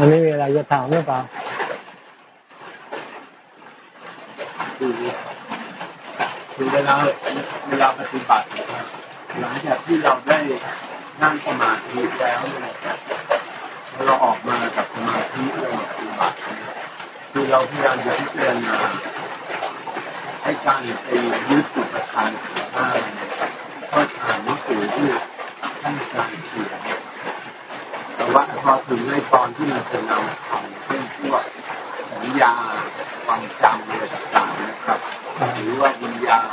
อันนี้มีอะไรจะถามหรือเปล่าคือคือเวลาเวลาปฏิบัติหลังจากที่เราได้นั่งสมาธิแล้วเนี่ยเราออกมากับสมาธิเราปฏิบัติคือเราพยายามจะพิจารณาให้การไปยึดสุประทานของห้าก็อ่านหนังสือที่ท่านอาจารย์เขียน ว่าพอถึงในตอนที่มันเป็นนามธรรมเช่นพวกสัญญาความจำอะไรต่างๆนะครับ หรือว่าวิญญาณ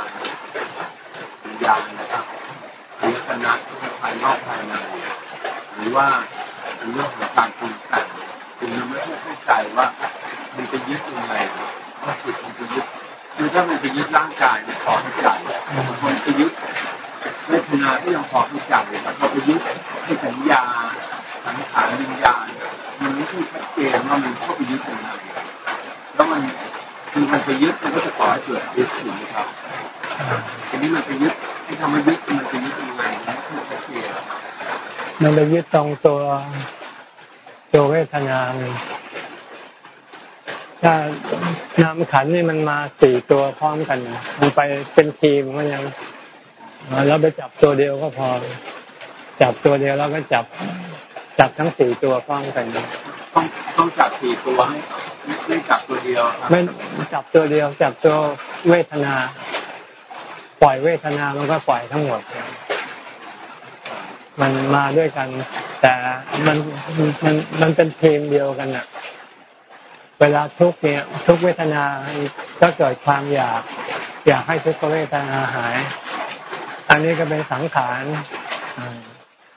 วิญญาณนะครับหรือคณะภายนอกภายในหรือว่าเรื่องของการปรุงแต่งคุณไม่เข้าใจว่ามันจะยึดยังไงว่าจิตมันจะยึดคือถ้ามันจะยึดร่างกายมันพอเข้าใจมันจะยึดเวทนาที่ยังพอเข้าใจแต่พอไปยึดให้สัญญาสังขารวิญญาณมันไม่ค่อยชัดเจนว่ามันเข้าไปยึดยังไงแล้วมันคือมันไปยึดมันก็จะก่อให้เกิดยึดถูกไหมครับทีนี้มันไปยึดที่ทำให้ยึดมันจะยึดยังไงมันไม่ชัดเจนมัน ไปยึดตรงตัวตัวเวทนาถ้านามขันนี่มันมาสี่ตัวพร้อมกัน มันไปเป็นทีมมันยังเราไปจับตัวเดียวก็พอ จับตัวเดียวแล้วก็จับจับทั้งสี่ตัวพร้อมกันต้องต้องจับสี่ตัวให้ไม่จับตัวเดียวไม่จับตัวเดียวจับตัวเวทนา ปล่อยเวทนามันก็ปล่อยทั้งหมด มันมาด้วยกัน แต่มันมันมันเป็นทีมเดียวกันอะเวลาทุกเนี่ยทุกเวทนาก็เกิดความอยาก อยากให้ทุกเวทนาหาย อันนี้ก็เป็นสังขาร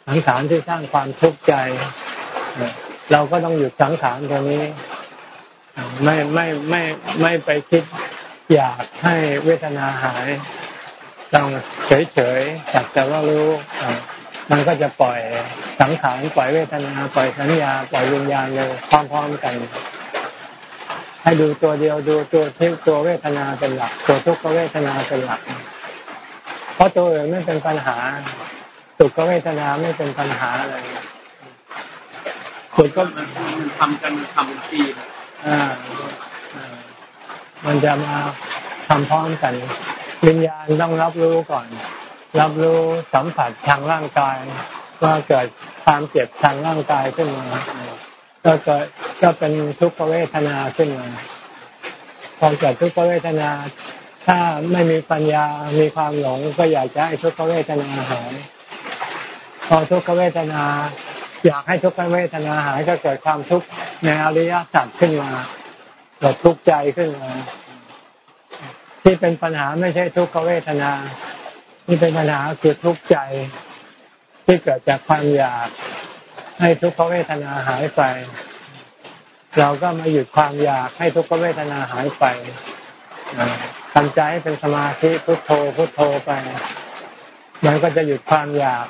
สังขารที่สร้างความทุกข์ใจ เราก็ต้องหยุดสังขารตรงนี้ ไม่ไม่ไม่ไม่ไปคิดอยากให้เวทนาหาย ต้องเฉยเฉยจักแต่ว่ารู้ มันก็จะปล่อยสังขารปล่อยเวทนาปล่อยสัญญาปล่อยวิญญาณเลยพร้อมๆกัน ให้ดูตัวเดียวดูตัวที่ตัวเวทนาเป็นหลัก ตัวทุกขเวทนาเป็นหลัก เพราะตัวอื่นไม่เป็นปัญหาสุขเวทนาไม่เป็นปัญหาอะไรสุขก็มันทำกันทำปีอ่ามันจะมาทำพร้อมกัน วิญญาณต้องรับรู้ก่อน รับรู้สัมผัสทางร่างกาย ว่าเกิดความเจ็บทางร่างกายขึ้นมาก็เกิดก็เป็นทุกขเวทนาขึ้นมาพอเกิดทุกขเวทนา ถ้าไม่มีปัญญามีความหลงก็อยากจะให้ทุกขเวทนาหายพอทุกขเวทนา อยากให้ทุกขเวทนาหายก็เกิดความทุกข์ในอริยสัจขึ้นมาเกิดทุกข์ใจขึ้นมาที่เป็นปัญหาไม่ใช่ทุกขเวทนา ที่เป็นปัญหาคือทุกข์ใจที่เกิดจากความอยากให้ทุกขเวทนาหายไป เราก็มาหยุดความอยากให้ทุกขเวทนาหายไปทำใจให้เป็นสมาธิพุทโธพุทโธไป มันก็จะหยุดความอยาก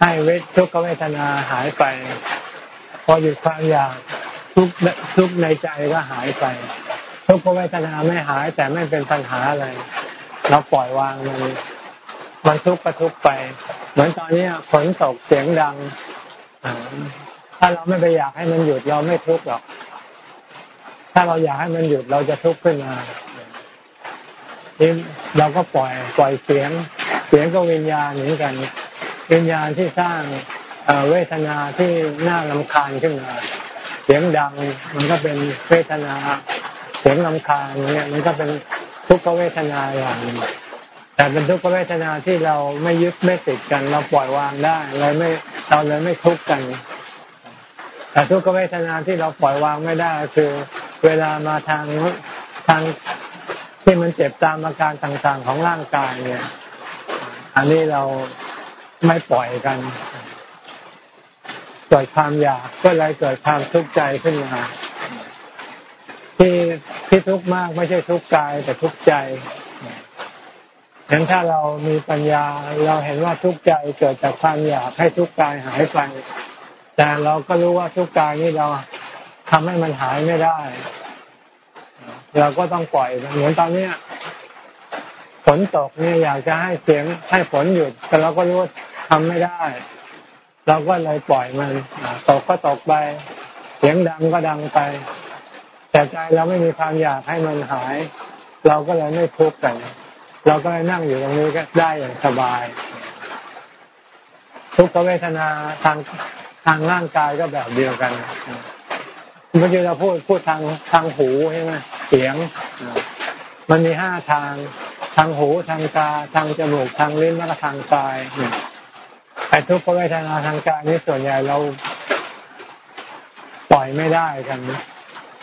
ให้เวททุกขเวทนาหายไป พอหยุดความอยากทุกทุกในใจก็หายไป ทุกขเวทนาไม่หายแต่ไม่เป็นปัญหาอะไร เราปล่อยวางมันมันทุกข์ก็ทุกข์ไป เหมือนตอนนี้ฝนตกเสียงดังถ้าเราไม่ไปอยากให้มันหยุดเราไม่ทุกข์หรอก ถ้าเราอยากให้มันหยุดเราจะทุกข์ขึ้นมาที่เราก็ปล่อยปล่อยเสียง เสียงก็วิญญาณเหมือนกันวิญญาณที่สร้างเวทนาที่น่าลำคาญขึ้นมา เสียงดังมันก็เป็นเวทนา เสียงลำคาญเนี่ยมันก็เป็น ทุกขเวทนาอย่างหนึ่งแต่เป็นทุกขเวทนาที่เราไม่ยึดไม่ติดกัน เราปล่อยวางได้เราไม่เราเลยไม่ทุกข์กัน แต่ทุกขเวทนาที่เราปล่อยวางไม่ได้คือ เวลามาทางทางที่มันเจ็บตามอาการต่างๆของร่างกายเนี่ย อันนี้เราไม่ปล่อยกัน เกิดความอยากก็เลยเกิดความทุกข์ใจขึ้นมา ที่ที่ทุกข์มากไม่ใช่ทุกข์กายแต่ทุกข์ใจฉะนั้นถ้าเรามีปัญญาเราเห็นว่าทุกข์ใจเกิดจากความอยากให้ทุกข์กายหายไป แต่เราก็รู้ว่าทุกข์กายนี้เราทำให้มันหายไม่ได้ เราก็ต้องปล่อยเหมือนตอนเนี้ยฝนตกเนี่ยอยากจะให้เสียงให้ฝนหยุด แต่เราก็รู้ว่าทำไม่ได้ เราก็เลยปล่อยมันตกก็ตกไป เสียงดังก็ดังไป แต่ใจเราไม่มีความอยากให้มันหาย เราก็เลยไม่ทุกข์กัน เราก็เลยนั่งอยู่ตรงนี้ก็ได้อย่างสบาย ทุกขเวทนาทางทางร่างกายก็แบบเดียวกันเมื่อกี้เราพูดพูดทางทางหูใช่ไหมเสียง มันมีห้าทางทางหูทางตาทางจมูกทางลิ้นแล้วก็ทางกายไอ้ทุกขเวทนาทางกายนี่ส่วนใหญ่เราปล่อยไม่ได้กัน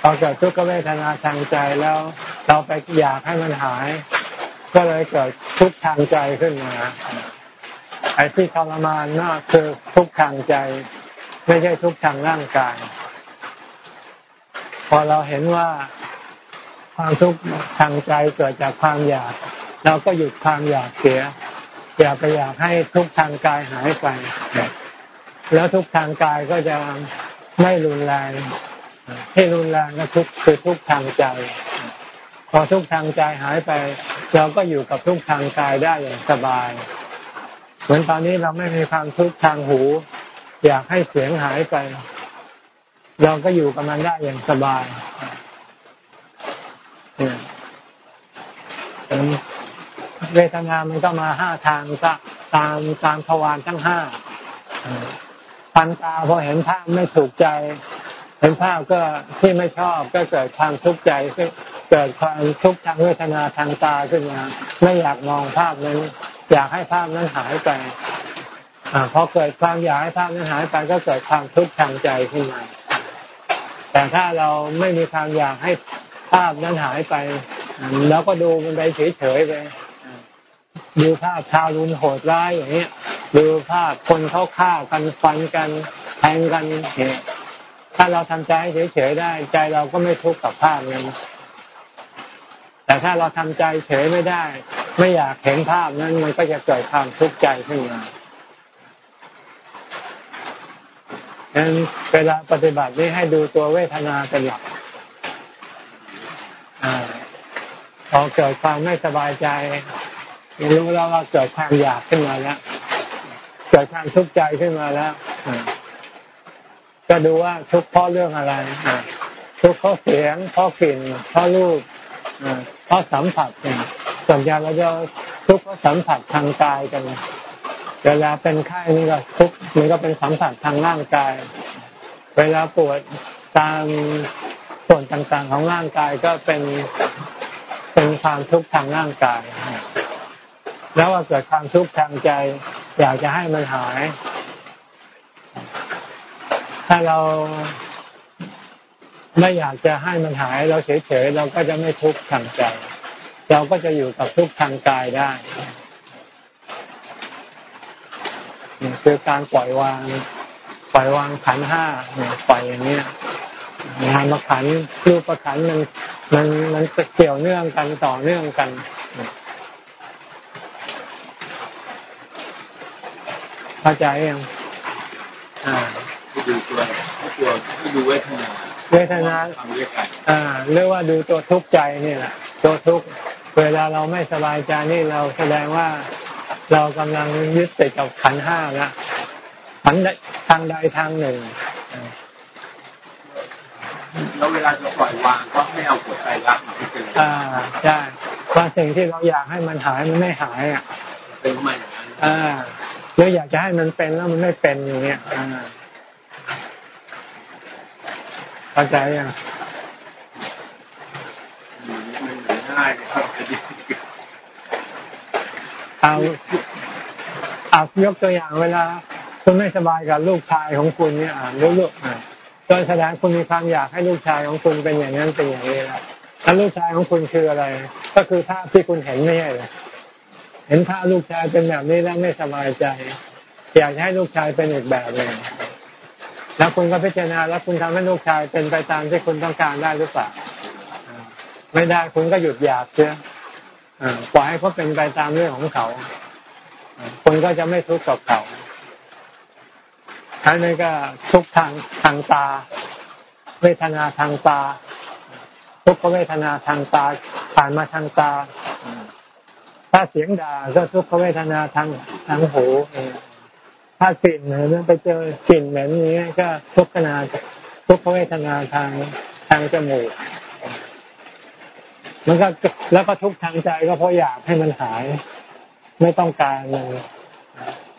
พอเกิดทุกขเวทนาทางใจแล้ว เราไปอยากให้มันหาย ก็เลยเกิดทุกข์ทางใจขึ้นมาไอ้ที่ทรมานมากคือทุกข์ทางใจ ไม่ใช่ทุกข์ทางร่างกาย พอเราเห็นว่าความทุกข์ทางใจเกิดจากความอยาก เราก็หยุดความอยากเสีย อย่าไปอยากให้ทุกทางกายหายไป แล้วทุกทางกายก็จะไม่รุนแรง ที่รุนแรงก็ทุกคือทุกทางใจ พอทุกทางใจหายไป เราก็อยู่กับทุกทางกายได้อย่างสบาย เหมือนตอนนี้เราไม่มีความทุกทางหู อยากให้เสียงหายไป เราก็อยู่กับมันได้อย่างสบายเวทนามันก็มาห้าทางตามตามทวารทั้งห้าพันตาพอเห็นภาพไม่ถูกใจ เห็นภาพก็ที่ไม่ชอบก็เกิดความทุกข์ใจเกิดความทุกข์ทางเวทนาทางตาขึ้นมาไม่อยากมองภาพนั้น อยากให้ภาพนั้นหายไปอพอเกิดความอยากให้ภาพนั้นหายไปก็เกิดความทุกข์ทางใจขึ้นมาแต่ถ้าเราไม่มีความอยากให้ภาพนั้นหายไปแล้วก็ดูมันไปเฉยๆไปดูภาพทารุณโหดร้ายอย่างนี้ดูภาพคนเขาฆ่ากันฟันกันแทงกันเนี่ย ถ้าเราทำใจเฉยๆได้ ใจเราก็ไม่ทุกข์กับภาพนั้น แต่ถ้าเราทำใจเฉยไม่ได้ ไม่อยากเห็นภาพนั้น มันก็จะเกิดความทุกข์ใจขึ้นมาดังนั้นเวลาปฏิบัตินี้ให้ดูตัวเวทนาเป็นหลักพอเกิดความไม่สบายใจรู้แล้วว่าเกิดความอยากขึ้นมาแล้ว เกิดความทุกข์ใจขึ้นมาแล้ว ก็ดูว่าทุกข์เพราะเรื่องอะไรทุกข์เพราะเสียงเพราะกลิ่นเพราะรูปเพราะสัมผัสเนี่ยส่วนใหญ่เราจะทุกข์เพราะสัมผัสทางกายกันเวลาเป็นไข้นี่ก็ทุกข์มันก็เป็นสัมผัสทางร่างกาย เวลาปวดตามส่วนต่างๆของร่างกายก็เป็นเป็นความทุกข์ทางร่างกาย แล้วว่าเกิดความทุกข์ทางใจ อยากจะให้มันหาย ถ้าเราไม่อยากจะให้มันหาย เราเฉยๆเราก็จะไม่ทุกข์ทางใจ เราก็จะอยู่กับทุกข์ทางกายได้นี่คือการปล่อยวาง ปล่อยวางขันห้าปล่อยอย่างนี้งานมาขันรูปประขันมันมันมันเกี่ยวเนื่องกันต่อเนื่องกันเข้าใจยังอ่า ดูตัวตัวดูเวทนาเวทนาอ่าเรียกว่าดูตัวทุกข์ใจนี่แหละตัวทุกข์เวลาเราไม่สบายใจนี่เราแสดงว่าเรากำลังยึดติดกับขันห้าแล้วขันทางใดทางหนึ่งแล้วเวลาจะปล่อยวางก็ไม่เอากดใจรักมาพิจารณาอ่าใช่ว่าสิ่งที่เราอยากให้มันหายมันไม่หายอะเป็นทำไมอย่างนั้นอ่าเราอยากจะให้มันเป็นแล้วมันไม่เป็นอย่างเงี้ยอ่า เข้าใจยังง่ายครับเอาเอายกตัวอย่างเวลา คุณไม่สบายกับลูกชายของคุณเนี่ยอ่าลูกอ่าก็แสดงคุณมีความอยากให้ลูกชายของคุณเป็นอย่างนั้นเป็นอย่างนี้แล้วแล้วลูกชายของคุณคืออะไร ก็คือภาพที่คุณเห็นไม่ใช่เหรอเห็นภาพลูกชายเป็นแบบนี้แล้วไม่สบายใจ อยากให้ลูกชายเป็นอีกแบบหนึ่ง แล้วคุณก็พิจารณาแล้วคุณทำให้ลูกชายเป็นไปตามที่คุณต้องการได้หรือเปล่าไม่ได้คุณก็หยุดอยากเสียปล่อยให้เขาเป็นไปตามเรื่องของเขาคุณก็จะไม่ทุกข์กับเขาอันนี้ก็ทุกทางทางตา เวทนาทางตา ทุกขเวทนาทางตาผ่านมาทางตา ถ้าเสียงด่าก็ทุกขเวทนาทางทางหู ถ้ากลิ่นเนี่ยไปเจอกลิ่นเหม็นนี้ก็ทุกขนาทุกขเวทนาทางทางจมูกมันก็แล้วก็ทุกทางใจก็เพราะอยากให้มันหาย ไม่ต้องการมัน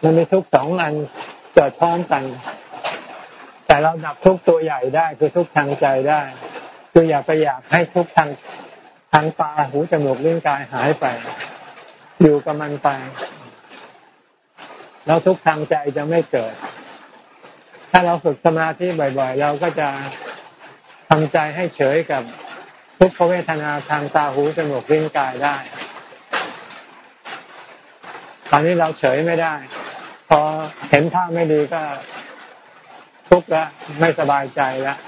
มันมีทุกสองอันเกิดพร้อมกัน แต่เราดับทุกตัวใหญ่ได้คือทุกทางใจได้คืออยากไปอยากให้ทุกทางทางตาหูจมูกลิ้นกายหายไป อยู่กับมันไป แล้วทุกทางใจจะไม่เกิด ถ้าเราฝึกสมาธิบ่อยๆ เราก็จะทำใจให้เฉยกับทุกขเวทนาทางตาหูจมูกลิ้นกายได้ตอนนี้เราเฉยไม่ได้ พอเห็นท่าไม่ดีก็ทุกข์ล้วไม่สบายใจล้ว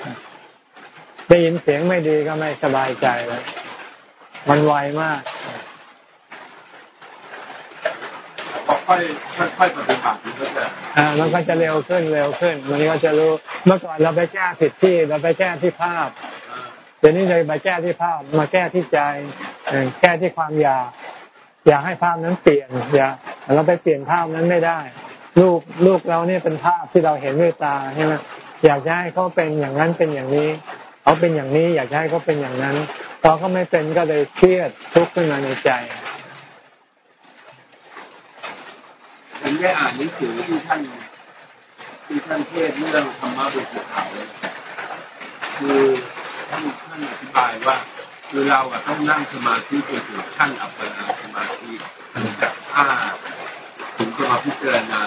ได้ยินเสียงไม่ดีก็ไม่สบายใจแล้วมันไวมาก ค่อยค่อยปฏิบัติมันก็จะอ่ามันก็จะเร็วขึ้นเร็วขึ้น มันก็จะรู้เมื่อก่อนเราไปแก้ผิดที่เราไปแก้ที่ภาพเดี๋ยวนี้เลยมาแก้ที่ภาพมาแก้ที่ใจแก้ที่ความอยากอยากให้ภาพนั้นเปลี่ยนอย่าเราไปเปลี่ยนภาพนั้นไม่ได้ ลูกลูกเราเนี่ยเป็นภาพที่เราเห็นด้วยตาใช่ไหมอยากให้เขาเป็นอย่างนั้นเป็นอย่างนี้เขาเป็นอย่างนี้ อยากให้เขาเป็นอย่างนั้นพอเขาไม่เป็นก็เลยเครียดทุกข์ขึ้นมาในใจผม ได้อ่านหนังสือที่ท่านที่ท่านเทศเรื่องธรรมะบนภูเขาคือท่านท่านอธิบายว่า คือเราอะต้องนั่งสมาธิจนถึงขั้นอัปปนาสมาธิจากห้าถึงจะมาพิจารณา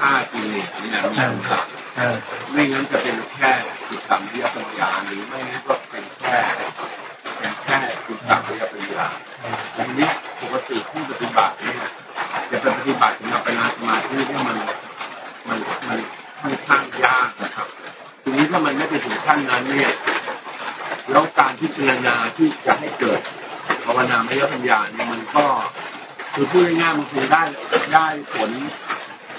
ห้ากิเลสนี่นะมีต่างไม่งั้นจะเป็นแค่จุดต่ำวิยปัญญาหรือไม่งั้นก็เป็นแค่เป็นแค่จุดต่ำวิยปัญญาอันนี้ปกติผู้ปฏิบัติเนี่ย จะปฏิบัติถึงอัปปนาสมาธิเนี่ยมันมันมันค่อนข้างยากนะครับ ทีนี้ถ้ามันไม่ไปถึงขั้นนั้นเนี่ยแล้วการพิจารณาที่จะให้เกิดภาวนาไม่ยปัญญาเนี่ยมันก็คือพูดง่ายๆมันคงได้ได้ผล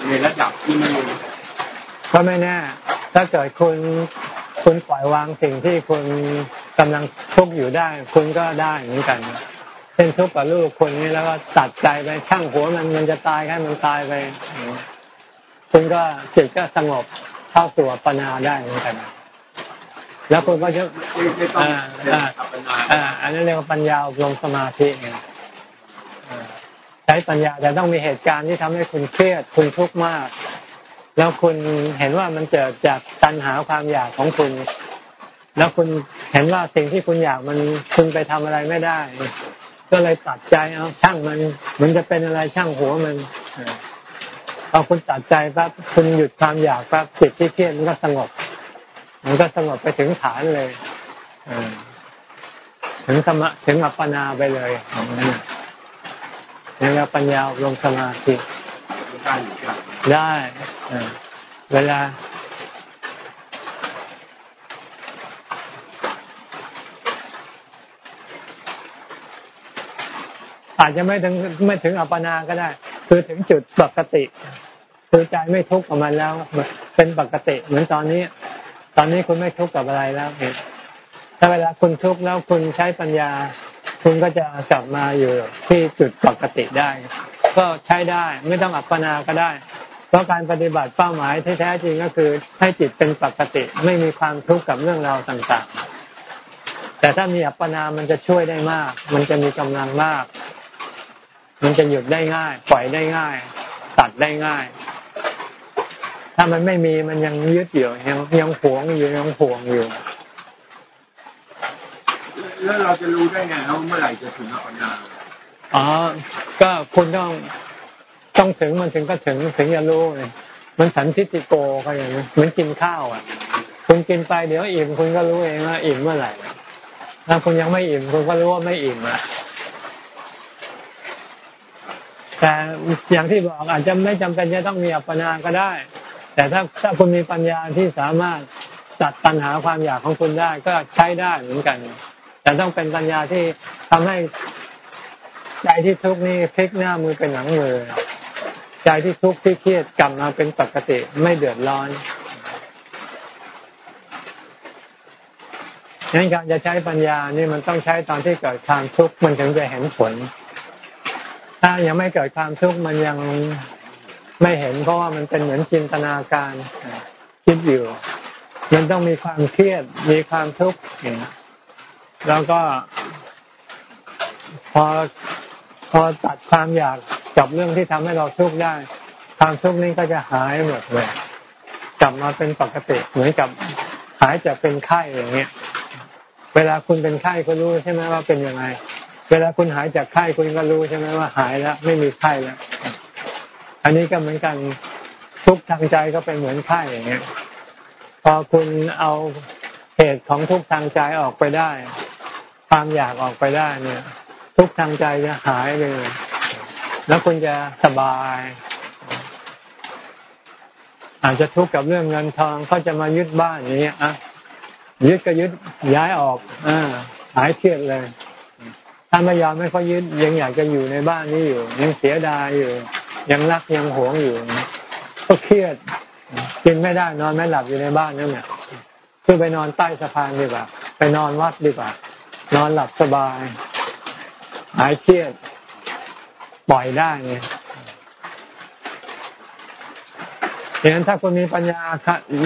ในระดับที่ไม่ก็ไม่แน่ ถ้าเกิดคุณคุณปล่อยวางสิ่งที่คุณกำลังทุกข์อยู่ได้ คุณก็ได้เหมือนกัน เช่นทุกข์กับลูกคนนี้แล้วก็ตัดใจไปช่างหัวมันมันจะตายแค่มันตายไปคุณก็จิตก็สงบเข้าสู่ปัญญาได้เหมือนกันแล้วคุณก็จะอ่าอ่าอันนี้เรียกว่าปัญญาอบรมสมาธิไงใช้ปัญญาแต่ต้องมีเหตุการณ์ที่ทำให้คุณเครียดคุณทุกข์มาก แล้วคุณเห็นว่ามันเกิดจากตัณหาความอยากของคุณ แล้วคุณเห็นว่าสิ่งที่คุณอยากมันคุณไปทำอะไรไม่ได้ ก็เลยตัดใจเอาช่างมันมันจะเป็นอะไรช่างหัวมันพอคุณตัดใจปั๊บคุณหยุดความอยากปั๊บจิตที่เครียดมันก็สงบ มันก็สงบไปถึงฐานเลยถึงสมะถึงอัปปนาไปเลยของนั้นนี่ยปัญญาลงสมาธิได้เวลา อาจจะไม่ถึงไม่ถึงอัปปนาก็ได้ คือถึงจุดปกติ คือใจไม่ทุกข์กับมันแล้ว เป็นปกติ เหมือนตอนนี้ ตอนนี้คุณไม่ทุกข์กับอะไรแล้วถ้าเวลาคุณทุกข์แล้วคุณใช้ปัญญา คุณก็จะกลับมาอยู่ที่จุดปกติได้ ก็ใช้ได้ไม่ต้องอัปปนาก็ได้ เพราะการปฏิบัติเป้าหมายที่แท้จริงก็คือให้จิตเป็นปกติ ไม่มีความทุกข์กับเรื่องราวต่างๆแต่ถ้ามีอัปปนา มันจะช่วยได้มาก มันจะมีกำลังมาก มันจะหยุดได้ง่าย ปล่อยได้ง่าย ตัดได้ง่าย ถ้ามันไม่มีมันยังยึดอยู่ยังยังหวงอยู่ยังห่วงอยู่ แล้วเราจะรู้ได้ไงว่าเมื่อไหร่จะถึงปัญญาอ๋อ ก็คุณต้องต้องถึงมันถึงก็ถึงถึงจะรู้เลยมันสันทิติโกก็อย่างนี้เหมือนกินข้าวอะ คุณกินไปเดี๋ยวอิ่มคุณก็รู้เองว่าอิ่มเมื่อไหร่ถ้าคุณยังไม่อิ่มคุณก็รู้ว่าไม่อิ่มอะ แต่ อย่างที่บอกอาจจะไม่จำเป็นจะต้องมีอัปปนาก็ได้ แต่ถ้าถ้าคุณมีปัญญาที่สามารถตัดปัญหาความอยากของคุณได้ก็ใช้ได้เหมือนกัน แต่ต้องเป็นปัญญาที่ทำให้ใจที่ทุกข์นี่พลิกหน้ามือเป็นหลังมือใจที่ทุกข์ที่เครียดกลับมาเป็นปกติไม่เดือดร้อนงั้นการจะใช้ปัญญานี่มันต้องใช้ตอนที่เกิดความทุกข์มันถึงจะเห็นผล ถ้ายังไม่เกิดความทุกข์มันยังไม่เห็น เพราะว่ามันเป็นเหมือนจินตนาการคิดอยู่ มันต้องมีความเครียดมีความทุกข์แล้วก็ พอพอตัดความอยากกับเรื่องที่ทำให้เราทุกข์ได้ ความทุกข์นี้ก็จะหายหมดเลยกลับมาเป็นปกติเหมือนกับหายจากเป็นไข้อย่างเงี้ย เวลาคุณเป็นไข้คุณรู้ใช่ไหมว่าเป็นยังไง เวลาคุณหายจากไข้คุณก็รู้ใช่ไหมว่าหายแล้ว ไม่มีไข้แล้ว อันนี้ก็เหมือนกันทุกทางใจก็เป็นเหมือนไข้อย่างเงี้ย พอคุณเอาเหตุของทุกทางใจออกไปได้ ความอยากออกไปได้เนี่ย ทุกทางใจจะหายเลย แล้วคุณจะสบาย อาจจะทุกข์กับเรื่องเงินทองเขาจะมายึดบ้านนี้ยอะยึดก็ยึดย้ายออกอ่าหายเครียดเลย ถ้าไม่ยอมไม่เขายึดยังอยากจะอยู่ในบ้านนี้อยู่ ยังเสียดายอยู่ ยังรักยังหวงอยู่ก็เครียดกินไม่ได้นอนไม่หลับอยู่ในบ้านนั่นแหละคือไปนอนใต้สะพานดีกว่า ไปนอนวัดดีกว่า นอนหลับสบาย หายเครียดปล่อยได้เนี่ยฉะนั้นถ้าคุณมีปัญญา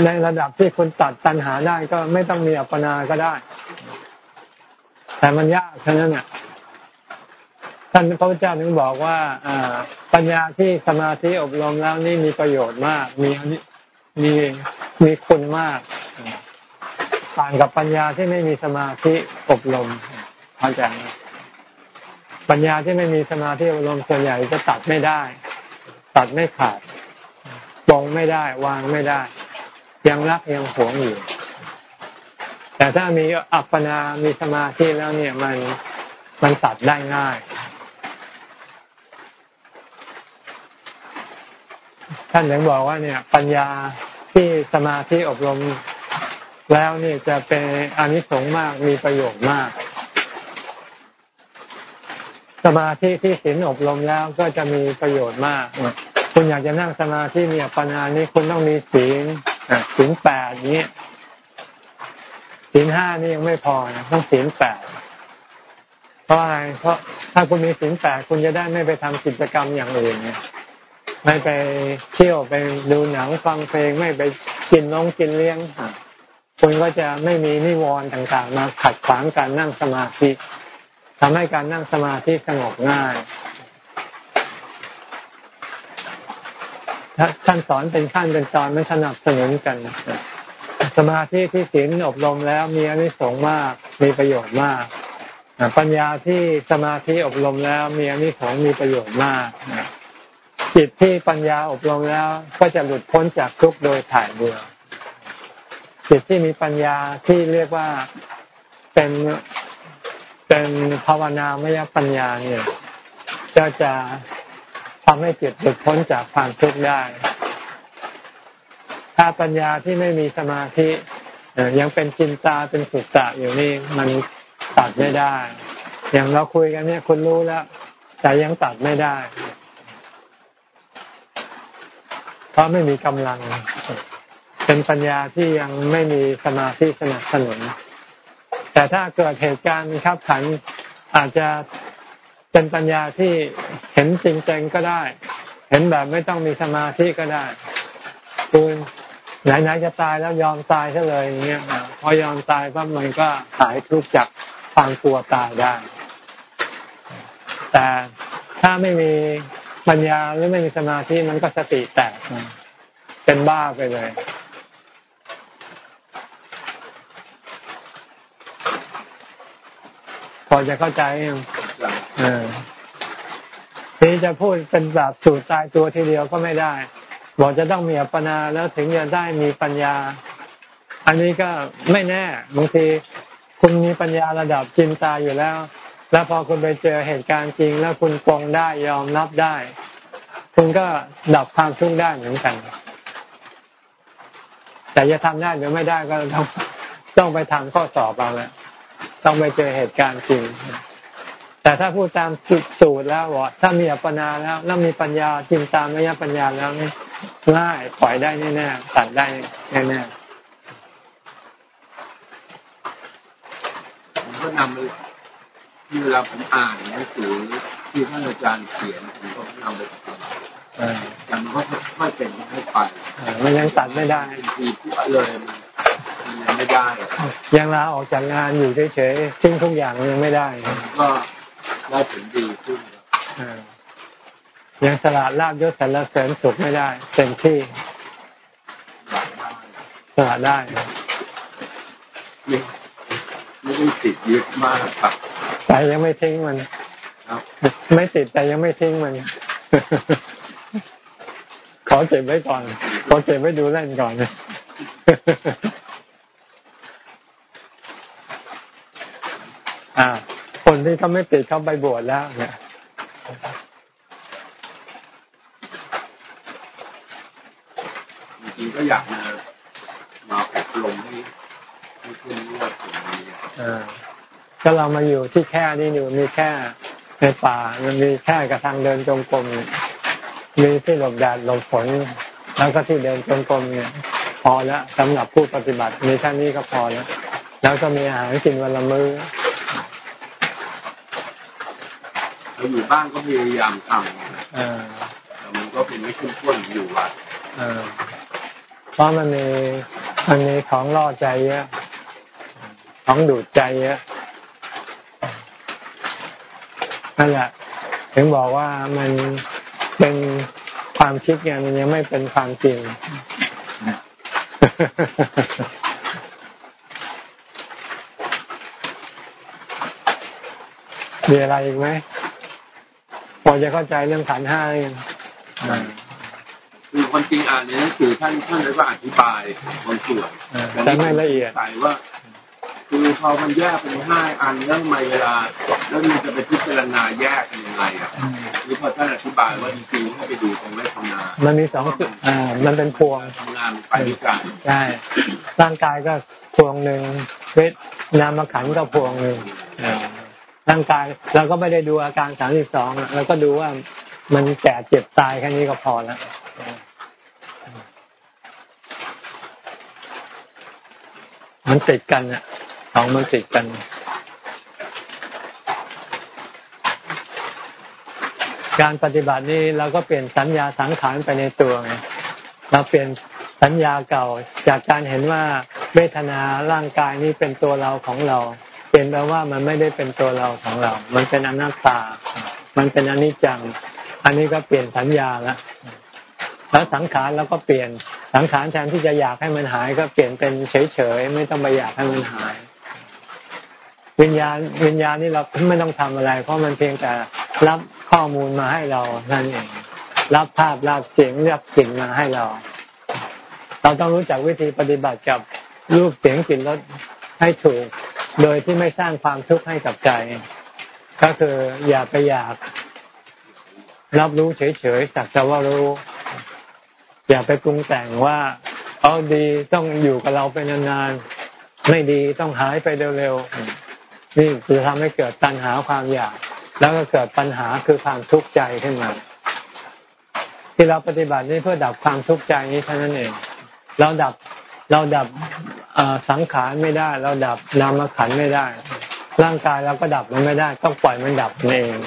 ในระดับที่คุณตัดตัณหาได้ก็ไม่ต้องมีอัปปนาก็ได้ แต่มันยากฉะนั้นเนี่ย ท่านพระพุทธเจ้าถึงบอกว่าปัญญาที่สมาธิอบรมแล้วนี่มีประโยชน์มาก มีมีมีคุณมาก ต่างกับปัญญาที่ไม่มีสมาธิอบรมเข้าใจไหมปัญญาที่ไม่มีสมาธิอบรมส่วนใหญ่จะตัดไม่ได้ ตัดไม่ขาดปองไม่ได้ วางไม่ได้ ยังรักยังหวงอยู่ แต่ถ้ามีอัปปนา มีสมาธิแล้วเนี่ยมันมันตัดได้ง่าย ท่านถึงบอกว่าเนี่ยปัญญาที่สมาธิอบรมแล้วเนี่ยจะเป็นอานิสงส์มากมีประโยชน์มาก สมาธิที่ศีลอบรมแล้วก็จะมีประโยชน์มาก คุณอยากจะนั่งสมาธิมีปัญญานี้คุณต้องมีศีลศีลแปดนี้ศีลห้านี่ยังไม่พอนะต้องศีลแปดเพราะอะไรเพราะถ้าคุณมีศีลแปดคุณจะได้ไม่ไปทำกิจกรรมอย่างอื่นเนี่ย ไม่ไปเที่ยวไปดูหนังฟังเพลงไม่ไปกินน้องกินเลี้ยงคุณก็จะไม่มีนิวรณ์ต่างๆ มาขัดขวางการนั่งสมาธิทำให้การนั่งสมาธิสงบง่ายท่านสอนเป็นขั้นเป็นตอนไม่สนับสนุนกัน สมาธิที่ศีลอบรมแล้วมีอนิสงส์มากมีประโยชน์มาก ปัญญาที่สมาธิอบรมแล้วมีอนิสงส์มีประโยชน์มาก จิตที่ปัญญาอบรมแล้วก็จะหลุดพ้นจากทุกข์โดยถ่ายเดียวจิตที่มีปัญญาที่เรียกว่าเป็นเป็นภาวนามยปัญญาเนี่ยก็จะทำให้จิตหลุดพ้นจากความทุกข์ได้ ถ้าปัญญาที่ไม่มีสมาธิยังเป็นจินตาเป็นสุตตะอยู่นี่มันตัดไม่ได้ อย่างเราคุยกันเนี่ยคุณรู้แล้ว แต่ยังตัดไม่ได้ เพ ราะไม่มีกำลัง เป็นปัญญาที่ยังไม่มีสมาธิสนับสนุน แต่ถ้าเกิดเหตุการณ์ขับขันอาจจะเป็นปัญญาที่เห็นจริงๆก็ได้ เห็นแบบไม่ต้องมีสมาธิก็ได้คุณไหนๆจะตายแล้วยอมตายซะเลยอย่างเงี้ยพอยอมตายปั๊บมันก็หายทุกข์จากความกลัวตายได้ แต่ถ้าไม่มี ปัญญาหรือไม่มีสมาธิมันก็สติแตกเป็นบ้าไปเลยพอจะเข้าใจยังทีจะพูดเป็นแบบสูตรตายตัวทีเดียวก็ไม่ได้ บอกจะต้องมีอัปปนาแล้วถึงจะได้มีปัญญา อันนี้ก็ไม่แน่บางทีคุณมีปัญญาระดับจินตาอยู่แล้ว แล้วพอคุณไปเจอเหตุการณ์จริง แล้วคุณปองได้ยอมรับได้ คุณก็ดับความทุกข์ได้เหมือนกัน แต่จะทำได้หรือไม่ได้ก็ต้องต้องไปทำข้อสอบเอาแล้วต้องไปเจอเหตุการณ์จริง แต่ถ้าพูดตามสูตรแล้วว่าถ้ามีอัปปนาแล้วแล้วมีปัญญาจินตามระยะปัญญาแล้วนี่ง่ายปล่อยได้แน่ๆตัดได้แน่ๆผมก็นำที่ เวลาผมอ่านหนังสือที่ท่านอาจารย์เขียนผมก็นำไปปฏิบัติแต่มันก็ค่อยเป็นค่อยไปมันยังตัดไม่ได้ทีพูดเลยมันได้ยังลาออกจากงานอยู่เฉยๆทิ้งทุกอย่างยังไม่ได้ ก็ได้ผลดีขึ้นอ่ายังสละลาบยศสรรเสริญสุขไม่ได้เต็มที่สละได้ไม่ไม่ได้ติดยึดมากครับ แต่ยังไม่ทิ้งมันครับไม่ติดแต่ยังไม่ทิ้งมันขอเก็บไว้ก่อนขอเก็บไว้ดูเล่นก่อนอ่า คนที่เขาไม่ติดเขาไปบวชแล้วเนี่ยจริงๆก็อยากมามาอบรมให้ให้ขึ้นงวดตรงนี้อ่า ก็เรามาอยู่ที่แค่นี้อยู่มีแค่ในป่ามันมีแค่กระทางเดินจงกรมเนี่ยมีที่หลบแดดหลบฝนแล้วก็ที่เดินจงกรมเนี่ย พอแล้วสำหรับผู้ปฏิบัติมีแค่นี้ก็พอแล้วแล้วก็มีอาหารกินวันละมื้อเราอยู่บ้านก็พยายามทำนะอ่าแต่มันก็เป็นไม่ขึ้นข้นอยู่วัดอ่าเพราะมันมีมันมีของล่อใจเยอะของดูดใจเยอะ นั่นแหละถึงบอกว่ามันเป็นความคิดไงมันยังไม่เป็นความจริงมีอะไรอีกไหมพอจะเข้าใจเรื่องขันธ์ห้าหรือยังอ่าคือคนจริงอ่านในหนังสือท่านท่านเลยว่าอธิบายบางส่วนอ่าแต่ไม่ละเอียดใส่ว่า คือพอมันแยกเป็นห้าอันแล้วทำไมเวลา แล้วมันจะไปพิจารณาแยกกันยังไงอะนี่พอท่านอธิบายว่าจริงๆให้ไปดูตรงไม่ทำงานมันมีสองส่วนอ่ามันเป็นพวงทำงานไปด้วยกันใช่ร่างกายก็พวงหนึ่งเวทนามขันธ์ก็พวงหนึ่งอ่าร่างกายเราก็ไม่ได้ดูอาการสามสิบสองเราก็ดูว่ามันแก่เจ็บตายแค่นี้ก็พอแล้วมันติดกันอะสองมันติดกัน การปฏิบัตินี่เราก็เปลี่ยนสัญญาสังขารไปในตัวไงเราเปลี่ยนสัญญาเก่าจากการเห็นว่าเวทนาร่างกายนี้เป็นตัวเราของเรา เปลี่ยนแปลว่ามันไม่ได้เป็นตัวเราของเรา มันเป็นอนัตตา มันเป็นอนิจจัง อันนี้ก็เปลี่ยนสัญญาล้วแล้วสังขารเราก็เปลี่ยนสังขารแทนที่จะอยากให้มันหาย ก็เปลี่ยนเป็นเฉยๆไม่ต้องไปอยากให้มันหาย วิญญาณวิญญาณนี่เราไม่ต้องทำอะไร เพราะมันเพียงแต่ รับข้อมูลมาให้เรานั่นเองรับภาพรับเสียงรับกลิ่นมาให้เรา เราต้องรู้จักวิธีปฏิบัติกับรูปเสียงกลิ่นรสให้ถูก โดยที่ไม่สร้างความทุกข์ให้กับใจ ก็คืออย่าไปอยาก รับรู้เฉยๆสักแต่ว่ารู้ อย่าไปปรุงแต่งว่าเอาดีต้องอยู่กับเราไปนานๆไม่ดีต้องหายไปเร็วๆนี่คือทำให้เกิดตัณหาความอยาก แล้วก็เกิดปัญหาคือความทุกข์ใจขึ้นมา ที่เราปฏิบัตินี่เพื่อดับความทุกข์ใจนี้เท่านั้นเอง เราดับเราดับสังขารไม่ได้ เราดับนามขันไม่ได้ ร่างกายเราก็ดับมันไม่ได้ ต้องปล่อยมันดับเอง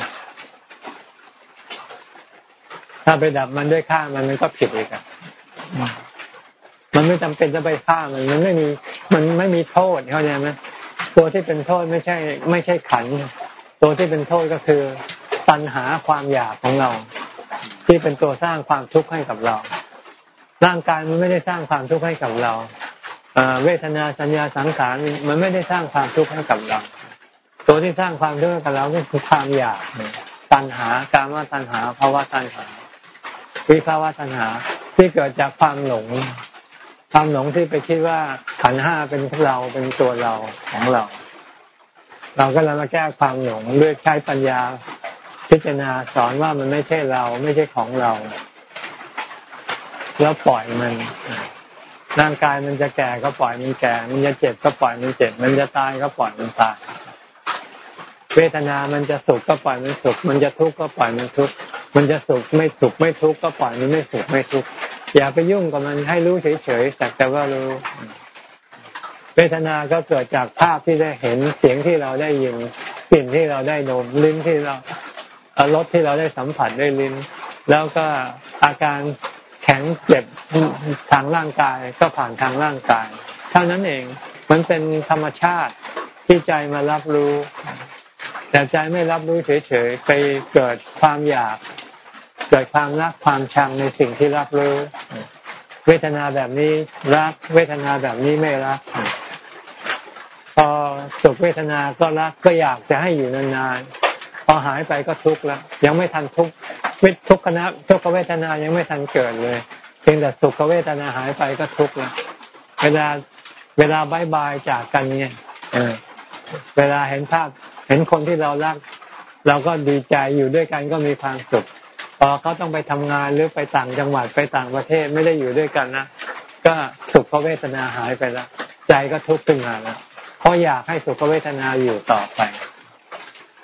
ถ้าไปดับมันด้วยฆ่ามันมันก็ผิดอีกอะมันไม่จำเป็นจะไปฆ่ามัน มันไม่มี มันไม่มีโทษเข้าใจไหมตัวที่เป็นโทษไม่ใช่ ไม่ใช่ขัน ตัวที่เป็นโทษก็คือตัณหาความอยากของเรา ที่เป็นตัวสร้างความทุกข์ให้กับเรา ร่างกายมันไม่ได้สร้างความทุกข์ให้กับเราเวทนาสัญญาสังขารมันไม่ได้สร้างความทุกข์ให้กับเรา ตัวที่สร้างความทุกข์ให้กับเราก็คือความอยากตัณหาการมาตัณหาภาวะตัณหา วิภาวะตัณหาที่เกิดจากความหลงความหลงที่ไปคิดว่าขันห้าเป็นเราเป็นตัวเราของเรา เราก็เลยมาแก้ความหลงด้วยใช้ปัญญาพิจารณาสอนว่ามันไม่ใช่เราไม่ใช่ของเรา แล้วปล่อยมันร่างกายมันจะแก่ก็ปล่อยมันแก่ มันจะเจ็บก็ปล่อยมันเจ็บ มันจะตายก็ปล่อยมันตาย เวทนา มันจะสุขก็ปล่อยมันสุข มันจะทุกข์ก็ปล่อยมันทุกข์ มันจะสุขไม่สุขไม่ทุกข์ก็ปล่อยมันไม่สุขไม่ทุกข์ อย่าไปยุ่งกับมันให้รู้เฉยๆสักแต่ว่ารู้ เวทนาก็เกิดจากภาพที่ได้เห็นเสียงที่เราได้ยินกลิ่นที่เราได้ดมลิ้นที่เราเอ่อรสที่เราได้สัมผัสด้วยลิ้น แล้วก็อาการแข็งเจ็บทางร่างกายก็ผ่านทางร่างกาย เท่านั้นเองมันเป็นธรรมชาติที่ใจมารับรู้ แต่ใจไม่รับรู้เฉยๆไปเกิดความอยาก เกิดความรักความชังในสิ่งที่รับรู้ เวทนาแบบนี้รัก เวทนาแบบนี้ไม่รัก สุขเวทนาก็รักก็อยากจะให้อยู่นานๆพอหายไปก็ทุกข์แล้วยังไม่ทันทุกข์ทุกขณะทุกขเวทนายังไม่ทันเกิดเลย เพียงแต่สุขเวทนาหายไปก็ทุกข์แล้วเวลาเวลาบายบายจากกันเนี่ยเวลาเห็นภาพเห็นคนที่เรารัก เราก็ดีใจอยู่ด้วยกันก็มีความสุขพอเขาต้องไปทำงานหรือไปต่างจังหวัดไปต่างประเทศไม่ได้อยู่ด้วยกันนะก็สุขเวทนาหายไปแล้วใจก็ทุกข์ขึ้นมาแล้ว เพราะอยากให้สุขเวทนาอยู่ต่อไป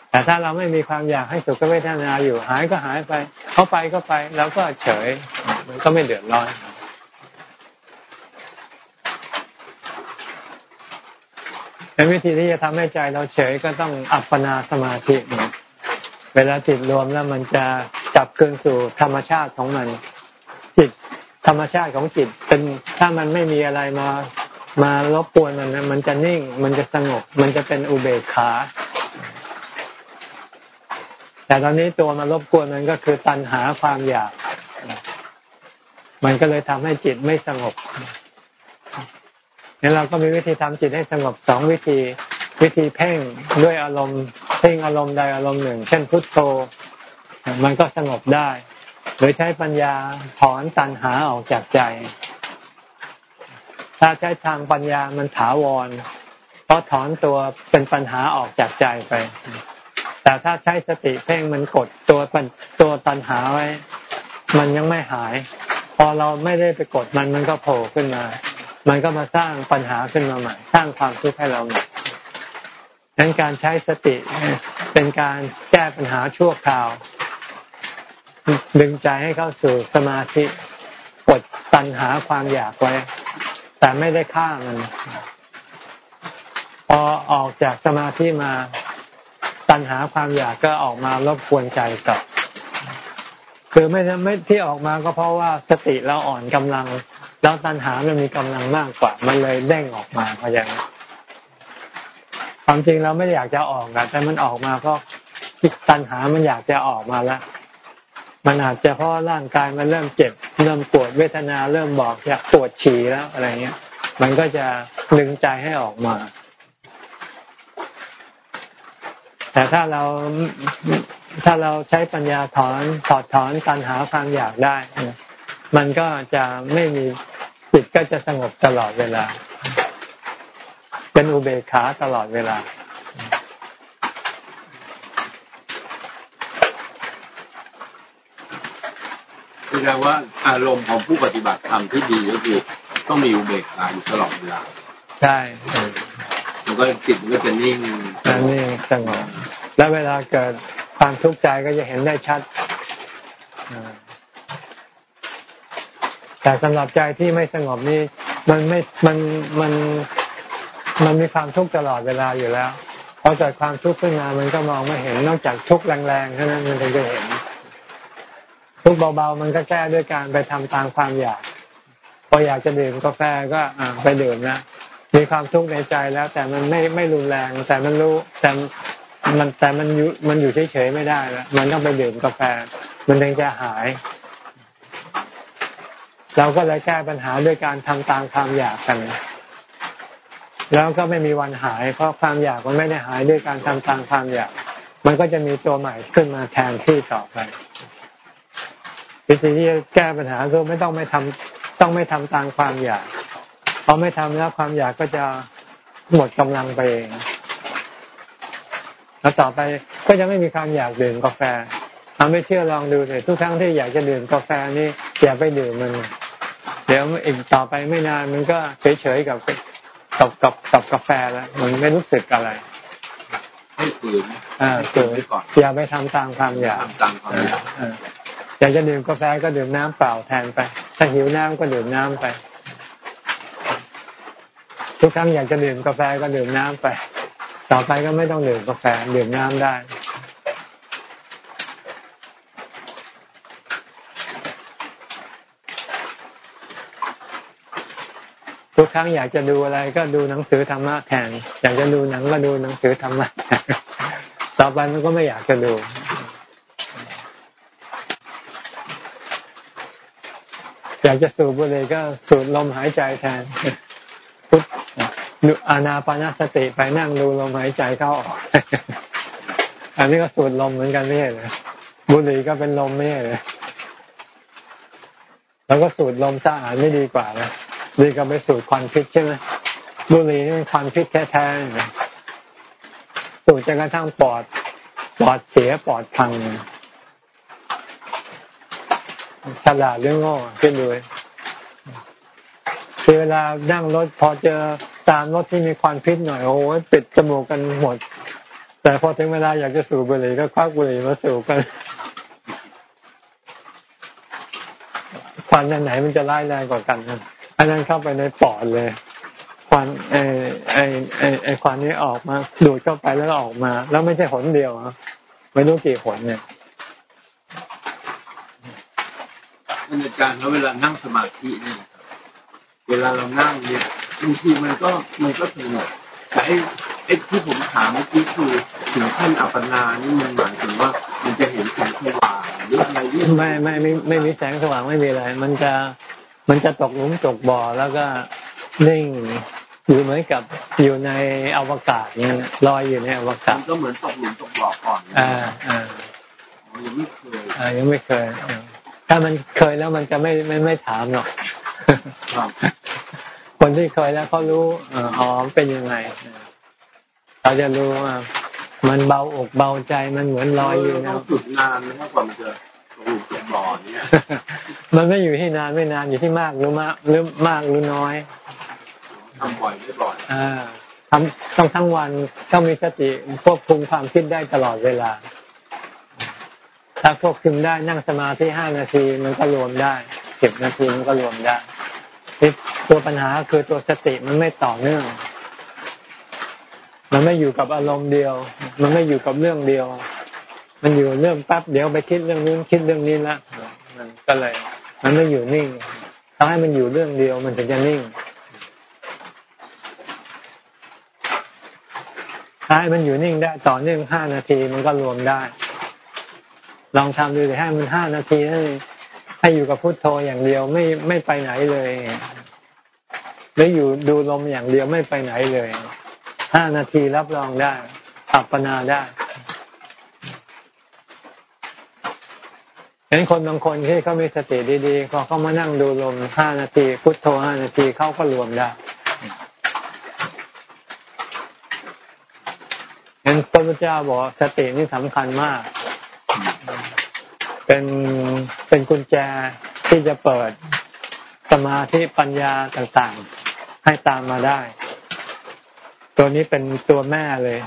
แต่ถ้าเราไม่มีความอยากให้สุขเวทนาอยู่หายก็หายไป เขาไปก็ไปแล้วก็เฉย มันก็ไม่เดือดร้อนเป็นวิธีที่จะทำให้ใจเราเฉยก็ต้องอัปปนาสมาธิเวลาจิตรวมแล้วมันจะกลับคืนสู่ธรรมชาติของมัน จิตธรรมชาติของจิตเป็นถ้ามันไม่มีอะไรมา มารบกวนมันมันจะนิ่ง มันจะสงบ มันจะเป็นอุเบกขา แต่ตอนนี้ตัวมารบกวนมันก็คือตัณหาความอยาก มันก็เลยทำให้จิตไม่สงบงั้นเราก็มีวิธีทำจิตให้สงบสองวิธี วิธีเพ่งด้วยอารมณ์เพ่งอารมณ์ใดอารมณ์หนึ่ง เช่นพุทโธ มันก็สงบได้ หรือใช้ปัญญาถอนตัณหาออกจากใจ ถ้าใช้ทางปัญญามันถาวร เพราะถอนตัวเป็นปัญหาออกจากใจไป แต่ถ้าใช้สติเพ่งมันกดตัวตัวตัณหาไว้ มันยังไม่หาย พอเราไม่ได้ไปกดมันมันก็โผล่ขึ้นมา มันก็มาสร้างปัญหาขึ้นมาใหม่ สร้างความทุกข์ให้เราใหม่ดังการใช้สติเป็นการแก้ปัญหาชั่วคราว ดึงใจให้เข้าสู่สมาธิกดตัณหาความอยากไว้ แต่ไม่ได้ฆ่ามัน พอออกจากสมาธิมาตัณหาความอยากก็ออกมารบกวนใจกับ คือไม่ไม่ที่ออกมาก็เพราะว่าสติเราอ่อนกำลัง แล้วตัณหามันมีกำลังมากกว่า มันเลยเด้งออกมาเพราะอย่างความจริงเราไม่อยากจะออกนะแต่มันออกมาเพราะตัณหามันอยากจะออกมาแล้ว มันอาจจะเพราะร่างกายมันเริ่มเจ็บ เริ่มปวดเวทนา เริ่มบอกอยากปวดฉี่แล้วอะไรเงี้ย มันก็จะดึงใจให้ออกมา แต่ถ้าเราถ้าเราใช้ปัญญาถอนถอดถอนตัณหาความอยากได้ มันก็จะไม่มีจิตก็จะสงบตลอดเวลา เป็นอุเบกขาตลอดเวลา ดงว่าอารมณ์ของผู้ปฏิบัติธรรมที่ดีก็คือต้องมีอุเบกขาอยู่ตลอดเวลาใช่มันก็จิตมันก็จะนิ่งนิ่งสงบแล้วเวลาเกิดความทุกข์ใจก็จะเห็นได้ชัดแต่สำหรับใจที่ไม่สงบนี่มันไม่มันมันมันมีความทุกข์ตลอดเวลาอยู่แล้วพอเกิดความทุกข์ขึ้นมามันก็มองไม่เห็นนอกจากทุกข์แรงๆเท่านั้นมันถึงจะเห็น ทุกเบาๆมันก็แก้ด้วยการไปทำตามความอยากพออยากจะดื่มกาแฟก็อ่าไปดื่มนะมีความทุกข์ในใจแล้ว แต่มันไม่ไม่รุนแรง แต่มันรู้แต่มันแต่มันอยู่มันอยู่เฉยๆไม่ได้แล้วมันต้องไปดื่มกาแฟ มันถึงจะหาย เราก็เลยแก้ปัญหาด้วยการทำตามความอยากกันแล้วก็ไม่มีวันหาย เพราะความอยากมันไม่ได้หายด้วยการทำตามความอยาก มันก็จะมีตัวใหม่ขึ้นมาแทนที่ต่อไป วิธีที่จะแก้ปัญหาคือไม่ต้องไม่ทำต้องไม่ทำตามความอยากพอไม่ทำแล้วความอยากก็จะหมดกำลังไปเองแล้วต่อไปก็จะไม่มีความอยากดื่มกาแฟทำไม่เชื่อลองดูเลยทุกครั้งที่อยากจะดื่มกาแฟนี่อย่าไปดื่มมัน เดี๋ยวอีกต่อไปไม่นานมันก็เฉยๆกับกับกับกับกาแฟแล้วมันไม่รู้สึกอะไรให้ฝืนอ่าฝืนก่อนอย่าไปทำตามความอยากตามความอยาก อยากจะดื่มกาแฟก็ดื่มน้ำเปล่าแทนไป ถ้าหิวน้ำก็ดื่มน้ำไป ทุกครั้งอยากจะดื่มกาแฟก็ดื่มน้ำไป ต่อไปก็ไม่ต้องดื่มกาแฟดื่มน้ำได้ทุกครั้งอยากจะดูอะไรก็ดูหนังสือธรรมะแทนอยากจะดูหนังก็ดูหนังสือธรรมะต่อไปมันก็ไม่อยากจะดู อยากจะสูบบุหรี่ก็สูดลมหายใจแทนพุทดูอานาปานาสติไปนั่งดูลมหายใจเข้าออก อันนี้ก็สูดลมเหมือนกันไม่ใช่เหรอบุหรี่ก็เป็นลมไม่ใช่เหรอแล้วก็สูดลมสะอาดไม่ดีกว่านะดีกว่าไปสูดควันพิษใช่ไหมบุหรี่นี่เป็นควันพิษแท้ๆสูดจนกระทั่งปอดปอดเสียปอดพัง ฉลาดเรื่องโง่ขึ้นด้วยคือเวลานั่งรถพอเจอตามรถที่มีควันพิษหน่อยโอ้โหปิดจมูกกันหมด แต่พอถึงเวลาอยากจะสูบบุหรี่ก็ควักบุหรี่มาสูบกันควันอันไหนมันจะร้ายแรงกว่ากันอันนั้นเข้าไปในปอดเลยควันไอไอไอไอควันนี้ออกมาดูดเข้าไปแล้วออกมา แล้วไม่ใช่หนเดียวไม่รู้กี่หนเนี่ย อาจารย์แล้วเวลานั่งสมาธิเนี่ยเวลาเรานั่งเนี่ยบางทีมันก็มันก็สงบแต่ไอ้ไอ้ที่ผมถามเมื่อกี้คือถึงขั้นอัปปนานี่มันหมายถึงว่ามันจะเห็นแสงสว่างหรืออะไรไม่ไม่ไม่ไม่มีแสงสว่างไม่มีอะไร มันจะมันจะตกหลุมตกบ่อแล้วก็นิ่งอยู่เหมือนกับอยู่ในอวกาศเนี่ยลอยอยู่ในอวกาศก็เหมือนตกหลุมตกบ่อก่อนอ่าอ่ายังไม่เคยอ่ายังไม่เคย ถ้ามันเคยแล้วมันจะไม่ไม่ไม่ถามหรอกคนที่เคยแล้วเขารู้อ๋อเป็นยังไงเราจะรู้ว่ามันเบาอกเบาใจมันเหมือนลอยอยู่นะฝึกนานไหมกว่ามันจะถูกบ่อเนี่ยมันไม่อยู่ที่นานไม่นานอยู่ที่มากหรือมากหรือมากหรือน้อยทำบ่อยไม่บ่อยอ่าทำต้องทั้งวันต้องมีสติควบคุมความคิดได้ตลอดเวลา ถ้าควบคุมได้นั่งสมาธิห้านาทีมันก็รวมได้สิบนาทีมันก็รวมได้ตัวปัญหาคือตัวสติมันไม่ต่อเนื่อง มันไม่อยู่กับอารมณ์เดียว มันไม่อยู่กับเรื่องเดียว มันอยู่เรื่องแป๊บเดี๋ยวไปคิดเรื่องนู้นคิดเรื่องนี้ละมันก็เลย มันไม่อยู่นิ่งต้องให้มันอยู่เรื่องเดียว มันถึงจะนิ่งถ้าให้มันอยู่นิ่งได้ต่อเนื่องห้านาทีมันก็รวมได้ ลองทำดูแต่ให้มันห้านาทีนั่นให้อยู่กับพุทโธอย่างเดียวไม่ไม่ไปไหนเลยหรืออยู่ดูลมอย่างเดียวไม่ไปไหนเลยห้านาทีรับรองได้อัปปนาได้เห็นคนบางคนที่เขามีสติดีๆพอเขามานั่งดูลมห้านาที พุทโธห้านาทีเขาก็รวมได้เห็นพระพุทธเจ้าบอกสตินี่สำคัญมาก เป็นเป็นกุญแจที่จะเปิดสมาธิปัญญาต่างๆ ให้ตามมาได้ ตัวนี้เป็นตัวแม่เลย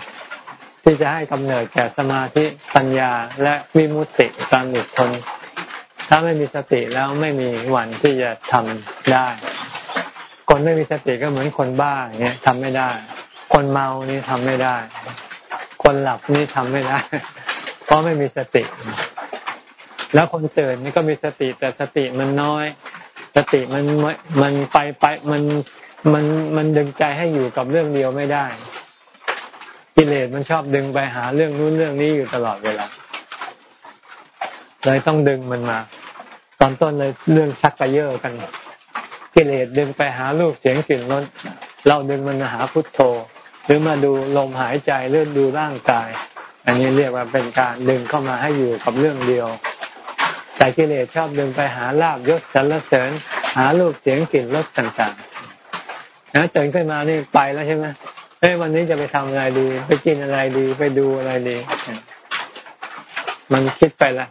ที่จะให้กำเนิดแก่สมาธิปัญญาและวิมุตติการหลุดพ้นถ้าไม่มีสติแล้วไม่มีวันที่จะทำได้ คนไม่มีสติก็เหมือนคนบ้าเงี้ยทำไม่ได้ คนเมานี่ทำไม่ได้ คนหลับนี่ทำไม่ได้ ราะไม่มีสติ แล้วคนตื่นนี่ก็มีสติ แต่สติมันน้อย สติมันมันไปไปมันมันมันดึงใจให้อยู่กับเรื่องเดียวไม่ได้ กิเลสมันชอบดึงไปหาเรื่องนู้นเรื่องนี้อยู่ตลอดเวลาเลยต้องดึงมันมา ตอนต้นเลยเรื่องชักกระเยาะกัน กิเลสดึงไปหาลูกเสียงกลิ่นรสเราดึงมันมาหาพุทโธ หรือมาดูลมหายใจเลื่อนดูร่างกาย อันนี้เรียกว่าเป็นการดึงเข้ามาให้อยู่กับเรื่องเดียว แต่กิเลสชอบดึงไปหาลาบยศสรรเสริญ หาลูกเสียงกลิ่นรสต่างๆนะตื่นขึ้นมานี่ไปแล้วใช่ไหมเฮ้วันนี้จะไปทำอะไรดี ไปกินอะไรดีไปดูอะไรดี มันคิดไปละ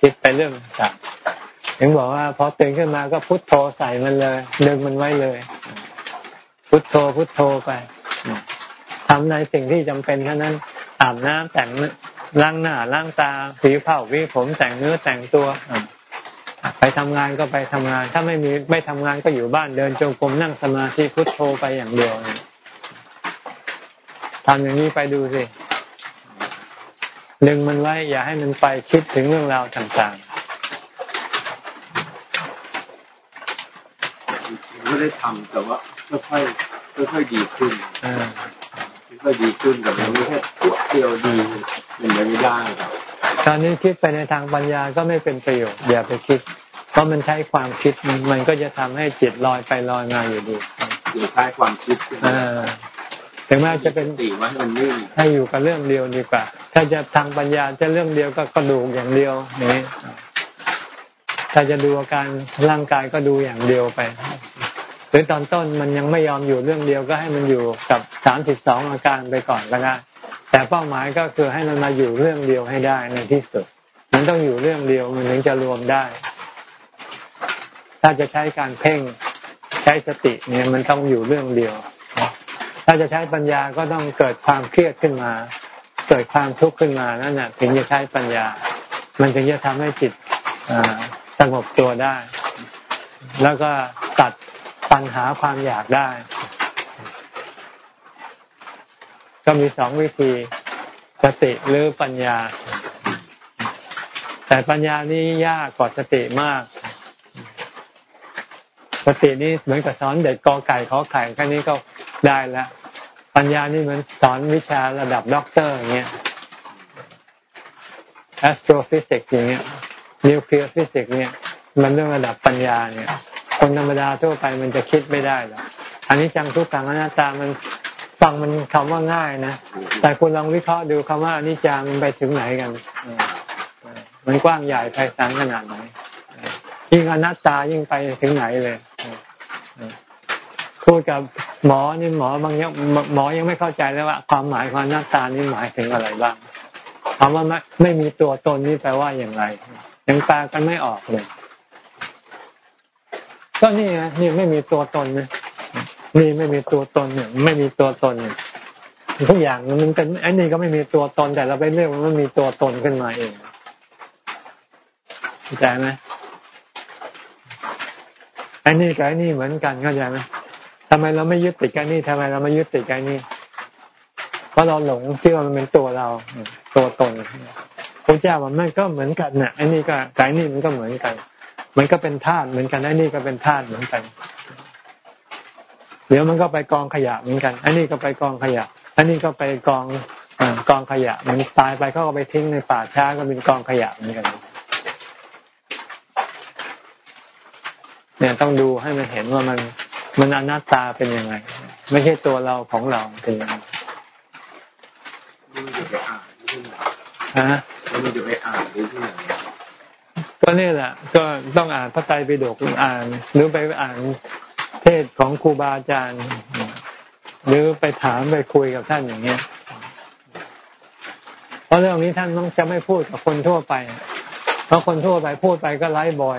คิดไปเรื่องต่างถึงบอกว่าพอตื่นขึ้นมาก็พุทโธใส่มันเลยดึงมันไว้เลย พุทโธพุทโธไปทำในสิ่งที่จำเป็นเท่านั้น อาบน้ำแต่งล้างหน้าล้างตาสีเผ้าวิผมแต่งเนื้อแต่งตัวไปทำงานก็ไปทำงาน ถ้าไม่มีไม่ทำงานก็อยู่บ้านเดินจงกรมนั่งสมาธิพุทโธไปอย่างเดียวทำอย่างนี้ไปดูสิดึงมันไว้ อย่าให้มันไปคิดถึงเรื่องราวต่างๆไม่ได้ทำแต่ว่าค่อยๆค่อยๆดีขึ้น อ่าค่อยๆดีขึ้นแต่มันไม่ใช่ตัวเดียวดีมันไม่ได้ครับตอนนี้คิดไปในทางปัญญาก็ไม่เป็นประโยชน์อย่าไปคิด เพราะมันใช้ความคิดมันก็จะทำให้จิตลอยไปลอยมาอยู่ดีอย่าใช้ความคิดเออถึงแม้จะเป็นสติไว้ให้มันนิ่งให้อยู่กับเรื่องเดียวดีกว่า ถ้าจะทางปัญญาจะเรื่องเดียวก็กระดูกอย่างเดียวนี่ถ้าจะดูอาการร่างกายก็ดูอย่างเดียวไป หรือตอนต้นมันยังไม่ยอมอยู่เรื่องเดียวก็ให้มันอยู่กับสามสิบสองอาการไปก่อนก็ได้แต่เป้าหมายก็คือให้มันมาอยู่เรื่องเดียวให้ได้ในที่สุด มันต้องอยู่เรื่องเดียวมันถึงจะรวมได้ ถ้าจะใช้การเพ่งใช้สติเนี่ยมันต้องอยู่เรื่องเดียว ถ้าจะใช้ปัญญาก็ต้องเกิดความเครียดขึ้นมา เกิดความทุกข์ขึ้นมานั่นแหะถึงจะใช้ปัญญา มันถึงจะทำให้จิตสงบตัวได้ แล้วก็ตัด ปัญหาความอยากได้ ก็มีสองวิธีสติหรือปัญญา แต่ปัญญานี่ยากกว่าสติมาก สตินี่เหมือนกับสอนเด็กกอไก่ขอไข่แค่นี้ก็ได้แล้วปัญญานี่เหมือนสอนวิชาระดับด็อกเตอร์อย่างเงี้ย astrophysics อย่างเงี้ย nuclear physics เนี่ย มันเรื่องระดับปัญญาเนี่ย คนธรรมดาทั่วไปมันจะคิดไม่ได้หรอกอันนี้จังทุกขังอนัตตามันฟังมันคำว่าง่ายนะแต่คุณลองวิเคราะห์ดูคำว่าอนิจจามันไปถึงไหนกันมันกว้างใหญ่ไพศาลขนาดไหนยิ่งอนัตตายิ่งไปถึงไหนเลยพูดกับหมอนี่หมอบางอย่างหมอยังไม่เข้าใจเลยว่า ความหมายของอนัตตานี่หมายถึงอะไรบ้างคำว่าไม่ไม่มีตัวตนนี่แปลว่าอย่างไรยังแปลกันไม่ออกเลย ก็นี่ไงนี่ไม่มีตัวตนนะนี่ไม่มีตัวตนเนี่ย ไม่มีตัวตนเนี่ยทุกอย่างมันเป็นไอ้นี่ก็ไม่มีตัวตนแต่เราไปเรียกว่ามันมีตัวตนขึ้นมาเองเข้าใจไหมไอ้นี่กับไอ้นี่เหมือนกันเข้าใจไหมทำไมเราไม่ยึดติดกับนี่ทำไมเราไม่ยึดติดกับนี่เพราะเราหลงคิดว่ามันเป็นตัวเรา ตัวตนพระเจ้าว่ามันก็เหมือนกันน่ะไอ้นี่ก็กับไอ้นี่มันก็เหมือนกัน มันก็เป็นธาตุเหมือนกันไอ้นี่ก็เป็นธาตุเหมือนกัน เดี๋ยวมันก็ไปกองขยะเหมือนกันไอ้นี่ก็ไปกองขยะไอ้นี่ก็ไปกองอกองขยะ มันตายไปเขาก็ไปทิ้งในป่าช้าก็เป็นกองขยะเหมือนกันเนี่ยต้องดูให้มันเห็นว่ามันมันอนัตตาเป็นยังไง ไม่ใช่ตัวเราของเราเป็นยังไงมันจะไปอ่านไหนฮะแล้วมันจะไปอ่านที่ไหน ก็เนี่ยแหละ ก็ต้องอ่านพระไตรปิฎกอ่าน หรือไปอ่านเทศของครูบาอาจารย์ หรือไปถามไปคุยกับท่านอย่างเงี้ยเพราะเรื่องนี้ท่านต้องจะไม่พูดกับคนทั่วไป เพราะคนทั่วไปพูดไปก็ไล่บอย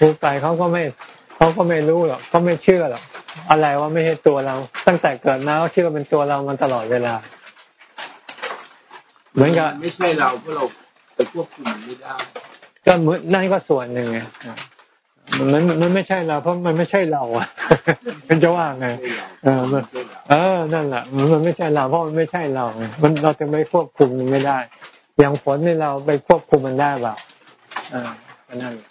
พูดไปเขาก็ไม่เขาก็ไม่รู้หรอกเขาไม่เชื่อหรอกอะไรว่าไม่ใช่ตัวเรา ตั้งแต่เกิดมาเขาเชื่อว่าเป็นตัวเรามันตลอดเวลา เหมือนกับไม่ใช่เราเพราะเรา ไปควบคุมมันไม่ได้ ก็เหมือนนั่นก็ส่วนหนึ่งไงมันมันไม่ใช่เราเพราะมันไม่ใช่เราอะมันจะว่าไงเออมันเออนั่นแหละมันมันไม่ใช่เราเพราะมันไม่ใช่เราไงมันเราจะไม่ควบคุมมันไม่ได้ อย่างฝนนี่เราไปควบคุมมันได้เปล่าอ่าก็นั่นแหละ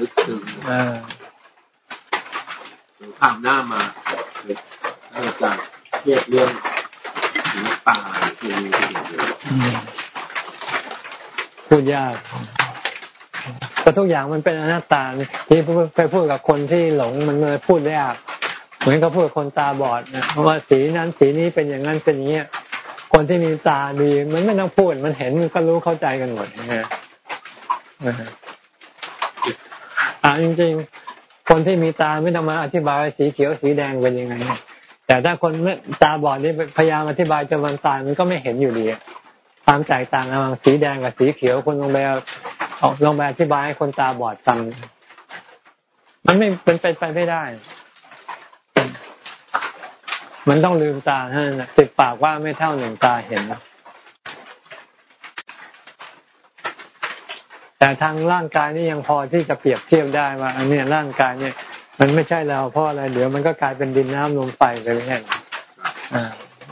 ลึกซึ้งอ่าข้ามหน้ามาเกิดจากเทียบเรื่องศิลปะคือมีสิ่งเดียว อืมพูด ยากแต่ทุกอย่างมันเป็นอนัตตาที่ไปพูดกับคนที่หลงมันเลยพูดยากเหมือนกับพูดกับคนตาบอดนะว่าสีนั้นสีนี้เป็นอย่างนั้นเป็นอย่างเงี้ยคนที่มีตาดีมันไม่ต้องพูด มันเห็นมันก็รู้เข้าใจกันหมดนะอ่าจริงๆ คนที่มีตาไม่ต้องมาอธิบายสีเขียวสีแดงเป็นยังไงแต่ถ้าคนตาบอดนี่พยายามอธิบายจนมันตายมันก็ไม่เห็นอยู่ดี ความแตกต่างระหว่างสีแดงกับสีเขียวคนลงไปเอาลงไปอธิบายให้คนตาบอดฟังมันไม่เป็นไปไม่ได้ มันต้องลืมตาเท่านั้นนะสิบปากว่าไม่เท่าหนึ่งตาเห็น แต่ทางร่างกายนี่ยังพอที่จะเปรียบเทียบได้ว่า อันนี้ร่างกายเนี่ย มันไม่ใช่เราเพราะอะไรเดี๋ยวมันก็กลายเป็นดินน้ำลมไฟไปไม่ใช่เหรออ่า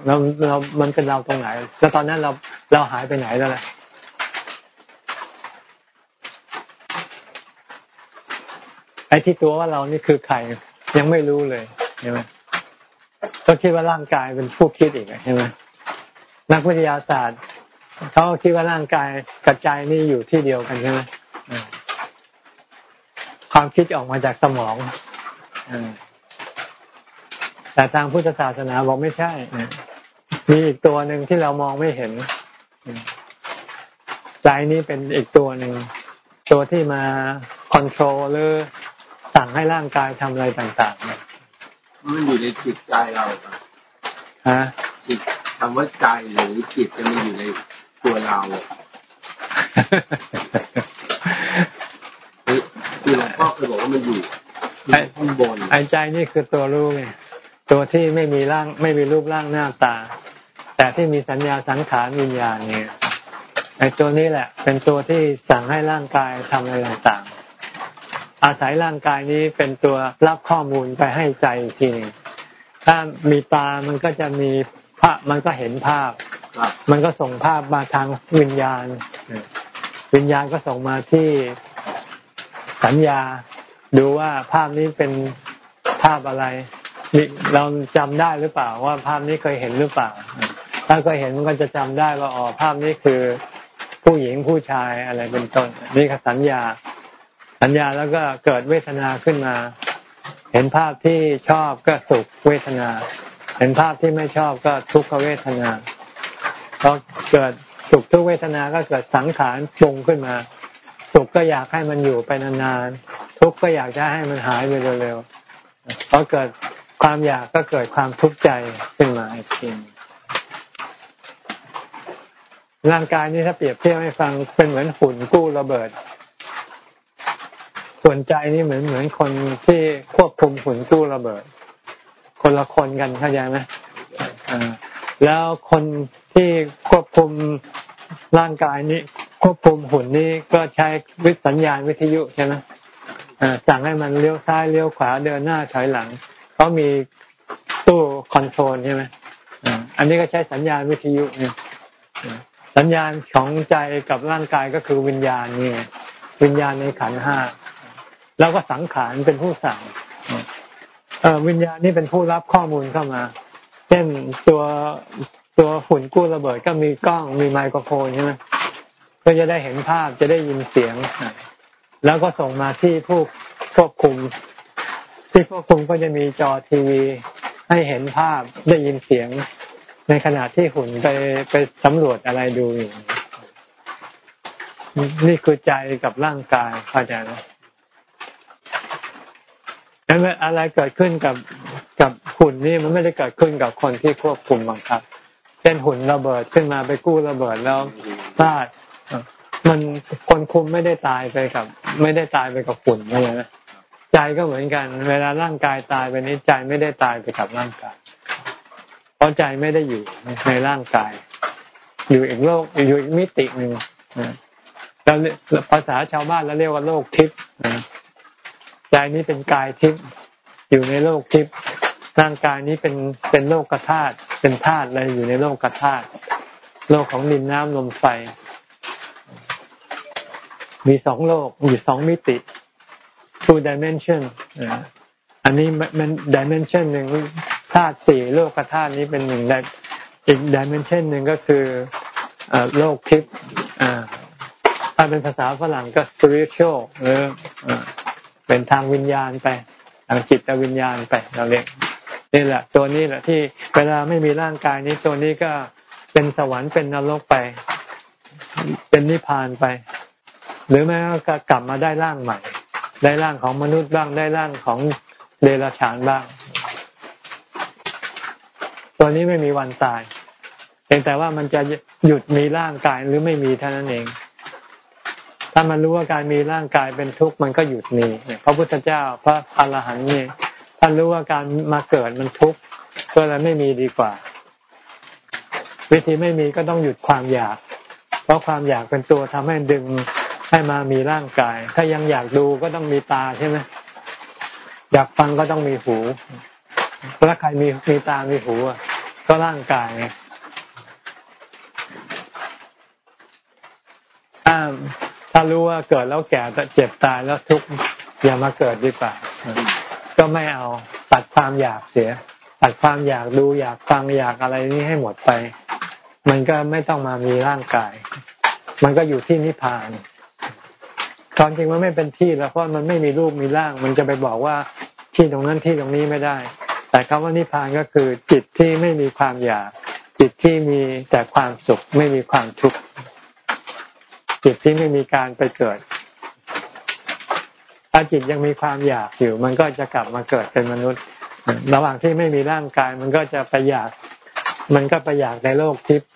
เราเรา มันเป็นเราตรงไหน แล้วตอนนั้นเรา เราหายไปไหนแล้วล่ะไอ้ที่ตัวว่าเรานี่คือใครยังไม่รู้เลยใช่ไหมก็คิดว่าร่างกายเป็นผู้คิดอีกใช่ไหมนักวิทยาศาสตร์เขาคิดว่าร่างกายกับใจนี่อยู่ที่เดียวกันใช่ไหมความคิดออกมาจากสมองแต่ทางพุทธศาสนาบอกไม่ใช่มีอีกตัวหนึ่งที่เรามองไม่เห็น ใจนี้เป็นอีกตัวหนึ่งตัวที่มาคอนโทรลหรือสั่งให้ร่างกายทำอะไรต่างๆมันอยู่ในจิตใจเราฮะจิตคำว่าใจหรือจิตจะมันอยู่ในตัวเราคือหลวงพ่อเคยบอกว่ามันอยู่ข้างบนไอ้ใจนี่คือตัวรู้ไงตัวที่ไม่มีร่าง ไม่มีรูปร่างหน้าตา แต่ที่มีสัญญาสังขารวิญญาณเนี่ยไอ้ตัวนี้แหละ เป็นตัวที่สั่งให้ร่างกายทำอะไรต่างๆ อาศัยร่างกายนี้เป็นตัวรับข้อมูลไปให้ใจอีกทีนึงถ้ามีตามันก็จะมีภาพมันก็เห็นภาพ มันก็ส่งภาพมาทางวิญญาณ วิญญาณก็ส่งมาที่สัญญา ดูว่าภาพนี้เป็นภาพอะไรเราจำได้หรือเปล่าว่าภาพนี้เคยเห็นหรือเปล่า ถ้าเคยเห็นมันก็จะจำได้ว่าอ๋อภาพนี้คือผู้หญิงผู้ชายอะไรเป็นต้นนี่คือสัญญา สัญญาแล้วก็เกิดเวทนาขึ้นมา เห็นภาพที่ชอบก็สุขเวทนา เห็นภาพที่ไม่ชอบก็ทุกขเวทนาพอเกิดสุขทุกเวทนาก็เกิดสังขารปรุงขึ้นมา สุขก็อยากให้มันอยู่ไปนานๆทุกข์ก็อยากจะให้มันหายไปเร็วๆพอเกิดความอยากก็เกิดความทุกข์ใจขึ้นมาอีกที ร่างกายนี้ถ้าเปรียบเทียบให้ฟังเป็นเหมือนหุ่นกู้ระเบิด ส่วนใจนี่เหมือนเหมือนคนที่ควบคุมหุ่นกู้ระเบิด คนละคนกันเข้าใจไหมแล้วคนที่ควบคุมร่างกายนี้ควบคุมหุ่นนี้ก็ใช้วิสัญญาณวิทยุใช่ไหมสั่งให้มันเลี้ยวซ้ายเลี้ยวขวาเดินหน้าถอยหลังเขามีตู้คอนโทรลใช่ไหมอันนี้ก็ใช้สัญญาณวิทยุเนี่ย สัญญาณของใจกับร่างกายก็คือวิญญาณนี่วิญญาณในขันห้าแล้วก็สังขารเป็นผู้สั่งวิญญาณนี่เป็นผู้รับข้อมูลเข้ามา เช่นตัวตัวหุ่นกู้ระเบิดก็มีกล้องมีไมโครโฟนใช่ไหมก็จะได้เห็นภาพจะได้ยินเสียง แล้วก็ส่งมาที่ผู้ควบคุม ที่ควบคุมก็จะมีจอทีวี ให้เห็นภาพได้ยินเสียง ในขณะที่หุ่นไปไปสำรวจอะไรดูอยู่นี่คือใจกับร่างกายเข้าใจไหมนั้นอะไรเกิดขึ้นกับกับหุ่นนี่มันไม่ได้เกิดขึ้นกับคนที่ควบคุมบังคับเช่นหุ่นระเบิดขึ้นมาไปกู้ระเบิดแล้วพลาดมันคนคุมไม่ได้ตายไปกับ ไม่ได้ตายไปกับหุ่นใช่ไหมใจก็เหมือนกัน เวลาร่างกายตายไปนี้ใจไม่ได้ตายไปกับร่างกาย ราะใจไม่ได้อยู่ในร่างกาย อยู่อีกโลกอยู่อีกมิติหนึ่งเราภาษาชาวบ้านเราเรียกว่าโลกทิพย์ใจนี้เป็นกายทิพย์อยู่ในโลกทิพย์ร่างกายนี้เป็นเป็นโลกกธาตุเป็นธาตุอะไรอยู่ในโลกกธาตุโลกของดินน้ำลมไฟ มีสองโลกมีสองมิติ two dimension อันนี้มัน dimension หนึ่ง ธาตุสี่โลกธาตุนี้เป็นหนึ่งอีก dimension หนึ่งก็คือโลกทิพย์ถ้าเป็นภาษาฝรั่งก็ spiritual หรือเป็นทางวิญญาณไปทางจิตวิญญาณไปเราเรียกนี่แหละ ตัวนี้แหละที่เวลาไม่มีร่างกายนี้ตัวนี้ก็เป็นสวรรค์เป็นนรกไป เป็นนิพพานไป หรือแม้ก็กลับมาได้ร่างใหม่ ได้ร่างของมนุษย์บ้างได้ร่างของเดรัจฉานบ้าง ตัวนี้ไม่มีวันตายเพียงแต่ว่ามันจะหยุดมีร่างกายหรือไม่มีเท่านั้นเอง ถ้ามันรู้ว่าการมีร่างกายเป็นทุกข์มันก็หยุดมีพระพุทธเจ้าพระอรหันต์นี่ท่านรู้ว่าการมาเกิดมันทุกข์ก็เลยไม่มีดีกว่า วิธีไม่มีก็ต้องหยุดความอยาก เพราะความอยากเป็นตัวทำให้ดึงให้มามีร่างกาย ถ้ายังอยากดูก็ต้องมีตาใช่ไหมอยากฟังก็ต้องมีหูถ้าใครมีมีตามีหูอะ ก็ร่างกายถ้าถ้ารู้ว่าเกิดแล้วแก่เจ็บตายแล้วทุกข์อย่ามาเกิดดีกว่า ก็ไม่เอาตัดความอยากเสีย ตัดความอยากดูอยากฟังอยากอะไรนี้ให้หมดไป มันก็ไม่ต้องมามีร่างกาย มันก็อยู่ที่นิพพานตอนจริงมันไม่เป็นที่แล้วเพราะมันไม่มีรูปมีร่าง มันจะไปบอกว่าที่ตรงนั้นที่ตรงนี้ไม่ได้ แต่คำว่านิพพานก็คือจิตที่ไม่มีความอยาก จิตที่มีแต่ความสุขไม่มีความทุกข์จิตที่ไม่มีการไปเกิด ถ้าจิตยังมีความอยากอยู่ มันก็จะกลับมาเกิดเป็นมนุษย์ ระหว่างที่ไม่มีร่างกาย มันก็จะไปอยาก มันก็ไปอยากในโลกทิพย์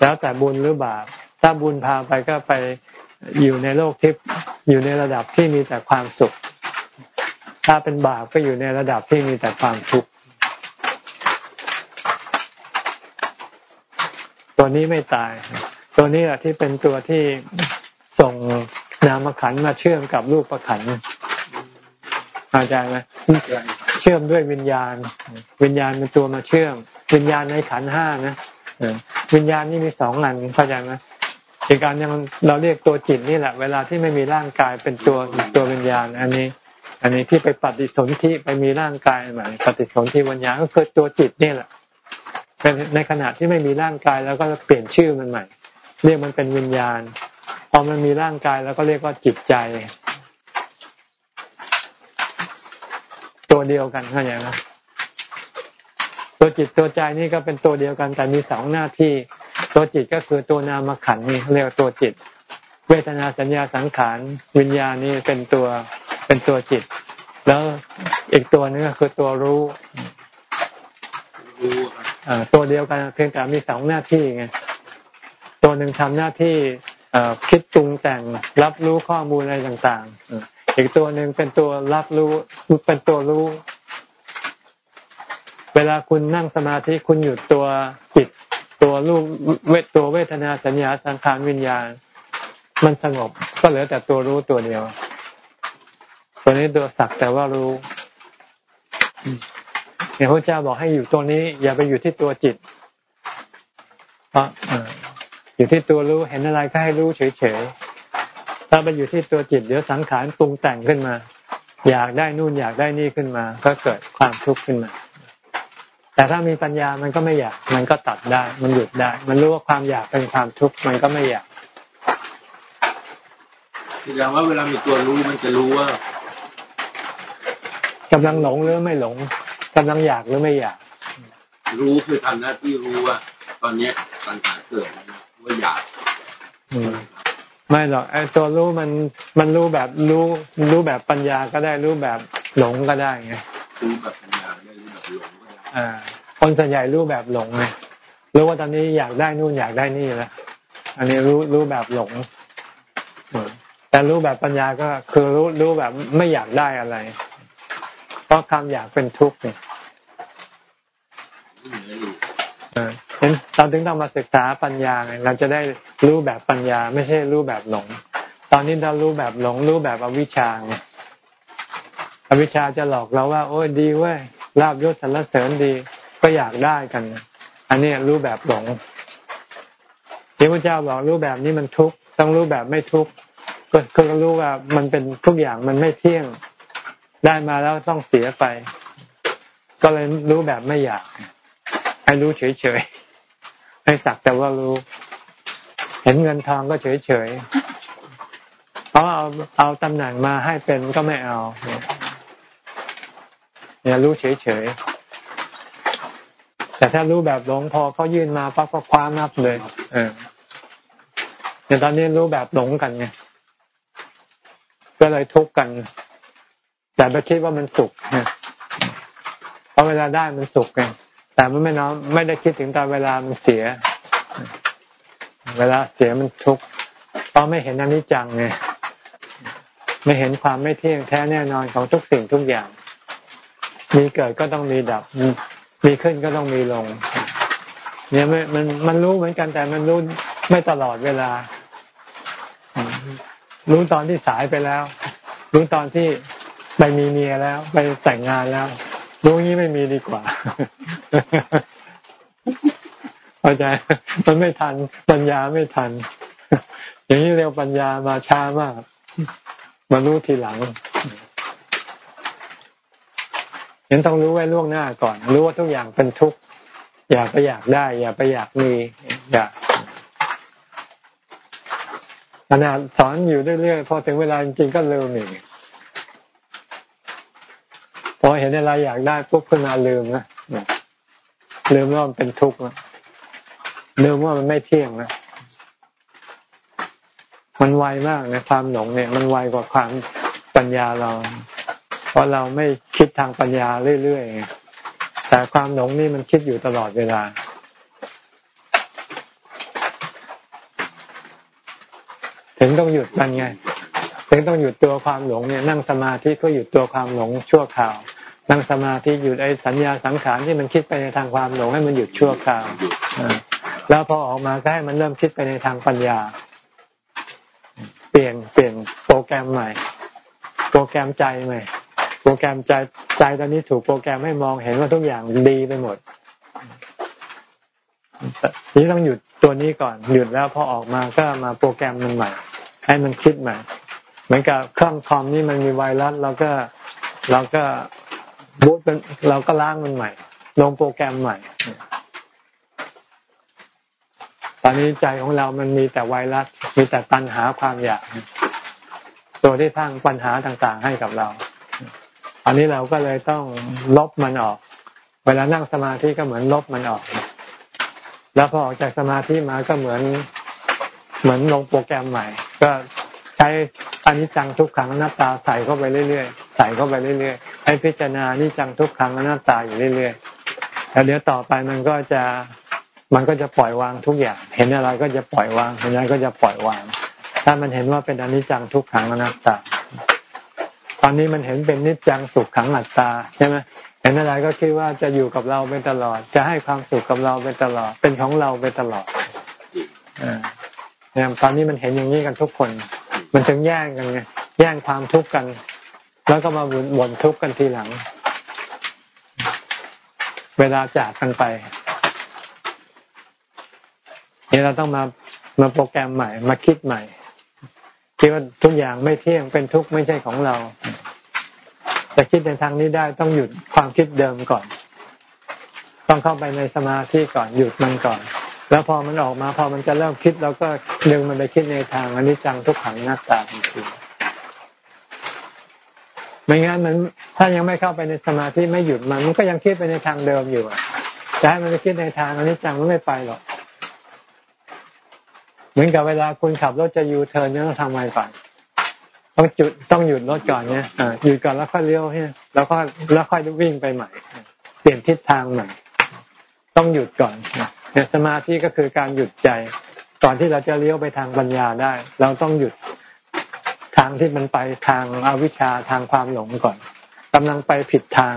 แล้วแต่บุญหรือบาป ถ้าบุญพาไปก็ไปอยู่ในโลกทิพย์อยู่ในระดับที่มีแต่ความสุข ถ้าเป็นบาปก็อยู่ในระดับที่มีแต่ความทุกข์ตัวนี้ไม่ตาย ตัวนี้แหละที่เป็นตัวที่ส่งนามขันมาเชื่อมกับรูปประขันอาจารย์ไหมเชื่อมด้วยวิญญาณ วิญญาณเป็นตัวมาเชื่อม วิญญาณในขันห้านะวิญญาณนี่มีสองอันเข้าใจไหมอีกการยังเราเรียกตัวจิตนี่แหละ เวลาที่ไม่มีร่างกายเป็นตัวตัววิญญาณ อันนี้ อันนี้ที่ไปปฏิสนธิไปมีร่างกายใหม่ปฏิสนธิวิญญาณก็คือตัวจิตนี่แหละเป็นในขณะที่ไม่มีร่างกายแล้วก็เปลี่ยนชื่อมันใหม่ เรียกมันเป็นวิญญาณพอมันมีร่างกายแล้วก็เรียกว่าจิตใจ ตัวเดียวกันเข้าใจไหมตัวจิตตัวใจนี่ก็เป็นตัวเดียวกันแต่มีสองหน้าที่ ตัวจิตก็คือตัวนามขันนี่เรียกว่าตัวจิต เวทนาสัญญาสังขารวิญญาณนี่เป็นตัว เป็นตัวจิต แล้วอีกตัวนึงก็คือตัวรู้ตัวเดียวกันเพียงแต่มีสองหน้าที่ไงตัวหนึ่งทำหน้าที่คิดปรุงแต่งรับรู้ข้อมูลอะไรต่างๆอีกตัวหนึ่งเป็นตัวรับรู้เป็นตัวรู้ เวลาคุณนั่งสมาธิคุณหยุดตัวจิต ตัวรูปเวทตัวเวทนาสัญญาสังขารวิญญาณ มันสงบก็เหลือแต่ตัวรู้ตัวเดียว ตัวนี้ตัวสักแต่ว่ารู้เนี่ยพระเจ้าบอกให้อยู่ตัวนี้ อย่าไปอยู่ที่ตัวจิตเพราะอยู่ที่ตัวรู้เห็นอะไรก็ให้รู้เฉยๆถ้าไปอยู่ที่ตัวจิต เดี๋ยวสังขารปรุงแต่งขึ้นมา อยากได้นู่นอยากได้นี่ขึ้นมา ก็เกิดความทุกข์ขึ้นมา แต่ถ้ามีปัญญามันก็ไม่อยาก มันก็ตัดได้ มันหยุดได้ มันรู้ว่าความอยากเป็นความทุกข์มันก็ไม่อยากแสดงว่าเวลามีตัวรู้มันจะรู้ว่าำลังหลงหรือไม่หลงกำลังอยากหรือไม่อยาก รู้คือทำหน้าที่รู้ว่า ตอนเนี้ยปัญหาเกิดว่าอยากไม่หรอกไอ้ตัวรู้มันมันรู้แบบรู้รู้แบบปัญญาก็ได้รู้แบบหลงก็ได้ไงรู้แบบปัญญาได้รู้แบบหลงอ่าคนส่วนใหญ่รู้แบบหลงไงรู้ว่าตอนนี้อยากได้นู่นอยากได้นี่แล้วอันนี้รู้รู้แบบหลงแต่รู้แบบปัญญาก็คือรู้รู้แบบไม่อยากได้อะไร เพราะความอยากเป็นทุกข์เนี่ยเห็นเราถึงต้องมาศึกษาปัญญาไงเราจะได้รู้แบบปัญญา ไม่ใช่รู้แบบหลง ตอนนี้เรารู้แบบหลง รู้แบบอวิชชาไงอวิชชาจะหลอกเราว่า โอ้ยดีเว้ยลาบยศสรรเสริญดีก็อยากได้กัน อันนี้รู้แบบหลงที่พระเจ้าบอกรู้แบบนี้มันทุกข์ต้องรู้แบบไม่ทุกข์ก็คือรู้ว่ามันเป็นทุกอย่างมันไม่เที่ยง ได้มาแล้วต้องเสียไป ก็เลยรู้แบบไม่อยาก ให้รู้เฉยๆ ให้สักแต่ว่ารู้ เห็นเงินทองก็เฉยๆเพราะเอาเอาตำแหน่งมาให้เป็นก็ไม่เอา เนี่ยรู้เฉยๆ แต่ถ้ารู้แบบหลงพอเขายื่นมาปั๊บก็คว้านับเลย เออเนี่ตอนนี้รู้แบบหลงกันไงก็เลยทุกข์กัน แต่ไปคิดว่ามันสุขเพราะเวลาได้มันสุขไงแต่มันไม่น้อมไม่ได้คิดถึงตอนเวลามันเสีย เวลาเสียมันทุกข์เพราะไม่เห็นอนิจจังไงไม่เห็นความไม่เที่ยงแท้แน่นอนของทุกสิ่งทุกอย่าง มีเกิดก็ต้องมีดับ มีขึ้นก็ต้องมีลง เนี่ยมันมันรู้เหมือนกันแต่มันรู้ไม่ตลอดเวลา รู้ตอนที่สายไปแล้ว รู้ตอนที่ ไปมีเมียแล้ว ไปแต่งงานแล้วรู้งี้ไม่มีดีกว่าเข้าใจมันไม่ทัน ปัญญาไม่ทัน อย่างนี้เร็วปัญญามาช้ามากมารู้ทีหลังยันต้องรู้ไว้ล่วงหน้าก่อน รู้ว่าทุกอย่างเป็นทุกข์อย่าไปอยากได้ อย่าไปอยากมีอย่าขนาดสอนอยู่เรื่อยๆพอถึงเวลาจริงๆก็ลืมอีก พอเห็นอะไรอยากได้ปุ๊บขึ้นมาลืมนะลืมว่ามันเป็นทุกข์นะลืมว่ามันไม่เที่ยงนะมันไวมากในะความหลงเนี่ย มันไวกว่าความปัญญาเรา เพราะเราไม่คิดทางปัญญาเรื่อยๆแต่ความหลงนี่มันคิดอยู่ตลอดเวลาถึงต้องหยุดมันไงถึงต้องหยุดตัวความหลงเนี่ยนั่งสมาธิก็หยุดตัวความหลงชั่วคราว นั่งสมาธิหยุดไอ้สัญญาสังขารที่มันคิดไปในทางความหลงให้มันหยุดชั่วคราวแล้วพอออกมาก็ให้มันเริ่มคิดไปในทางปัญญา เปลี่ยนเปลี่ยนโปรแกรมใหม่ โปรแกรมใจใหม่โปรแกรมใจใจตอนนี้ถูกโปรแกรมให้มองเห็นว่าทุกอย่างดีไปหมดนี่ต้องหยุดตัวนี้ก่อน หยุดแล้วพอออกมาก็มาโปรแกรมมันใหม่ ให้มันคิดใหม่ เหมือนกับเครื่องคอมนี่มันมีไวรัสเราก็เราก็ บูตเป็นเราก็ล้างมันใหม่ ลงโปรแกรมใหม่ ตอนนี้ใจของเรามันมีแต่ไวรัส มีแต่ปัญหาความอยาก ตัวที่สร้างปัญหาต่างๆให้กับเรา อันนี้เราก็เลยต้องลบมันออก เวลานั่งสมาธิก็เหมือนลบมันออก แล้วพอออกจากสมาธิมาก็เหมือนเหมือนลงโปรแกรมใหม่ ก็ใช้อนิจจังทุกขังอนัตตาใส่เข้าไปเรื่อยๆ ใส่เข้าไปเรื่อยๆ ให้พิจารณานิจจังทุกขังอนัตตาอยู่เรื่อยๆแล้วเดี๋ยวต่อไปมันก็จะมันก็จะปล่อยวางทุกอย่าง เห็นอะไรก็จะปล่อยวางเห็นอะไรก็จะปล่อยวาง ถ้ามันเห็นว่าเป็นอนิจจังทุกขังอนัตตา ตอนนี้มันเห็นเป็นนิจจังสุขขังอัตตาใช่ไหมเห็นอะไรก็คิดว่าจะอยู่กับเราเป็นตลอด จะให้ความสุขกับเราเป็นตลอด เป็นของเราเป็นตลอดเนี่ยตอนนี้มันเห็นอย่างนี้กันทุกคน มันถึงแย่งกันไงแย่งความทุกข์กัน แล้วก็มาบ่นทุกข์กันทีหลัง เวลาจากกันไปนี่เราต้องมามาโปรแกรมใหม่ มาคิดใหม่คิดว่าทุกอย่างไม่เที่ยงเป็นทุกข์ไม่ใช่ของเราจะคิดในทางนี้ได้ต้องหยุดความคิดเดิมก่อน ต้องเข้าไปในสมาธิก่อนหยุดมันก่อน แล้วพอมันออกมาพอมันจะเริ่มคิดเราก็ดึงมันไปคิดในทางอนนี้จังทุกขังหน้าตาทันที ไม่งั้นมันถ้ายังไม่เข้าไปในสมาธิไม่หยุดมัน มันก็ยังคิดไปในทางเดิมอยู่อะจะให้มันไปคิดในทางอนนี้จังมันไม่ไปหรอกเหมือนกับเวลาคุณขับรถจะยูเทิร์นเนี่ยต้องทำอะไรก่อนต้องจุดต้องหยุดรถก่อนเนี่ยหยุดก่อนแล้วค่อยเลี้ยวเนี่ยแล้วก็แล้วค่อยวิ่งไปใหม่ เปลี่ยนทิศทางใหม่ต้องหยุดก่อนเนี่ยสมาธิก็คือการหยุดใจ ก่อนที่เราจะเลี้ยวไปทางปัญญาได้ เราต้องหยุด ทางที่มันไปทางอาวิชชาทางความหลงก่อนกำลังไปผิดทาง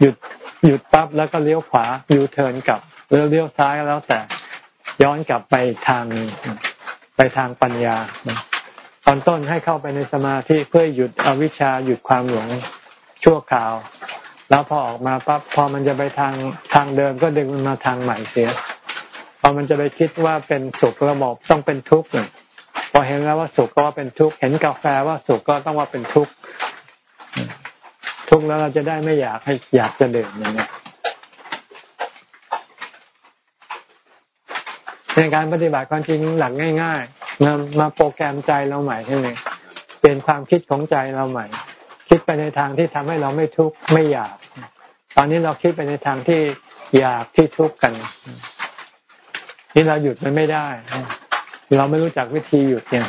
หยุดหยุดปั๊บแล้วก็เลี้ยวขวายูเทิร์นกลับหรือเลี้ยวซ้ายแล้วแต่ย้อนกลับไปทางไปทางปัญญา ตอนต้นให้เข้าไปในสมาธิเพื่อหยุดอวิชชาหยุดความหลงชั่วคราว แล้วพอออกมาปั๊บพอมันจะไปทางทางเดิมก็ดึงมันมาทางใหม่เสียพอมันจะไปคิดว่าเป็นสุขระบบต้องเป็นทุกข์ พอเห็นแล้วว่าสุขก็ว่าเป็นทุกข์ เห็นกาแฟว่าสุขก็ต้องว่าเป็นทุกข์ ทุกข์แล้วเราจะได้ไม่อยากให้อยากจะดื่มอย่างนี้ในการปฏิบัติความจริงหลักง่ายๆมามาโปรแกรมใจเราใหม่ใช่ไหมเปลี่ยนความคิดของใจเราใหม่ คิดไปในทางที่ทำให้เราไม่ทุกข์ไม่อยาก ตอนนี้เราคิดไปในทางที่อยากที่ทุกข์กัน นี่เราหยุดมันไม่ได้ เราไม่รู้จักวิธีหยุดเนี่ย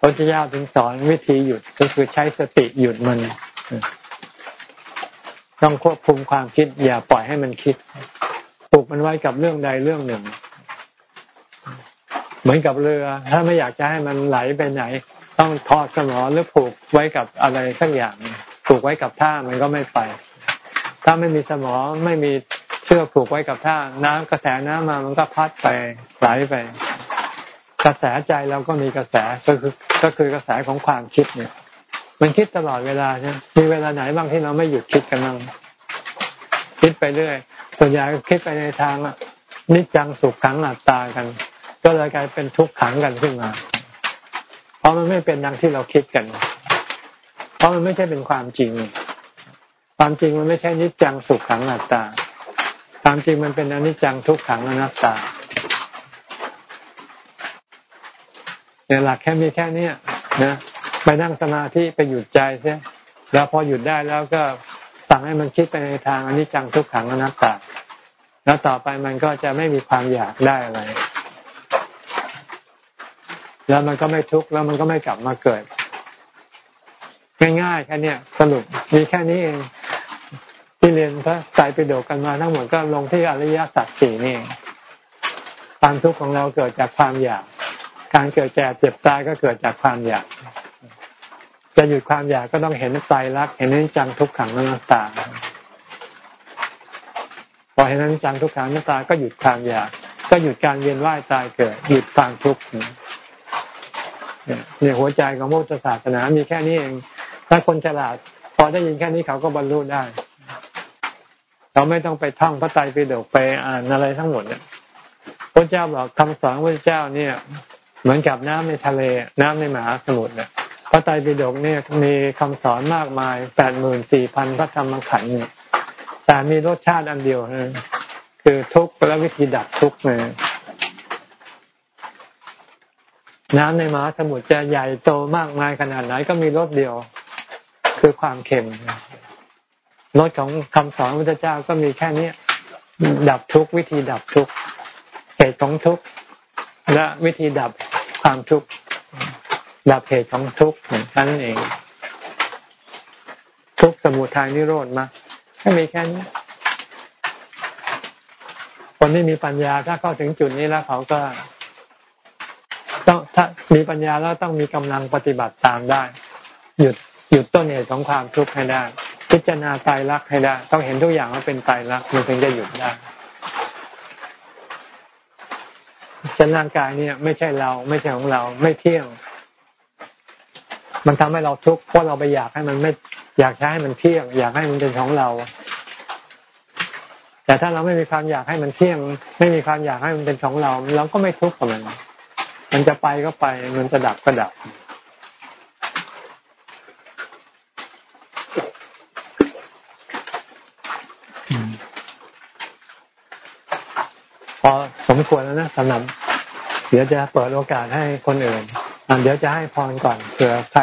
พระเจ้าถึงสอนวิธีหยุดก็คือใช้สติหยุดมัน ต้องควบคุมความคิด อย่าปล่อยให้มันคิดปลูกมันไว้กับเรื่องใดเรื่องหนึ่ง เหมือนกับเรือ ถ้าไม่อยากจะให้มันไหลไปไหน ต้องทอดสมอหรือผูกไว้กับอะไรสักอย่างผูกไว้กับท่ามันก็ไม่ไป ถ้าไม่มีสมอไม่มีเชือกผูกไว้กับท่าน้ำกระแสน้ำมามันก็พัดไปไหลไป กระแสใจเราก็มีกระแสก็คือก็คือกระแสของความคิดเนี่ย มันคิดตลอดเวลาใช่ไหมมีเวลาไหนบ้างที่เราไม่หยุดคิดกันบ้างคิดไปเรื่อยส่วนใหญ่คิดไปในทางนิจจังสุขขังอัตตากัน ก็เลยกลายเป็นทุกขังกันขึ้นมา เพราะมันไม่เป็นดังที่เราคิดกัน เพราะมันไม่ใช่เป็นความจริง ความจริงมันไม่ใช่นิจจังสุขขังอนัตตา ความจริงมันเป็นอนิจจังทุกขังอนัตตา เนี่ยหลักแค่มีแค่นี้นะไปนั่งสมาธิไปหยุดใจใช่แล้วพอหยุดได้แล้วก็สั่งให้มันคิดไปในทางอนิจจังทุกขังอนัตตาแล้วต่อไปมันก็จะไม่มีความอยากได้อะไร แล้วมันก็ไม่ทุกข์แล้วมันก็ไม่กลับมาเกิด ง่ายๆแค่นี้สรุปมีแค่นี้เองที่เรียนพระไตรปิฎกกันมาทั้งหมดก็ลงที่อริยสัจสี่นี่ความทุกข์ของเราเกิดจากความอยาก การเกิดแก่เจ็บตายก็เกิดจากความอยาก จะหยุดความอยากก็ต้องเห็นไตรลักษณ์เห็นนิจังทุกขังอนัตตา พอเห็นนิจังทุกขังอนัตตาก็หยุดความอยาก ก็หยุดการเวียนว่ายตายเกิด หยุดความทุกข์เนี่ยหัวใจของพุทธศาสนา มีแค่นี้เอง ถ้าคนฉลาด พอได้ยินแค่นี้เขาก็บรรลุได้ เราไม่ต้องไปท่องพระไตรปิฎกไปอ่านอะไรทั้งหมดเนี่ยพระเจ้าบอกคำสอนพระเจ้าเนี่ย เหมือนกับน้ำในทะเล น้ำในมหาสมุทรเนี่ยพระไตรปิฎกเนี่ยมีคำสอนมากมายแปดหมื่นสี่พันพระธรรมขันธ์แต่มีรสชาติอันเดียวนะคือทุกข์และวิธีดับทุกข์นะน้ำในมหาสมุทรจะใหญ่โตมากมายขนาดไหนก็มีรสเดียว คือความเค็มรสของคำสอนพระเจ้าก็มีแค่นี้ดับทุกวิธีดับทุกเหตุของทุกและวิธีดับ ความทุกข์ดับเหตุของทุกข์นั่นเอง ทุกสมุทัยนิโรธมาแค่มีแค่นี้คนที่มีปัญญาถ้าเข้าถึงจุดนี้แล้วเขาก็ ต้องถ้ามีปัญญาแล้วต้องมีกำลังปฏิบัติตามได้ หยุดหยุดต้นเหตุของความทุกข์ให้ได้ พิจารณาตายรักให้ได้ ต้องเห็นทุกอย่างว่าเป็นตายรักมันถึงจะหยุดได้ฉั นร่างกายเนี่ยไม่ใช่เราไม่ใช่ของเราไม่เที่ยง มันทำให้เราทุกข์เพราะเราไปอยากให้มันไม่อยากให้มันเที่ยง อยากให้มันเป็นของเรา แต่ถ้าเราไม่มีความอยากให้มันเที่ยง ไม่มีความอยากให้มันเป็นของเรา เราก็ไม่ทุกข์กับมัน มันจะไปก็ไป มันจะดับก็ดับพอสมควรแล้วนะสำหรับ เดี๋ยวจะเปิดโอกาสให้คนอื่นเดี๋ยวจะให้พรก่อนเผื่อใคร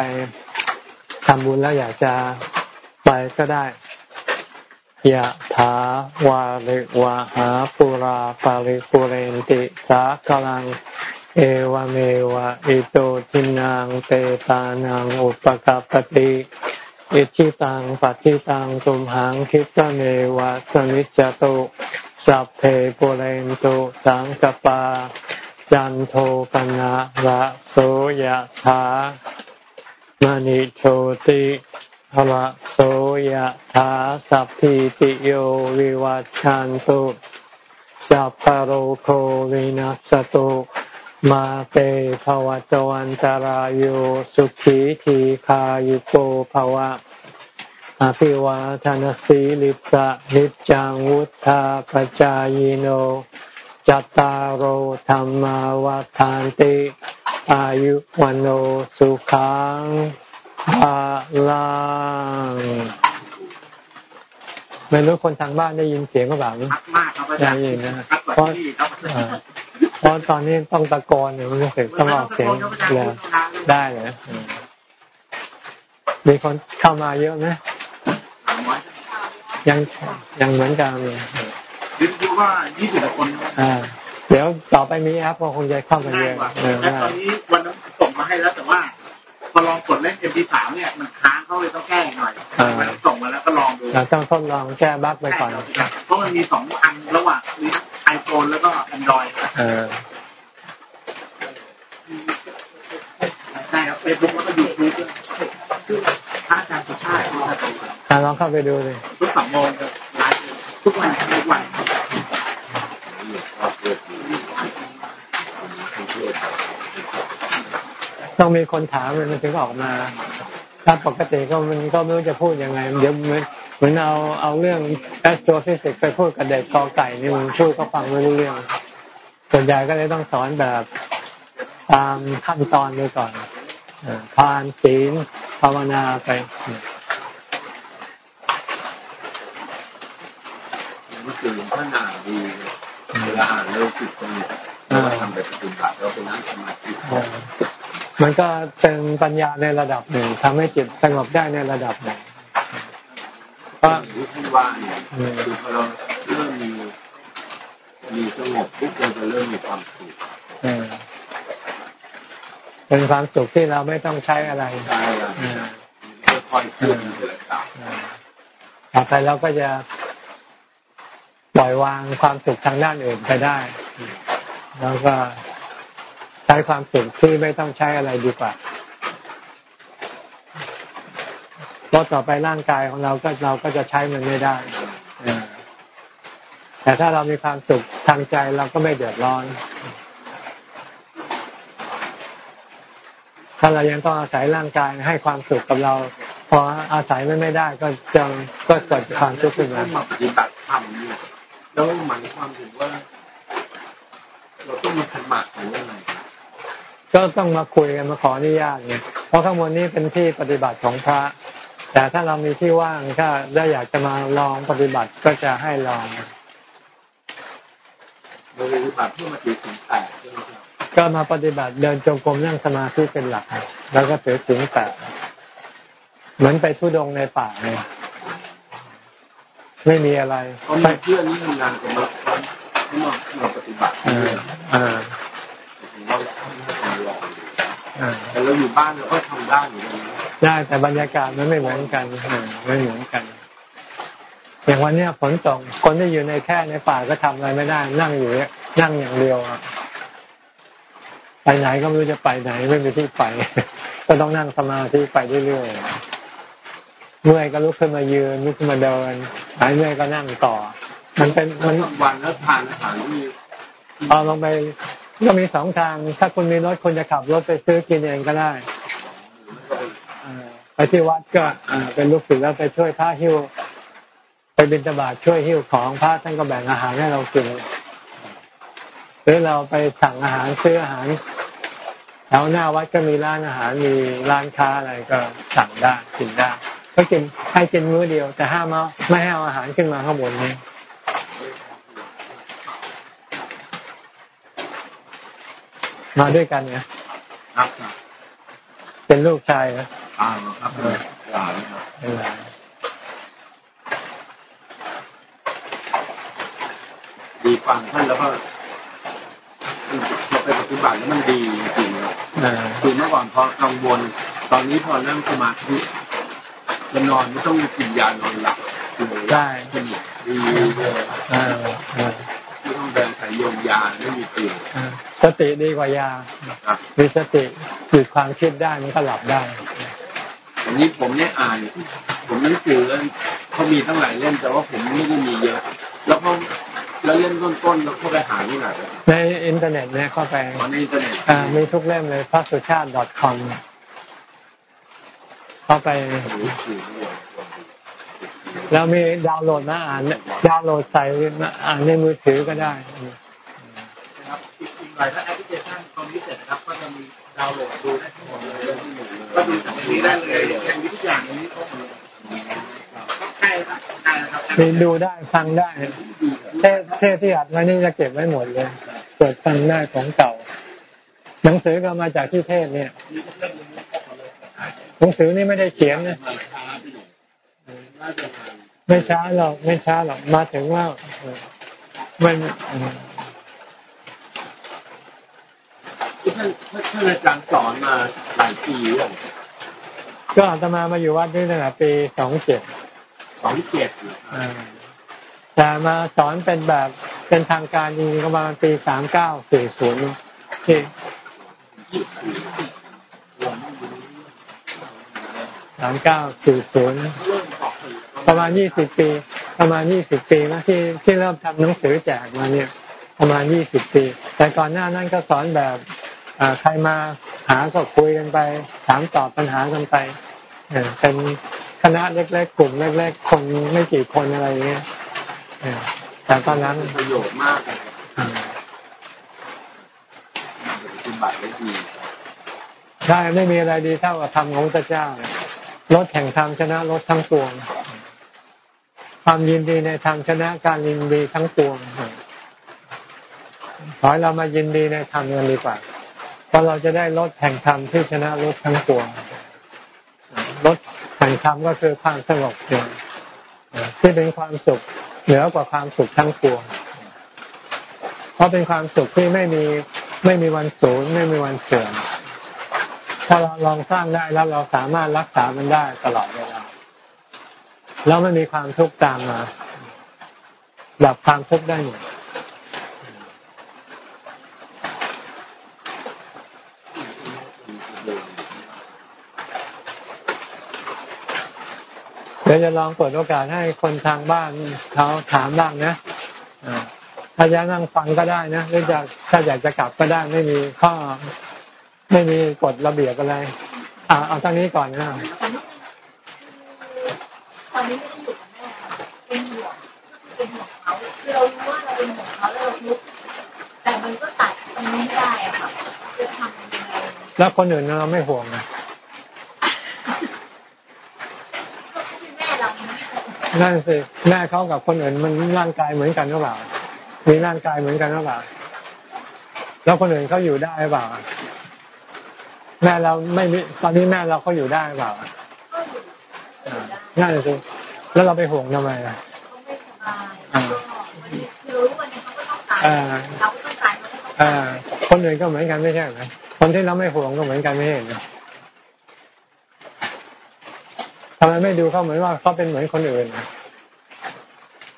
ทำบุญแล้วอยากจะไปก็ได้ยะถาวาริวะหาปุราปาริปุเรนติสากลัง เอวเมวะอิโตทินังเตตานังอุปกาปติอิชิตังปฏิตังตุมหังคิตเมวะสมิจจตุสัพเพปุเรนตุสังกปา จันโทปนะระโสยธามณิโชติระโสยธาสัพพิติโยวิวัชชันตุสัพพโรโควินัสตุมาเตภวะจวันตารโยสุขีทีขายุโกภวะ อภิวาทานสีลิสะนิจังวุธาปจายโน จตารโหธรรมวาทานติ อายุวันโอสุขังภาลังไม่รู้คนทางบ้านได้ยินเสียงก็แบบนี้ได้ยินนะเพราะเพราะตอนนี้ต้องตะโกนอยู่มันเสียงต้องออกเสียงแล้วได้เลยมีคนเข้ามาเยอะไหมยังยังเหมือนกัน คิดว่ายี่สิบคนอ่าเดี๋ยวต่อไปมีแอปก็คงจะเข้ากันเยอะแต่ตอนนี้วันนั้นส่งมาให้แล้วแต่ว่าพอลองกดเล่นเอ็มพีสามเนี่ยมันค้างเขาเลยต้องแก้หน่อยมันส่งมาแล้วก็ลองดูเราต้องทดลองแก้บั๊กไปก่อนเพราะมันมีสองอันระหว่างมีไอโฟนแล้วก็แอนดรอยใช่ครับเฟซบุ๊กแล้วก็ยูทูบชื่อพระอาจารย์สุชาติลองเข้าไปดูเลยทุกสองโมงไลฟ์ทุกวันทุกวัน ต้องมีคนถามมันถึงออกมาถ้าปกติก็มันก็ไม่รู้จะพูดยังไง เดี๋ยวเหมือนเหมือนเอาเอาเรื่อง astrophysics ไปพูดกับเด็กกอไก่นี่มันพูดก็ฟังไม่รู้เรื่อง ส่วนใหญ่ก็เลยต้องสอนแบบตามขั้นตอนไปก่อนทานศีลภาวนาไปตื่นท่านอ่านดีเวลาอ่านเรื่องจิตสงบเราทำแบบปฏิบัติเราเป็นนั่งสมาธิเออ มันก็เป็นปัญญาในระดับหนึ่งทำให้จิตสงบได้ในระดับหนึ่งก็อย่างที่ท่านว่าเนี่ยคือพอเราเริ่มมีมีสงบปุ๊บเราจะเริ่มมีความสุขเออเป็นความสุขที่เราไม่ต้องใช้อะไรใช่แล้วเออค่อยๆเคลื่อนทีละก้าวเออต่อไปเราก็จะปล่อยวางความสุขทางด้านอื่นไปได้ แล้วก็ใช้ความสุขที่ไม่ต้องใช้อะไรดีกว่าเพราะต่อไปร่างกายของเราก็เราก็จะใช้มันไม่ได้แต่ถ้าเรามีความสุขทางใจเราก็ไม่เดือดร้อน ถ้าเรายังต้องอาศัยร่างกายให้ความสุขกับเราพออาศัยมันไม่ได้ก็จะก็เกิดความทุกข์ขึ้นมาปฏิบัติธรรมเนี่ยแล้วหมายความถึงว่า เราต้องมาสมัครหรืออะไร ก็ต้องมาคุยกันมาขออนุญาตไงเพราะข้างบนนี้เป็นที่ปฏิบัติของพระ แต่ถ้าเรามีที่ว่างถ้าได้อยากจะมาลองปฏิบัติก็จะให้ลองเราปฏิบัติเพื่อมาถือสิ่งแตกใช่ไหมครับก็มาปฏิบัติเดินจงกรมนั่งสมาธิเป็นหลัก แล้วก็ถือศีลแปดเหมือนไปทุดงค์ในป่าไงไม่มีอะไรเขามีเพื่อนที่ทำงานกับเราเขามามาปฏิบัติอ่า เราอยู่บ้านเราก็ทำได้เหมือนกันนะได้แต่บรรยากาศมันไม่เหมือนกันอ่าไม่เหมือนกัน อย่างวันเนี้ยฝนตกคนที่อยู่ในแค่ในป่าก็ทำอะไรไม่ได้ นั่งอยู่เนี่ยนั่งอย่างเดียวอะไปไหนก็ไม่รู้จะไปไหนไม่มีที่ไป ก็ต้องนั่งสมาธิไปเรื่อยๆเมื่อยก็ลุกขึ้นมายืนลุกขึ้นมาเดินหายเมื่อยก็นั่งต่อ มันเป็นมัมันนวันแล้วทานอาหารที่เอาลงไป ก็มีสองทาง ถ้าคุณมีรถคุณจะขับรถไปซื้อกินเองก็ได้ไปที่วัดก็เอ่อเป็นลูกศิษย์แล้วไปช่วยพระหิ้ว ไปบิณฑบาตช่วยหิ้วของพระท่านก็แบ่งอาหารให้เรากินหรือเราไปสั่งอาหารซื้ออาหารแถวหน้าวัดก็มีร้านอาหารมีร้านค้าอะไรก็สั่งได้กินได้ก็กินให้กินมื้อเดียว แต่ห้ามเอาไม่ให้เอาอาหารขึ้นมาข้างบนนี้ มาด้วยกันเนี่ยครับเป็นลูกชายนะอ่าครับหลานครับเป็นไรดีฟังท่านแล้วก็พอไปปฏิบัติแล้วมันดีจริงๆครับอ่าคือเมื่อก่อนพอกังวล ตอนนี้พอนั่งสมาธิจะนอนไม่ต้องกินยานอนหลับคือได้สนิทดีเลยอ่าอ่าไม่ต้องเดิน สายโยมยาไม่มีเตียงอ่าสติดีกว่ายาครับมีสติหยุดความคิดได้มันก็หลับได้อันนี้ผมเนี่ยอ่าน ผมหนังสือเขามีตั้งหลายเล่มแต่ว่าผมไม่ได้มีเยอะ แล้วเขาแล้วเล่มต้นๆแล้วเขาไปหาที่ไหนอะในอินเทอร์เน็ตเนี่ยเข้าไปอ๋อในอินเทอร์เน็ตอ่ามีทุกเล่มเลยพระสุชาติ .com เข้าไปหรือสื่อด้วย แล้วมีดาวน์โหลดมาอ่านดาวน์โหลดใส่อ่านในมือถือก็ได้นะครับอีกอีกหน่อยถ้าแอปพลิเคชันตรงนี้เสร็จนะครับก็จะมีดาวน์โหลดดูได้ทั้งหมดเลยก็ดูจากตรงนี้ได้เลยอย่างนี้ทุกอย่างนี้ก็มีก็ใกล้ละใกล้แล้วครับมีดูได้ฟังได้เทศเทศที่อัดไว้นี่จะเก็บไว้หมดเลยเปิดฟังได้ของเก่า หนังสือก็มาจากที่เทศเนี่ยมีทุกเรื่องมีครบหมดเลยหนังสือนี่ไม่ได้เขียนนะ ไม่ช้าหรอกไม่ช้าหรอกมาถึงว่าเออมันเออที่ท่านท่านอาจารย์สอนมาหลายปีแล้วก็อาตมามาอยู่วัดนี่ตั้งแต่ปีสองเจ็ดสองเจ็ดแต่มาสอนเป็นแบบเป็นทางการจริงๆก็ประมาณปีสามเก้าสี่ศูนย์ที่สามเก้าสี่ศูนย์เริ่มออกสื่อ ประมาณยี่สิบปี ประมาณยี่สิบปีนะที่ที่เริ่มทำหนังสือแจกมาเนี่ย ประมาณยี่สิบปี แต่ก่อนหน้านั้นก็สอนแบบอ่าใครมาหาก็คุยกันไป ถามตอบปัญหากันไปเออเป็นคณะเล็กๆกลุ่มเล็กๆคนไม่กี่คนอะไรอย่างเงี้ยเออแต่ตอนนั้นเป็นประโยชน์มากเลยอืมปฏิบัติได้ดีใช่ไม่มีอะไรดีเท่ากับธรรมของพระเจ้าเนี่ยรถแห่งธรรมชนะรถทั้งปวง ความยินดีในธรรมชนะการยินดีทั้งปวงขอให้เรามายินดีในธรรมกันดีกว่า เพราะเราจะได้ลดแห่งธรรมที่ชนะลดทั้งปวงลดแห่งธรรมก็คือความสงบเองที่เป็นความสุขเหนือกว่าความสุขทั้งปวง เพราะเป็นความสุขที่ไม่มีไม่มีวันสูญไม่มีวันเสื่อม ถ้าเราลองสร้างได้แล้วเราสามารถรักษามันได้ตลอดเว แล้วไม่มีความทุกข์ตามมา ดับความทุกข์ได้หมดเดี๋ยวจะลองเปิดโอกาสให้คนทางบ้านเขาถามบ้างนะถ้าจะนั่งฟังก็ได้นะหรือจะถ้าอยากจะกลับก็ได้ไม่มีข้อไม่มีกฎระเบียบอะไรอ่าเอาทางนี้ก่อนนะตอนนี้ไม่ได้อยู่กับแม่เป็นห่วงเป็นห่วงเขาคือเรารู้ว่าเราเป็นห่วงเขาแล้วเราทุกข์แต่มันก็ตัดตรงนี้ไม่ได้อะค่ะจะทำยัง ไงแล้วคนอื่นเราไม่ห่วงนะนั่นสิแม่เขากับคนอื่นมันร่างกายเหมือนกันหรือเปล่า มีร่างกายเหมือนกันหรือเปล่า แล้วคนอื่นเขาอยู่ได้หรือเปล่า แม่เราไม่มีตอนนี้แม่เราเขาอยู่ได้หรือเปล่านั่นสิแล้วเราไปห่วงทำไมอะคนอื่นก็เหมือนกันไม่ใช่ไหมคน ที่เราไม่ห่วงก็เหมือนกันไม่ใช่ไหมทำไมไม่ดูเขาเหมือนว่าเขาเป็นเหมือนคนอื่น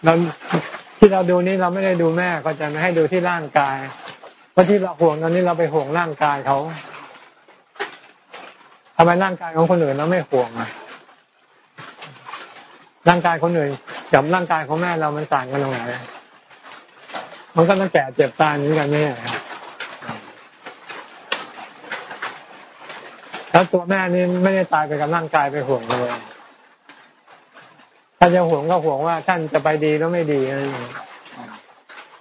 เราที่เราดูนี้เราไม่ได้ดูแม่ก็จะไม่ให้ดูที่ร่างกายเพราะที่เราห่วงตอนนี้เราไปห่วงร่างกายเขาทำไมร่างกายของคนอื่นเราไม่ห่วงอะร่างกายคนอื่นกับร่างกายของแม่เรามันต่างกันตรงไหนมันก็ต้องแก่เจ็บตายเหมือนกันไม่ใช่ แล้วตัวแม่นี่ไม่ได้ตายไปกับร่างกายไปห่วงเลยถ้าจะห่วงก็ห่วงว่าท่านจะไปดีแล้วไม่ดีอะไรอย่างนี้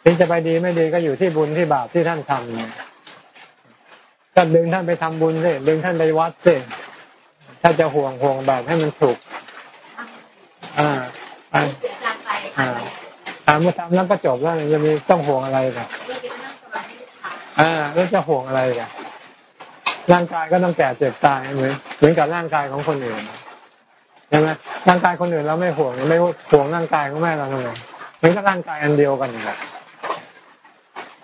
ที่จะไปดีไม่ดีก็อยู่ที่บุญที่บาปที่ท่านทำก็ดึงท่านไปทำบุญสิดึงท่านไปวัดสิถ้าจะห่วงห่วงแบบให้มันถูก อ่าอ่าอ่ามื่อทำแล้วก็จบแล้วจะมีต้องห่วงอะไรกันอ่าแล้วจะห่วงอะไรกัน ร่างกายก็ต้องแก่เจ็บตายเหมือนเหมือนกับร่างกายของคนอื่นใช่ไหมร่างกายคนอื่นเราไม่ห่วงไม่ห่วงร่างกายของแม่เราเลยมันก็ร่างกายอันเดียวกันแหละ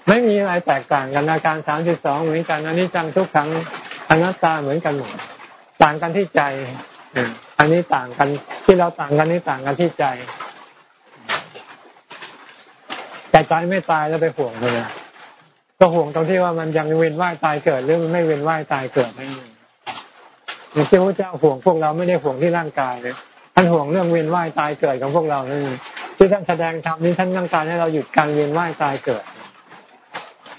ไม่มีอะไรแตกต่างกันอาการสามสิบสองเหมือนกันอันนี้จังทุกครั้งอนัตตาเหมือนกันหมดต่างกันที่ใจอันนี้ต่างกันที่เราต่างกันนี่ต่างกันที่ใจแต่ใจไม่ตายแล้วไปห่วงเลย ก็ห่วงตรงที่ว่ามันยังเวียนว่ายตายเกิดหรือมันไม่เวียนว่ายตายเกิดนั่นเองที่พระเจ้าห่วงพวกเราไม่ได้ห่วงที่ร่างกายเลยท่านห่วงเรื่องเวียนว่ายตายเกิดของพวกเรานั่นที่ท่านแสดงธรรมนี้ท่านต้องการให้เราหยุดการเวียนว่ายตายเกิด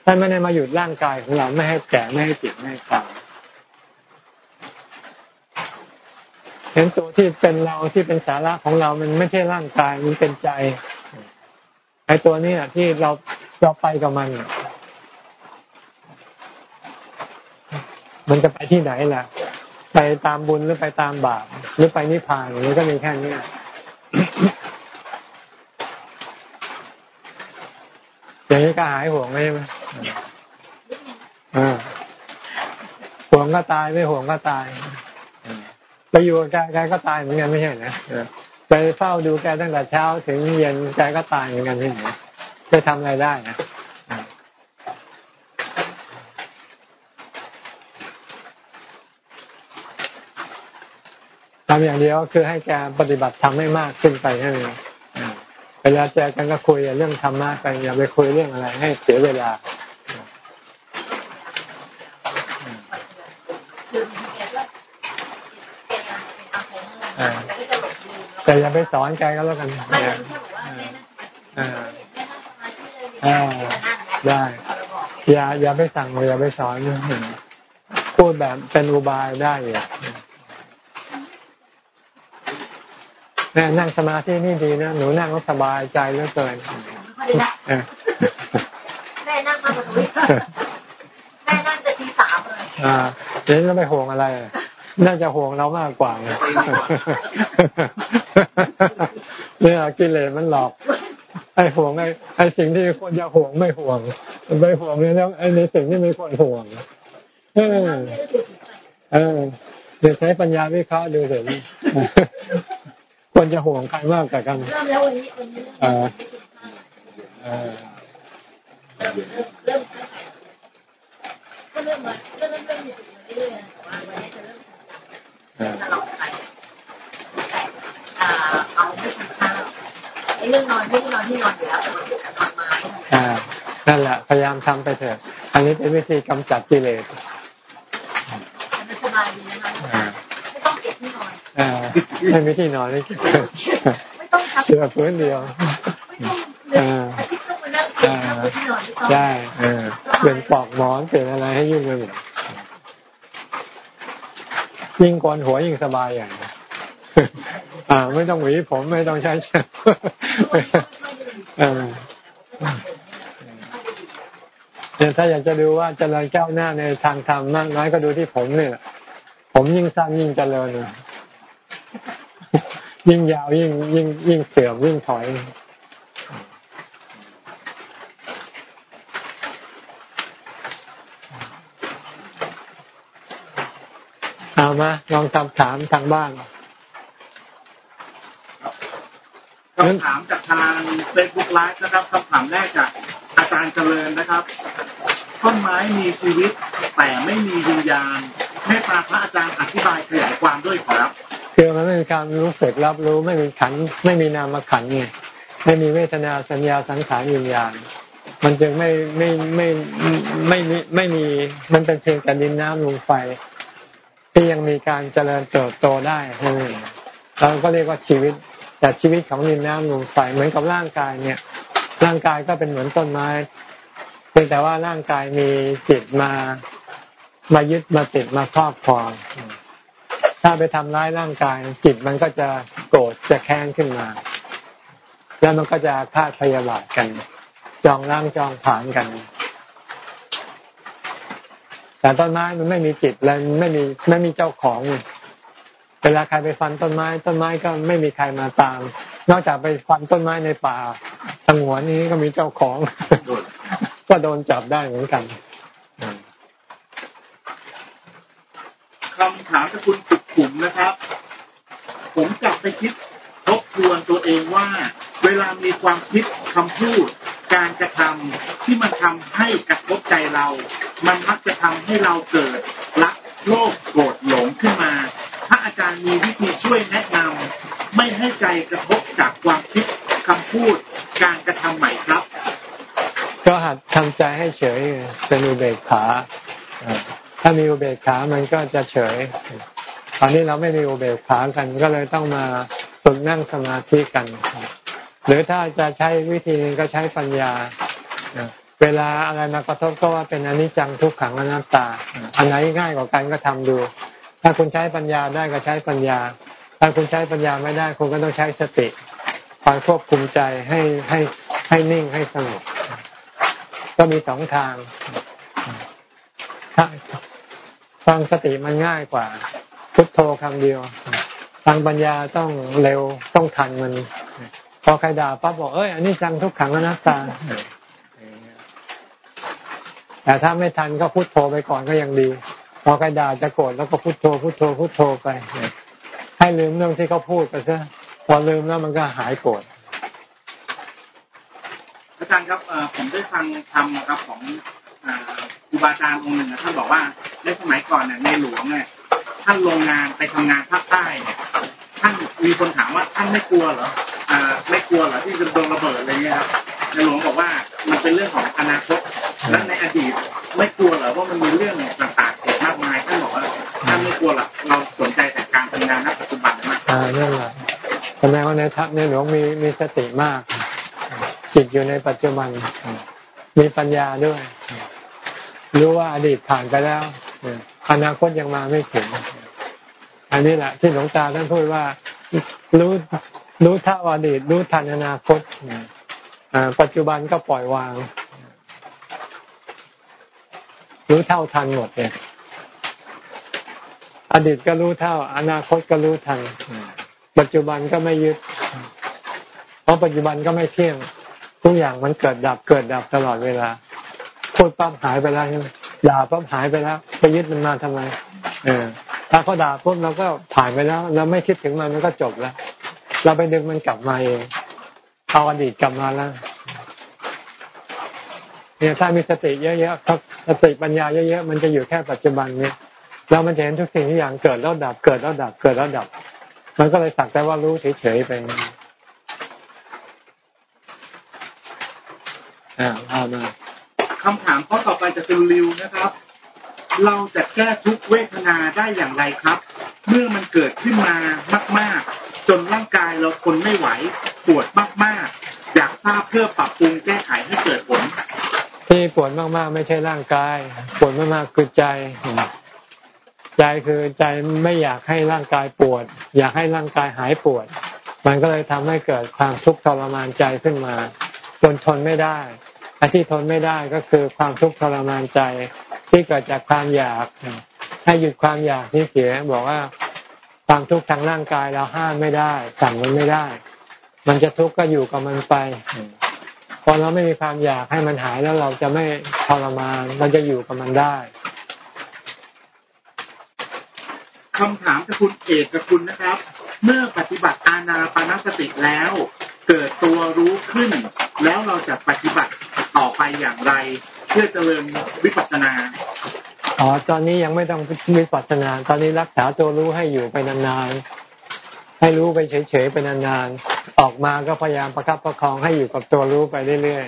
ท่านไม่ได้มาหยุดร่างกายของเราไม่ให้แก่ไม่ให้เจ็บไม่ให้ตายเห็นตัวที่เป็นเราที่เป็นสาระของเรามันไม่ใช่ร่างกายมันเป็นใจไอ้ตัวนี้ที่เราเราไปกับมัน มันจะไปที่ไหนล่ะ ไปตามบุญหรือไปตามบาปหรือไปนิพพานหรือก็มีแค่นี้อย่างนี้ก็หายห่วงใช่ไหมห่วงก็ตายไม่ห่วงก็ตาย ไปอยู่กับแกแกก็ตายเหมือนกันไม่ใช่นะไปเฝ้าดูแกตั้งแต่เช้าถึงเย็นแกก็ตายเหมือนกันไม่ใช่จะทำอะไรได้นะำอย่างเดียวคือให้แกปฏิบัติทำให้มากขึ้นไปนั่นเองเวลาเจอกันก็คุยเรื่องธรรมะกันอย่าไปคุยเรื่องอะไร ให้เสียเวลาแต่อย่าไปสอนแกก็แล้วกันได้ อย่าอย่าไปสั่งอย่าไปสอนพูดแบบเป็นอุบายได้อย่า แม่นั่งสมาธินี่ดีนะหนูนั่งก็สบายใจเหลือเกินแม่นั่งมาแบบนี้แม่นั่งจะทีสามเลยอ่าเดี๋ยวเราไปห่วงอะไร น่าจะห่วงเรามากกว่าเนี่ยกิเลสมันหลอกไอ้ห่วงไอ้ไอ้สิ่งที่ควรจะห่วงไม่ห่วงไปห่วงเนี่ยแล้วไอ้ในสิ่งที่ไม่ควรห่วงเออเออเดี๋ยวใช้ปัญญาวิเคราะห์ดูเถอะ ควรจะห่วงใครมากกว่ากันเริ่มแล้ววันนี้วันนี้เออเออเริ่มเริ่มก็เริ่มมาเริ่มเริ่มเริ่มอยู่เรื่อยๆแต่ว่าวันนี้จะเริ่มเออตลอดไปแต่อ่าเอาไม่ทำข้าวไอ้เรื่องนอนไม่ได้นอนที่นอนอยู่แล้วแต่นอนไม้อ่านั่นแหละพยายามทำไปเถอะ อันนี้เป็นวิธีกำจัดกิเลส มันสบายดีนะคะ อ่า ไม่ต้องเก็บ ที่นอนอ่าไม่มีที่นอนเลยไม่ต้องทับเสือพื้นเดียวไม่ต้องเลยอาทิตย์ต้องมานั่งเก็บทับที่นอนไม่ต้องใช่เออเปลี่ยนปลอกหมอนเปลี่ยนอะไรให้ยุ่งไปหมดยิ่งโกนหัวยิ่งสบายอย่างอ่า ไม่ต้องหวีผมไม่ต้องใช้เออเนี่ยถ้าอยากจะดูว่าเจริญก้าวหน้าในทางธรรมมากน้อยก็ดูที่ผมเนี่ยผมยิ่งสั้นยิ่งเจริญยิ่ ยิ่งยาวยิ่งยิ่งยิ่งเสื่อมยิ่งถอยเอามาลองคำถามทางบ้านคำถามจากทางเฟซบุ๊กไลฟ์นะครับคำถามแรกจากอาจารย์เจริญนะครับต้นไม้มีชีวิตแต่ไม่มีวิญญาณเมตตาพระอาจารย์อธิบายขยายความด้วยขอรับ คือมันไม่มีการรู้สึกรับรู้ไม่มีขันไม่มีนามขันไงไม่มีเวทนาสัญญาสังขารวิญญาณมันจึงไม่ไม่ไม่ไม่ไม่ไม่มีมันเป็นเพียงแต่ดินน้ำลมไฟ ที่ยังมีการเจริญเติบโตได้เท่านั้นเองเราก็เรียกว่าชีวิต แต่ชีวิตของดินน้ำลมไฟเหมือนกับร่างกายเนี่ย ร่างกายก็เป็นเหมือนต้นไม้เพียงแต่ว่าร่างกายมีจิตมามายึดมาติดมาครอบครอง ถ้าไปทำร้ายร่างกายจิตมันก็จะโกรธจะแค้นขึ้นมา แล้วมันก็จะฆาพยาบาทกัน จองร่างจองผานกัน แต่ต้นไม้มันไม่มีจิตแล้วไม่มีไม่มีเจ้าของ เวลาใครไปฟันต้นไม้ ต้นไม้ก็ไม่มีใครมาตาม นอกจากไปฟันต้นไม้ในป่าสงวนนี้ก็มีเจ้าของ ก็โดนจับได้เหมือนกันคำถามจากคุณสุ ขุมนะครับ ผมกลับไปคิดทบทวนตัวเองว่า เวลามีความคิดคำพูด การกระทำที่มันทำให้กระทบใจเรา มันมักจะทำให้เราเกิดรักโลภโกรธหลงขึ้นมา ถ้าอาจารย์มีวิธีช่วยแนะนำไม่ให้ใจกระทบจากความคิดคำพูด การกระทำใหม่ครับ ก็หัดทำใจให้เฉยเป็นอุเบกขาถ้ามีอุเบกขามันก็จะเฉย ตอนนี้เราไม่มีอุเบกขากันก็เลยต้องมาฝึกนั่งสมาธิกัน หรือถ้าจะใช้วิธีนึงก็ใช้ปัญญาเวลาอะไรมากระทบก็ว่าเป็นอนิจจังทุกขังอนัตตา อันไหนง่ายกว่ากันก็ทำดู ถ้าคุณใช้ปัญญาได้ก็ใช้ปัญญา ถ้าคุณใช้ปัญญาไม่ได้คุณก็ต้องใช้สติคอยควบคุมใจให้ให้ให้นิ่งให้สงบก็มีสองทางฟังสติมันง่ายกว่า พุทโธคำเดียวฟังปัญญาต้องเร็วต้องทันมัน พอใครด่าปั๊บบอกเอ้ยอันนี้จังทุกขังอนัตตาแต่ถ้าไม่ทันก็พุทโธไปก่อนก็ยังดี พอใครด่าจะโกรธแล้วก็พุทโธพุทโธพุทโธไป ให้ลืมเรื่องที่เขาพูดไปซะพอลืมแล้วมันก็หายโกรธอาจารย์ครับเอผมได้ฟังธรรมครับของอครูบาอาจารย์องค์หนึ่งนะท่านบอกว่าในสมัยก่อนเนี่ยในหลวงเนี่ย ท่านลงงานไปทำงานภาคใต้เนี่ยท่านมีคนถามว่าท่านไม่กลัวเหรออ่าไม่กลัวเหรอที่จะโดนระเบิดอะไรเงี้ยครับในหลวงบอกว่ามันเป็นเรื่องของอนาคตและในอดีตไม่กลัวเหรอว่ามันมีเรื่องต่างๆเกิดมากมายท่านบอกว่าท่านไม่กลัวหรอกเราสนใจแต่การทำงานณปัจจุบันมากอ่านั่นแหละแสดงว่าในทักในหลวงมีมีสติมาก จิตอยู่ในปัจจุบัน มีปัญญาด้วย รู้ว่าอดีตผ่านไปแล้ว อนาคตยังมาไม่ถึง อันนี้แหละที่หลวงตาท่านพูดว่ารู้รู้เท่าอดีตรู้ทันอนาคตอ่าปัจจุบันก็ปล่อยวาง รู้เท่าทันหมดเนี่ยอดีตก็รู้เท่า อนาคตก็รู้ทัน ปัจจุบันก็ไม่ยึด เพราะปัจจุบันก็ไม่เที่ยงทุกอย่างมันเกิดดับเกิดดับตลอดเวลาพูดปั๊บหายไปแล้วใช่ไหม ด่าปั๊บหายไปแล้ว ไปยึดมันมาทำไม เออ ถ้าเขาด่าปุ๊บเราก็ผ่านไปแล้ว เราไม่คิดถึงมันมันก็จบแล้ว เราไปดึงมันกลับมาเองเอาอดีตกลับมาแล้วเนี่ยถ้ามีสติเยอะๆสติปัญญาเยอะๆมันจะอยู่แค่ปัจจุบันเนี่ยเรามันจะเห็นทุกสิ่งทุกอย่างเกิดแล้วดับเกิดแล้วดับเกิดแล้วดับ มันก็เลยสักแต่ว่ารู้เฉยๆไปอ่าเอามา คำถามข้อต่อไปจะเป็นริวนะครับ เราจะแก้ทุกเวทนาได้อย่างไรครับ เมื่อมันเกิดขึ้นมามาก ๆ จนร่างกายเราทนไม่ไหวปวดมาก ๆ อยากทราบเพื่อปรับปรุงแก้ไขให้เกิดผล ที่ปวดมาก ๆ ไม่ใช่ร่างกาย ปวดมากๆคือใจใจคือใจไม่อยากให้ร่างกายปวด อยากให้ร่างกายหายปวด มันก็เลยทำให้เกิดความทุกข์ทรมานใจขึ้นมาจนทนไม่ได้ อันที่ทนไม่ได้ก็คือความทุกข์ทรมานใจที่เกิดจากความอยาก ให้หยุดความอยากที่เสียบอกว่าความทุกข์ทางร่างกายเราห้ามไม่ได้ สั่งมันไม่ได้ มันจะทุกข์ก็อยู่กับมันไปพอเราไม่มีความอยากให้มันหายแล้วเราจะไม่ทรมานมันจะอยู่กับมันได้คำถามจากคุณเอกกับคุณนะครับ เมื่อปฏิบัติอานาปานสติแล้ว เกิดตัวรู้ขึ้น แล้วเราจะปฏิบัติ ต่อไปอย่างไร เพื่อเจริญวิปัสสนาอ๋อตอนนี้ยังไม่ต้องวิปัสสนา ตอนนี้รักษาตัวรู้ให้อยู่ไปนานๆให้รู้ไปเฉยๆไปนานๆออกมาก็พยายามประคับประคองให้อยู่กับตัวรู้ไปเรื่อย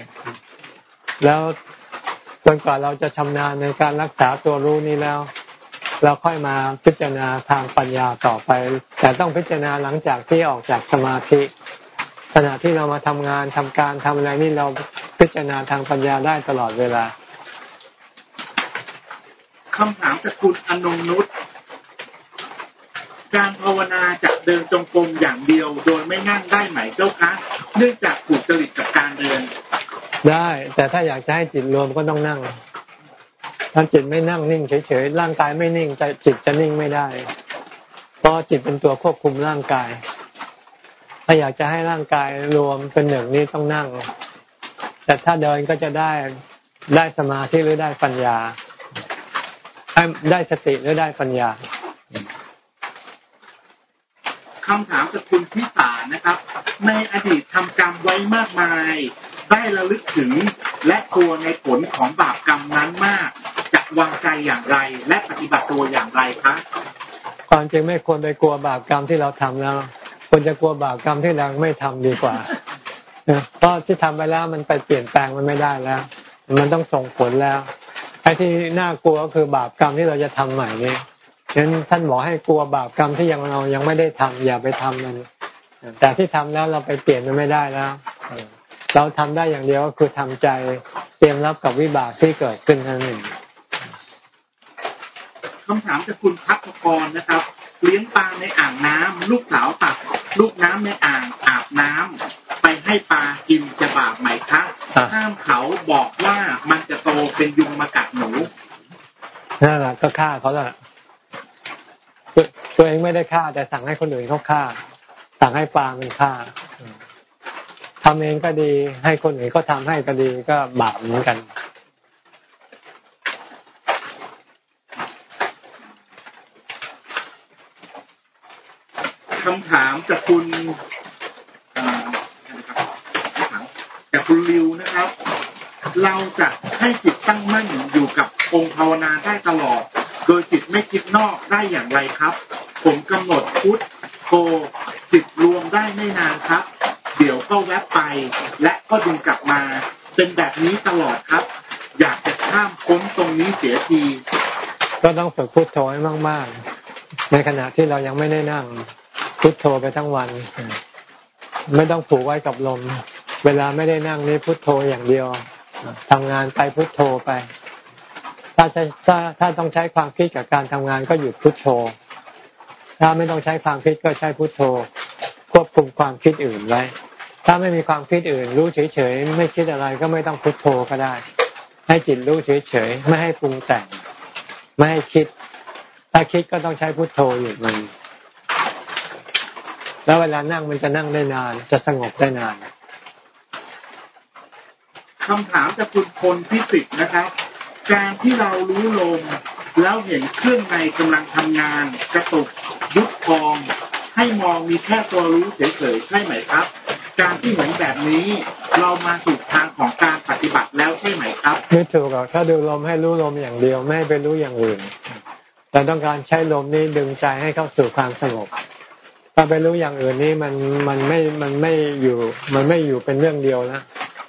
ๆแล้วจนกว่าเราจะชำนาญในการรักษาตัวรู้นี้แล้วเราค่อยมาพิจารณาทางปัญญาต่อไป แต่ต้องพิจารณาหลังจากที่ออกจากสมาธิขณะที่เรามาทำงานทำการทำอะไรนี่เรา พิจารณาทางปัญญาได้ตลอดเวลาคำถามจากคุณอนงนุชการภาวนาจะเดินจงกรมอย่างเดียว โดยไม่นั่งได้ไหมเจ้าคะ เนื่องจากผูกจริตกับการเดิน ได้ แต่ถ้าอยากจะให้จิตรวมก็ต้องนั่ง ถ้าจิตไม่นั่งนิ่งเฉยๆร่างกายไม่นิ่งใจจิตจะนิ่งไม่ได้ เพราะจิตเป็นตัวควบคุมร่างกาย ถ้าอยากจะให้ร่างกายรวมเป็นหนึ่งนี้ต้องนั่ง แต่ถ้าเดินก็จะได้ได้สมาธิหรือได้ปัญญา ได้สติหรือได้ปัญญาคำถามจากคุณพิสารนะครับ ในอดีตทำกรรมไว้มากมาย ได้ระลึกถึงและกลัวในผลของบาปกรรมนั้นมากจะวางใจอย่างไร และปฏิบัติตัวอย่างไรคะความจริงไม่ควรไปกลัวบาปกรรมที่เราทำแล้วควรจะกลัวบาปกรรมที่เราไม่ทำดีกว่า เพราะที่ทำไปแล้วมันไปเปลี่ยนแปลงมันไม่ได้แล้ว มันต้องส่งผลแล้วไอ้ที่น่ากลัวก็คือบาปกรรมที่เราจะทำใหม่นี้ฉะนั้นท่านบอกให้กลัวบาปกรรมที่ยังเรายังไม่ได้ทำอย่าไปทำมัน แต่ที่ทำแล้วเราไปเปลี่ยนมันไม่ได้แล้ว เราทำได้อย่างเดียวก็คือทำใจเตรียมรับกับวิบากที่เกิดขึ้นนั่นเองคำถามจากคุณพัฒกรนะครับ เลี้ยงปลาในอ่างน้ำลูกสาวตักลูกน้ำในอ่างอาบน้ำไป ให้ปลากินจะบาปไหมคะห้ามเขาบอกว่ามันจะโตเป็นยุงมากัดหนูนั่นแหละก็ฆ่าเขาแล้วตัวเองไม่ได้ฆ่า แต่สั่งให้คนอื่นเขาฆ่า สั่งให้ปลามันฆ่าทำเองก็ดี ให้คนอื่นเขาทาให้ก็ดีก็บาปเหมือนกันคำถามจากคุณจาก คุณริวนะครับ เราจะให้จิตตั้งมั่นอยู่กับองค์ภาวนาได้ตลอด โดยจิตไม่คิดนอกได้อย่างไรครับ ผมกำหนดพุทโธจิตรวมได้ไม่นานครับ เดี๋ยวก็แวบไป และก็ดึงกลับมา เป็นแบบนี้ตลอดครับ อยากจะข้ามพ้นตรงนี้เสียที ก็ต้องฝึกพุทโธให้มาก ๆ ในขณะที่เรายังไม่ได้นั่งพุทโธไปทั้งวัน ไม่ต้องผูกไว้กับลม เวลาไม่ได้นั่งนี่พุทโธอย่างเดียวทำงานไปพุทโธไป ถ้าใช้ถ้าถ้าต้องใช้ความคิดกับการทำงานก็หยุดพุทโธ ถ้าไม่ต้องใช้ความคิดก็ใช้พุทโธ ควบคุมความคิดอื่นไว้ถ้าไม่มีความคิดอื่น รู้เฉยๆไม่คิดอะไรก็ไม่ต้องพุทโธก็ได้ ให้จิตรู้เฉยๆไม่ให้ปรุงแต่ง ไม่ให้คิด ถ้าคิดก็ต้องใช้พุทโธอยู่มัน แล้วเวลานั่งมันจะนั่งได้นาน จะสงบได้นาน คำถามจากคุณพลพิสิทธิ์นะครับ การที่เรารู้ลมแล้วเห็นเครื่องในกำลังทำงาน กระตุกยุบพอง ให้มองมีแค่ตัวรู้เฉยๆใช่ไหมครับ การที่เห็นแบบนี้ เรามาถูกทางของการปฏิบัติแล้วใช่ไหมครับไม่ถูกหรอกถ้าดูลมให้รู้ลมอย่างเดียวไม่ให้ไปรู้อย่างอื่นแต่ต้องการใช้ลมนี้ดึงใจให้เข้าสู่ความสงบถ้าไปรู้อย่างอื่นนี่มันมันไม่มันไม่อยู่ มันไม่อยู่เป็นเรื่องเดียวนะ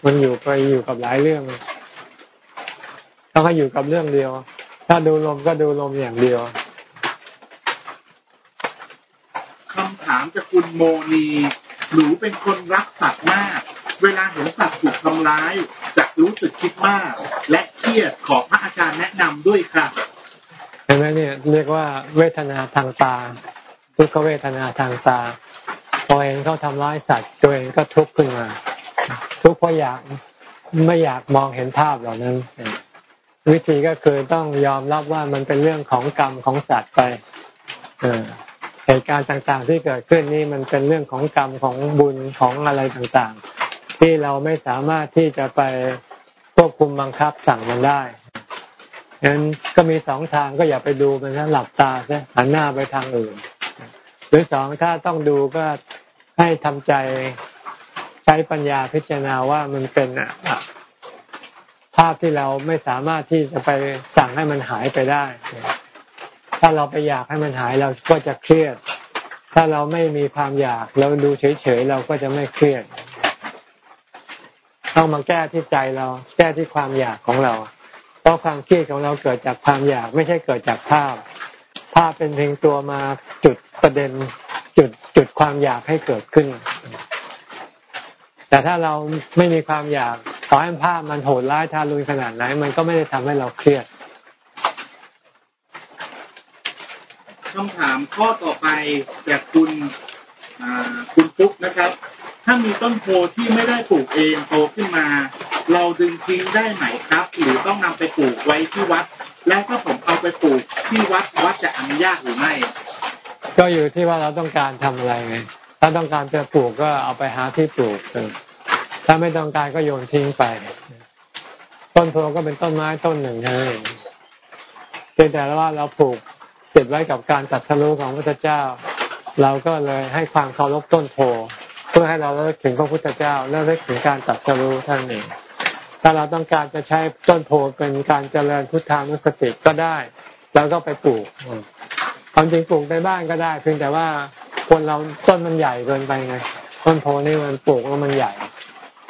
มันอยู่ไปอยู่กับหลายเรื่องต้องให้อยู่กับเรื่องเดียว ถ้าดูลมก็ดูลมอย่างเดียวคำถามจากคุณโมนีหนูเป็นคนรักสัตว์มาก เวลาเห็นสัตว์ถูกทำร้ายจะรู้สึกคิดมาก และเครียดขอพระอาจารย์แนะนำด้วยครับเห็นไหมเนี่ยเรียกว่าเวทนาทางตาทุกขเวทนาทางตาตัวเองเขาทำร้ายสัตว์ตัวเองก็ทุกข์ขึ้นมา ทุกข์เพราะอยากไม่อยากมองเห็นภาพเหล่านั้น วิธีก็คือต้องยอมรับว่ามันเป็นเรื่องของกรรมของสัตว์ไปเหตุการณ์ต่างๆ ที่เกิดขึ้นนี่มันเป็นเรื่องของกรรมของบุญของอะไรต่างๆ ที่เราไม่สามารถที่จะไปควบคุมบังคับสั่งมันได้ฉะนั้นก็มีสองทางก็อย่าไปดูมันนะหลับตาซะหันหน้าไปทางอื่น หรือสองถ้าต้องดูก็ให้ทำใจ ใช้ปัญญาพิจารณาว่ามันเป็นภาพที่เราไม่สามารถที่จะไปสั่งให้มันหายไปได้ ถ้าเราไปอยากให้มันหายเราก็จะเครียด ถ้าเราไม่มีความอยากเราดูเฉยๆเราก็จะไม่เครียดต้องมาแก้ที่ใจเรา แก้ที่ความอยากของเรา เพราะความเครียดของเราเกิดจากความอยากไม่ใช่เกิดจากภาพ ภาพเป็นเพียงตัวมาจุดประเด็นจุดจุดความอยากให้เกิดขึ้น แต่ถ้าเราไม่มีความอยากต่อให้ภาพมันโหดร้ายทารุณขนาดไหน มันก็ไม่ได้ทำให้เราเครียดคำถามข้อต่อไปจากคุณคุณฟุกนะครับ ถ้ามีต้นโพที่ไม่ได้ปลูกเองโตขึ้นมา เราดึงทิ้งได้ไหมครับ หรือต้องนำไปปลูกไว้ที่วัด และถ้าผมเอาไปปลูกที่วัดวัดจะอนุญาตหรือไม่ ก็อยู่ที่ว่าเราต้องการทำอะไรไง ถ้าต้องการจะปลูกก็เอาไปหาที่ปลูกถ้าไม่ต้องการก็โยนทิ้งไป ต้นโพก็เป็นต้นไม้ต้นหนึ่งเท่านั้นเองเพียงแต่ว่าเราปลูกติดไว้กับการตัดทะลุของพระเจ้า เราก็เลยให้ความเคารพต้นโพเพื่อให้เราเลิกถึงพระพุทธเจ้าเลิกถึงการตัดทะลุท่านเองถ้าเราต้องการจะใช้ต้นโพเป็นการเจริญพุทธานุสติก็ได้ แล้วก็ไปปลูกความจริงปลูกในบ้านก็ได้ เพียงแต่ว่า คนเราต้นมันใหญ่เกินไปไงต้นโพนี่มันปลูกแล้วมันใหญ่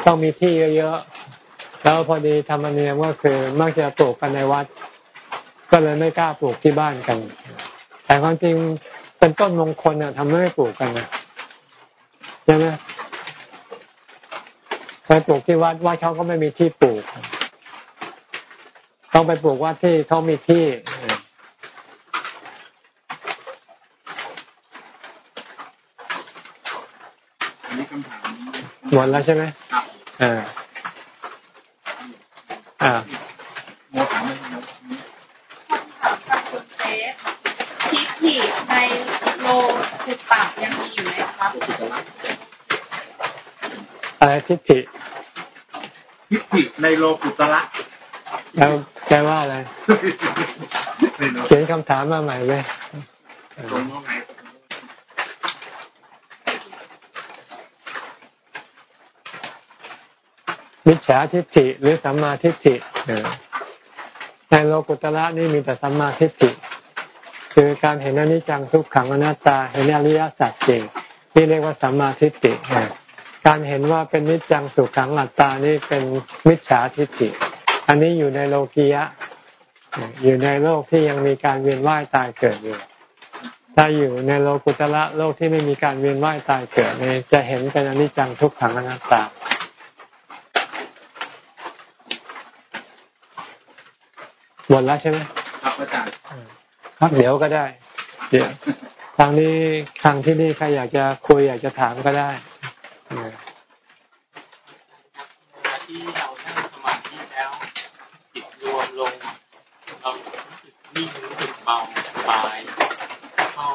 ต้องมีที่เยอะๆแล้วพอดีธรรมเนียมก็คือมักจะปลูกกันในวัด ก็เลยไม่กล้าปลูกที่บ้านกัน แต่ความจริงเป็นต้นมงคลเนี่ยทำไม่ปลูกกันนะใช่ไหมไปปลูกที่วัดวัดเขาก็ไม่มีที่ปลูก ต้องไปปลูกวัดที่เขามีที่ หมดแล้วใช่ไหมครับอ่าอ่าโมถามไม่โมคำถามจากคุณเฟสทิฏฐิในโลกุตตะยังมีอยู่ไหมคะอะไรทิฏฐิทิฏฐิในโลกุตระแล้วแปลว่าอะไรไม่รู้เขียนคำถามมาใหม่เลยตรงไห มิจฉาทิฏฐิหรือสัมมาทิฏฐิในโลกุตระนี่มีแต่สัมมาทิฏฐิ คือการเห็นอนิจจังทุกขังอนัตตา เห็นอริยสัจจริงนี่เรียกว่าสัมมาทิฏฐิการเห็นว่าเป็นนิจจังสุขังอัตตานี่เป็นมิจฉาทิฏฐิ อันนี้อยู่ในโลกียะ อยู่ในโลกที่ยังมีการเวียนว่ายตายเกิดอยู่ถ้าอยู่ในโลกุตระโลกที่ไม่มีการเวียนว่ายตายเกิดนี่จะเห็นเป็นอนิจจังทุกขังอนัตตา หมดแล้วใช่ไหมครับอาจารย์พักเดี๋ยวก็ได้ เดี๋ยวทางนี้ทางที่นี่ใครอยากจะคุยอยากจะถามก็ได้เออเวลาที่เรานั่งสมาธิแล้วจิตรวมลงเรารู้สึกนิ่งรู้สึกเบาสบายแล้วก็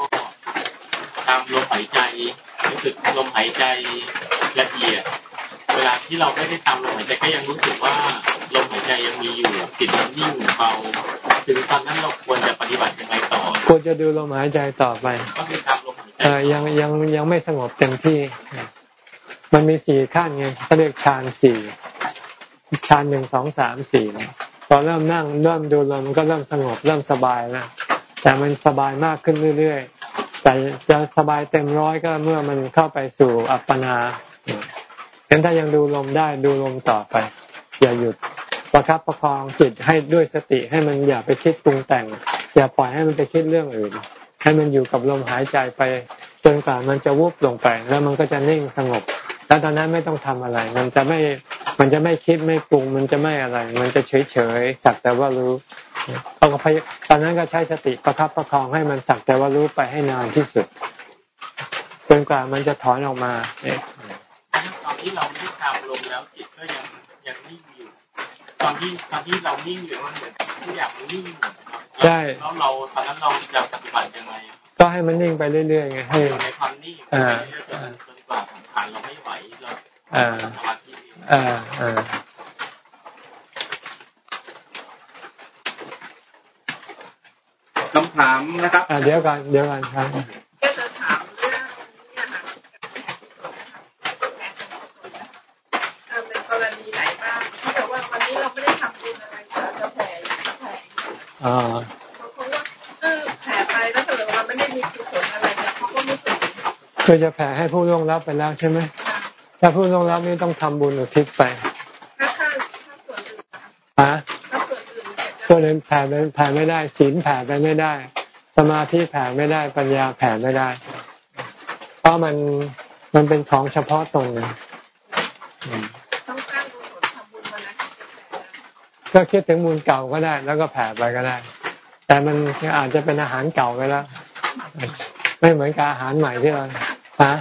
ตามลมหายใจรู้สึกลมหายใจละเอียด เวลาที่เราไม่ได้ทำลมหายใจก็ยังรู้สึกว่าลมหายใจยังมีอยู่จิตมันนิ่ง เบาถึงตอนนั้นเราควรจะปฏิบัติยังไงต่อ ควรจะดูลมหายใจต่อไปก็คือทำลมหายใจเออยังยังยังไม่สงบเต็มที่ มันมีสี่ขั้นไงเขาเรียกฌานสี่ฌานหนึ่งสองสามสี่พอเริ่มนั่งเริ่มดูลมมันก็เริ่มสงบเริ่มสบายแล้วแต่มันสบายมากขึ้นเรื่อยๆ แต่จะสบายเต็มร้อยก็เมื่อมันเข้าไปสู่อัปปนาเห็นถ้ายังดูลมได้ดูลมต่อไป อย่าหยุด ประคับประคองจิตให้ด้วยสติให้มันอย่าไปคิดปรุงแต่ง อย่าปล่อยให้มันไปคิดเรื่องอื่น ให้มันอยู่กับลมหายใจไป จนกว่ามันจะวุบลงไป แล้วมันก็จะนิ่งสงบ แล้วตอนนั้นไม่ต้องทำอะไร มันจะไม่มันจะไม่คิดไม่ปรุง มันจะไม่อะไร มันจะเฉยเฉยสักแต่ว่ารู้เอาก็พยตอนนั้นก็ใช้สติประคับประคองให้มันสักแต่ว่ารู้ไปให้นานที่สุดจนกว่ามันจะถอนออกมาตอนที่เราไม่ได้ทำลมแล้วจิตก็ยังยังนิ่งอยู่ ต อนที่ตอนที่เรานิ่งอยู่มันเหมือนทุกอย่างมันนิ่งหมดนะครับใช่แล้วเราตอนนั้นเราจะปฏิบัติยังไงก็ให้มันนิ่งไปเรื่อยๆไงให้อยู่ในความนิ่งไปเรื่อยๆจนจนกว่าสังขารเราไม่ไหวเราอ่าสมาธิอ่าอ่าคำถามนะครับอ่าเดี๋ยวก่อนเดี๋ยวก่อนครับ ก็จะถามเรื่องเนี่ยค่ะแผนของกุศลนะคะเอ่อเป็นกรณีไหนบ้างที่แบบว่าวันนี้เราไม่ได้ทำบุญอะไรแต่จะแผ่แผ่ อ่าเขาเขาว่าเออแผ่ไปแล้วถ้าเกิดว่าไม่ได้มีกุศลอะไรเนี่ยเขาก็รู้สึกคือจะแผ่ให้ผู้ล่วงลับไปแล้วใช่ไหมค่ะถ้าผู้ล่วงลับนี่ต้องทำบุญอุทิศไปถ้าถ้าถ้าส่วนอื่นนะคะฮะถ้าส่วนอื่นเนี่ยจะตัวนั้นแผ่ไปแผ่ไม่ได้ศีลแผ่ไปไม่ได้ สมาธิแผ่ไม่ได้ปัญญาแผ่ไม่ได้ เพราะมันมันเป็นของเฉพาะตนนะ ก็คิดถึงมูลเก่าก็ได้ แล้วก็แผ่ไปก็ได้ แต่มันอาจจะเป็นอาหารเก่าไปแล้ว ไม่เหมือนกับอาหารใหม่ที่เราฮะ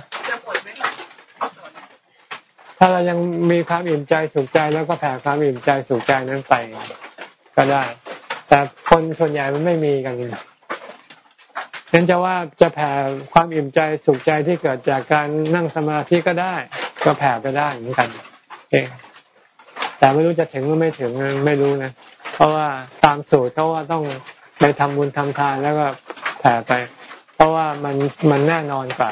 ถ้าเรายังมีความอิ่มใจสุขใจแล้วก็แผ่ความอิ่มใจสุขใจนั้นไปก็ได้ แต่คนส่วนใหญ่มันไม่มีกันงั้นจะว่าจะแผ่ความอิ่มใจสุขใจที่เกิดจากการนั่งสมาธิก็ได้ ก็แผ่ไปได้เหมือนกัน เอง แต่ไม่รู้จะถึงหรือไม่ถึงไม่รู้นะ เพราะว่าตามสูตรเขาว่าต้องไปทำบุญทำทานแล้วก็แผ่ไป เพราะว่ามันมันแน่นอนกว่า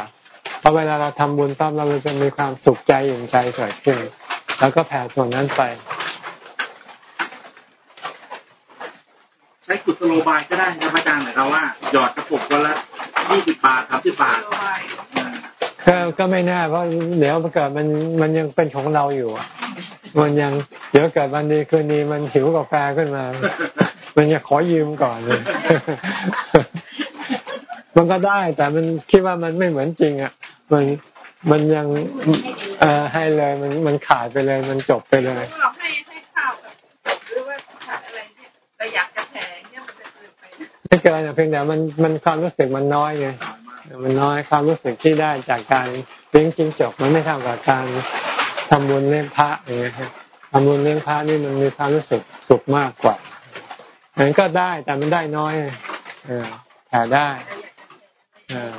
เพราะเวลาเราทำบุญปั๊บเราจะมีความสุขใจอิ่มใจเกิดขึ้น แล้วก็แผ่ส่วนนั้นไป ใช้กุศโลบายก็ได้นะพระอาจารย์หมายความว่าหยอดกระปุกวันละยี่สิบบาทสามสิบบาทโลบายก็ก็ไม่แน่เพราะเดี๋ยวเกิดมันมันยังเป็นของเราอยู่อะ มันยังเดี๋ยวเกิดวันดีคืนดีมันหิวกาแฟขึ้นมา มันจะขอยืมก่อนเลยมันก็ได้แต่มันคิดว่ามันไม่เหมือนจริงอะ มันมันยังเออให้เลยมันมันขาดไปเลย มันจบไปเลยเราให้ให้ข้าวหรือว่าขาดอะไรเนี่ยแต่อยากจะแผ่เนี่ยมันจะเกินไปไม่เกินอะเพียงแต่มันมันความรู้สึกมันน้อยไงมันน้อยความรู้สึกที่ได้จากการเลี้ยงจิ้งจกมันไม่เท่ากับการ ทำบุญเลี้ยงพระอย่างเงี้ยครับทำบุญเลี้ยงพระนี่มันมีความรู้สึกสุขมากกว่าอันนั้นก็ได้แต่มันได้น้อยเออแผ่ได้อยากจะแผ่เออ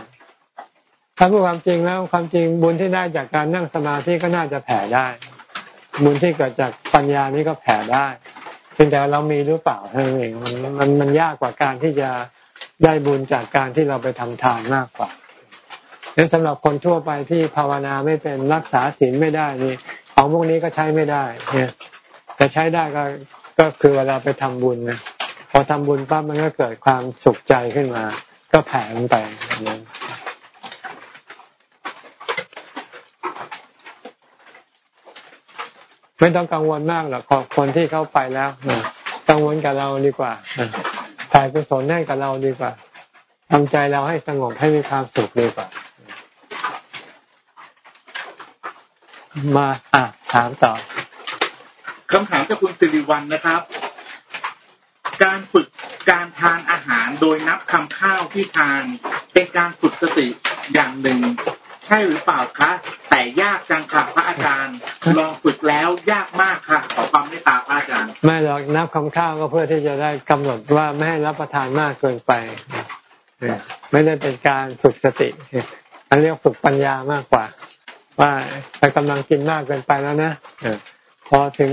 ถ้าพูดความจริงแล้วความจริงบุญที่ได้จากการนั่งสมาธิก็น่าจะแผ่ได้ บุญที่เกิดจากปัญญานี่ก็แผ่ได้เพียงแต่เรามีหรือเปล่าเท่านั้นเองมันมันมันยากกว่าการที่จะได้บุญจากการที่เราไปทำทานมากกว่า นั้นสำหรับคนทั่วไปที่ภาวนาไม่เป็นรักษาศีลไม่ได้นี่ของพวกนี้ก็ใช้ไม่ได้เนี่ยแต่ใช้ได้ก็ก็คือเวลาไปทำบุญนะพอทำบุญปั๊บมันก็เกิดความสุขใจขึ้นมา ก็แผ่ไปนั้นไม่ต้องกังวลมากหรอกคนที่เข้าไปแล้วนะกังวลกับเราดีกว่าแผ่กุศลให้กับเราดีกว่าทำใจเราให้สงบให้มีความสุขดีกว่า มาอะถามต่อคำถามจากคุณสิริวัลนะครับ การฝึกการทานอาหารโดยนับคำข้าวที่ทาน เป็นการฝึกสติอย่างหนึ่ง ใช่หรือเปล่าคะ แต่ยากจังค่ะพระอาจารย์ลองฝึกแล้วยากมากค่ะขอความเมตตาพระอาจารย์ ไม่หรอกนับคำข้าวก็เพื่อที่จะได้กำหนดว่าไม่ให้รับประทานมากเกินไปเออไม่ได้เป็นการฝึกสติกอันเรียกฝึกปัญญามากกว่า ว่าเรากำลังกินมากเกินไปแล้วนะอพอถึง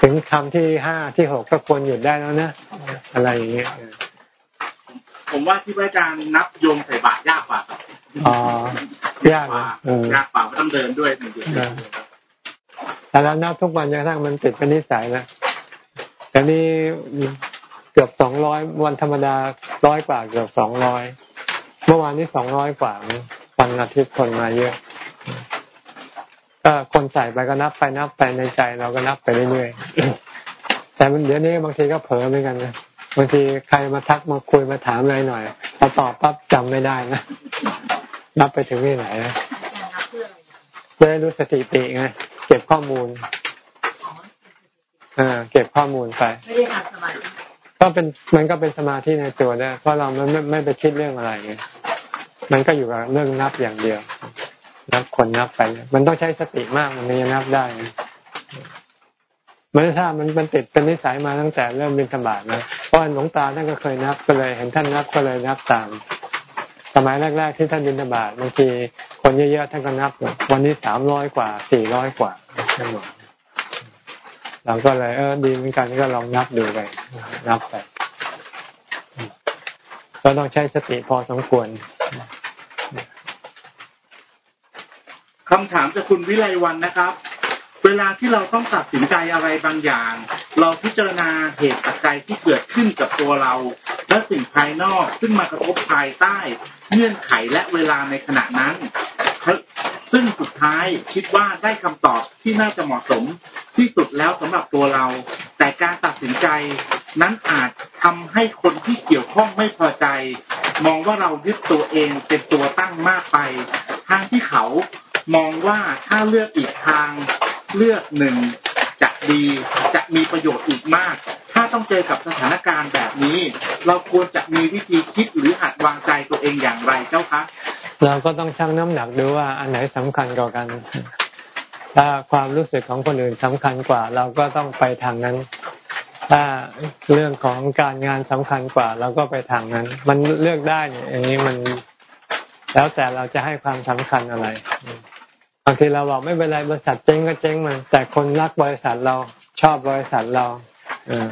ถึงคำที่ห้าที่หกก็ควรหยุดได้แล้วนะอะไรอย่างเงี้ยผมว่าที่พระอาจารย์นับโยมใส่บาตรยากกว่าอ๋อยากกว่ายากกว่าต้องเดินด้วยหนึ่งเดียวแต่แล้วนับทุกวันจนกระทั่งมันติดเป็นนิสัยแล้วแต่นี่เกือบสองร้อยวันธรรมดาร้อยกว่าเกือบสองร้อยเมื่อวานนี้สองร้อยกว่าวันอาทิตย์คนมาเยอะ ก็คนใส่ไปก็นับไปนับไปในใจเราก็นับไปเรื่อยๆแต่มันเดี๋ยวนี้บางทีก็เผลอเหมือนกันนะบางทีใครมาทักมาคุยมาถามอะไรหน่อยพอตอบปั๊บจำไม่ได้นะนับไปถึงที่ไหนนะจะได้รู้สถิติไงเก็บข้อมูลอ่าเก็บข้อมูลไปไม่ได้ทำสมาธิก็เป็นมันก็เป็นสมาธิในตัวได้เพราะเราไม่ไม่ไม่ไปคิดเรื่องอะไร มันก็อยู่กับเรื่องนับอย่างเดียว นับคนนับไป มันต้องใช้สติมากมันถึงจะนับได้มันถ้ามันมันติดเป็นนิสัยมาตั้งแต่เริ่มบินสบาทนะเพราะหลวงตาท่านก็เคยนับก็เลย เห็นท่านนับก็เลยนับตาม สมัยแรก ๆ ที่ท่านบินบาตบางทีคนเยอะๆท่านก็นับ วันนี้สามร้อยกว่าสี่ร้อยกว่าท่านบอกเราก็เลยเออดีเหมือนกันก็ลองนับดูไปนับไปก็ต้องใช้สติพอสมควร คำถามจากคุณวิไลวันนะครับ เวลาที่เราต้องตัดสินใจอะไรบางอย่าง เราพิจารณาเหตุปัจจัยที่เกิดขึ้นกับตัวเรา และสิ่งภายนอกซึ่งมากระทบภายใต้ เงื่อนไขและเวลาในขณะนั้น ซึ่งสุดท้ายคิดว่าได้คำตอบที่น่าจะเหมาะสมที่สุดแล้วสำหรับตัวเรา แต่การตัดสินใจนั้นอาจทำให้คนที่เกี่ยวข้องไม่พอใจ มองว่าเรายึดตัวเองเป็นตัวตั้งมากไปทางที่เขา มองว่าถ้าเลือกอีกทางเลือกหนึ่งจะดีจะมีประโยชน์อีกมาก ถ้าต้องเจอกับสถานการณ์แบบนี้ เราควรจะมีวิธีคิดหรือหัดวางใจตัวเองอย่างไรเจ้าคะเราก็ต้องชั่งน้ำหนักดูว่าอันไหนสำคัญกว่ากัน ถ้าความรู้สึกของคนอื่นสำคัญกว่า เราก็ต้องไปทางนั้น ถ้าเรื่องของการงานสำคัญกว่า เราก็ไปทางนั้น มันเลือกได้เนี่ยอย่างนี้มันแล้วแต่เราจะให้ความสำคัญอะไรางทีเราบอกไม่เป็นไรบริษัทเจ๊งก็เจ๊งมัน แต่คนรักบริษัทเราชอบบริษัทเราเออ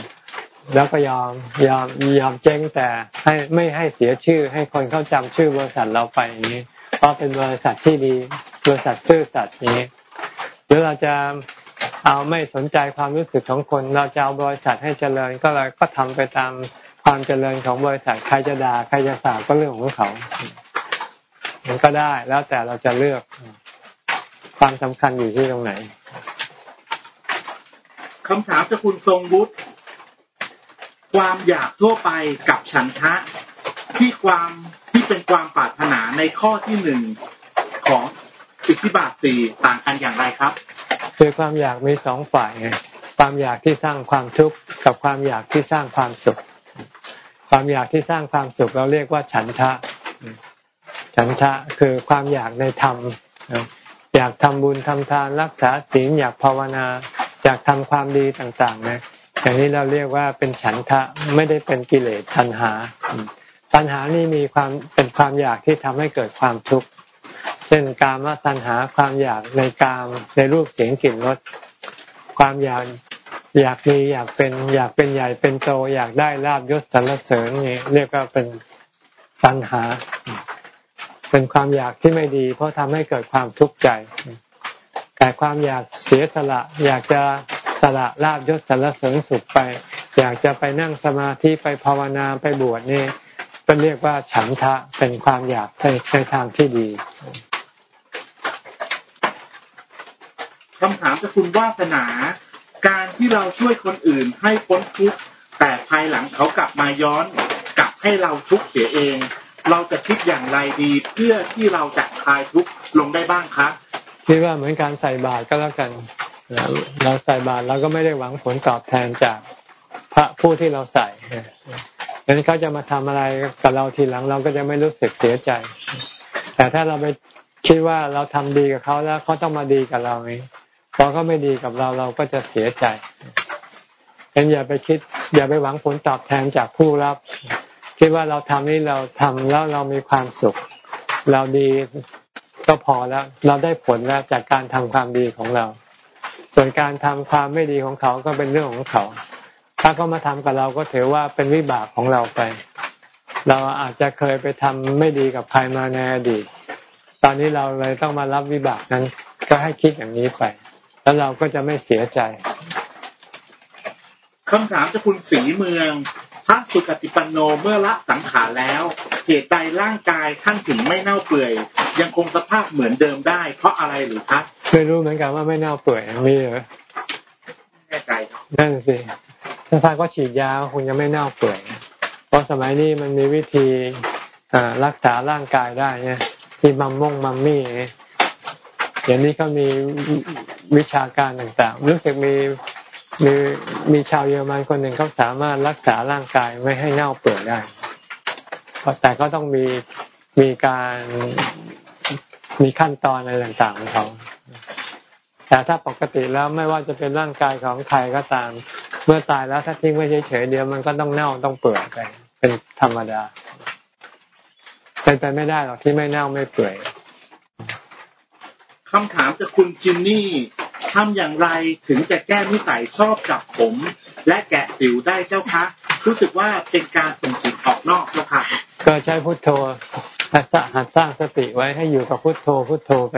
แล้วก็ยอมยอมยอมเจ๊งแต่ให้ไม่ให้เสียชื่อ ให้คนเข้าจำชื่อบริษัทเราไปอย่างนี้ เพราะเป็นบริษัทที่ดีบริษัทซื่อสัตย์นี้ หรือเราจะเอาไม่สนใจความรู้สึกของคน เราจะเอาบริษัทให้เจริญก็เลยก็ทำไปตามความเจริญของบริษัทใครจะด่าใครจะสาบก็เรื่องของเขา มันก็ได้แล้วแต่เราจะเลือก ความสำคัญอยู่ที่ตรงไหนคำถามจากคุณทรงบุตรความอยากทั่วไปกับฉันทะ ที่ความที่เป็นความปรารถนาในข้อที่หนึ่งของอิทธิบาทสี่ต่างกันอย่างไรครับคือความอยากมีสองฝ่ายไงความอยากที่สร้างความทุกข์กับความอยากที่สร้างความสุข ความอยากที่สร้างความสุขเราเรียกว่าฉันทะ ฉันทะคือความอยากในธรรม อยากทำบุญทำทานรักษาศีลอยากภาวนา อยากทำความดีต่างๆนะอย่างนี้เราเรียกว่าเป็นฉันทะไม่ได้เป็นกิเลสตัณหา ตัณหานี่มีความเป็นความอยากที่ทำให้เกิดความทุกข์เช่นกามตัณหาความอยากในกามในรูปเสียงกลิ่นรสความอยากอยากมีอยากเป็นอยากเป็นใหญ่เป็นโต อยากได้ลาบยศสรรเสริญนี่เรียกว่าเป็นตัณหา เป็นความอยากที่ไม่ดี เพราะทำให้เกิดความทุกข์ใจแต่ความอยากเสียสละ อยากจะสละลาบยศสรรเสริญสุขไป อยากจะไปนั่งสมาธิไปภาวนาไปบวชนี่ก็นเรียกว่าฉันทะเป็นความอยากในในทางที่ดีคำถามจากคุณวาสนา การที่เราช่วยคนอื่นให้พ้นทุกข์แต่ภายหลังเขากลับมาย้อน กลับให้เราทุกข์เสียเอง เราจะคิดอย่างไรดีเพื่อที่เราจะคลายทุกข์ลงได้บ้างครับคิดว่าเหมือนการใส่บาตรก็แล้วกันเราใส่บาตรเราก็ไม่ได้หวังผลตอบแทนจากพระผู้ที่เราใส่ดังนั้นเขาจะมาทำอะไรกับเราทีหลังเราก็จะไม่รู้สึกเสียใจ แต่ถ้าเราไปคิดว่าเราทำดีกับเขาแล้วเขาต้องมาดีกับเราเองพอเขาไม่ดีกับเราเราก็จะเสียใจเอ็นอย่าไปคิด อย่าไปหวังผลตอบแทนจากผู้รับ คิดว่าเราทำนี่เราทำแล้วเรามีความสุข เราดีก็พอแล้ว เราได้ผลแล้วจากการทำความดีของเรา ส่วนการทำความไม่ดีของเขาก็เป็นเรื่องของเขา ถ้าเขามาทำกับเราก็ถือว่าเป็นวิบากของเราไป เราอาจจะเคยไปทำไม่ดีกับใครมาในอดีต ตอนนี้เราเลยต้องมารับวิบากนั้น ก็ให้คิดอย่างนี้ไป แล้วเราก็จะไม่เสียใจคำถามจากคุณสีเมือง พระสุกติปันโนเมื่อละสังขารแล้ว เหตุใดร่างกายท่านถึงไม่เน่าเปื่อย ยังคงสภาพเหมือนเดิมได้ เพราะอะไรหรือคะไม่รู้เหมือนกันว่าไม่เน่าเปื่อยมีเหรอแน่ใจครับนั่นสิถ้าทานก็ฉีดยาคงจะไม่เน่าเปื่อย เพราะสมัยนี้มันมีวิธีอ่ารักษาร่างกายได้เนี่ยที่มัมม่งมัมมี่เนี่ยเดี๋ยวนี้เขามีวิชาการต่างๆรู้สึกมี มีมีชาวเยอรมันคนหนึ่งเขาสามารถรักษาร่างกายไม่ให้เน่าเปื่อยได้แต่ก็ต้องมีมีการมีขั้นตอนอะไรต่างๆของเขาแต่ถ้าปกติแล้วไม่ว่าจะเป็นร่างกายของใครก็ตาม เมื่อตายแล้วถ้าทิ้งไว้เฉยๆเดียวมันก็ต้องเน่าต้องเปื่อยไปเป็นธรรมดาเป็นไปไม่ได้หรอกที่ไม่เน่าไม่เปื่อยคำถามจากคุณจินนี่ ทำอย่างไรถึงจะแก้นิสัยชอบจับผม และแกะสิวได้เจ้าคะ รู้สึกว่าเป็นการส่งจิตออกนอกเจ้าค่ะ ก็ใช้พุทโธหัดสร้างหัดสร้างสติไว้ให้อยู่กับพุทโธพุทโธไป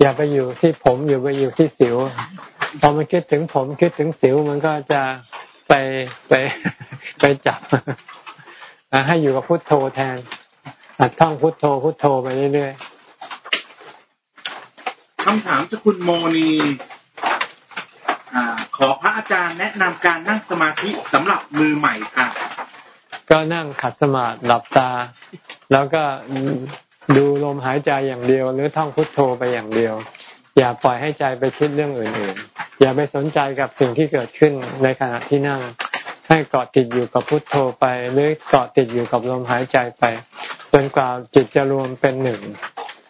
อย่าไปอยู่ที่ผมอยู่ไปอยู่ที่สิวพอมันคิดถึงผมคิดถึงสิวมันก็จะไปไปไปจับอะให้อยู่กับพุทโธแทนหัดท่องพุทโธพุทโธไปเรื่อยคำถามจากคุณโมนีอ่า ขอพระอาจารย์แนะนำการนั่งสมาธิสำหรับมือใหม่ค่ะก็นั่งขัดสมาธิหลับตา แล้วก็ดูลมหายใจอย่างเดียว หรือท่องพุทโธไปอย่างเดียว อย่าปล่อยให้ใจไปคิดเรื่องอื่นๆ อย่าไปสนใจกับสิ่งที่เกิดขึ้นในขณะที่นั่ง ให้เกาะติดอยู่กับพุทโธไป หรือเกาะติดอยู่กับลมหายใจไปจนกว่าจิตจะรวมเป็นหนึ่ง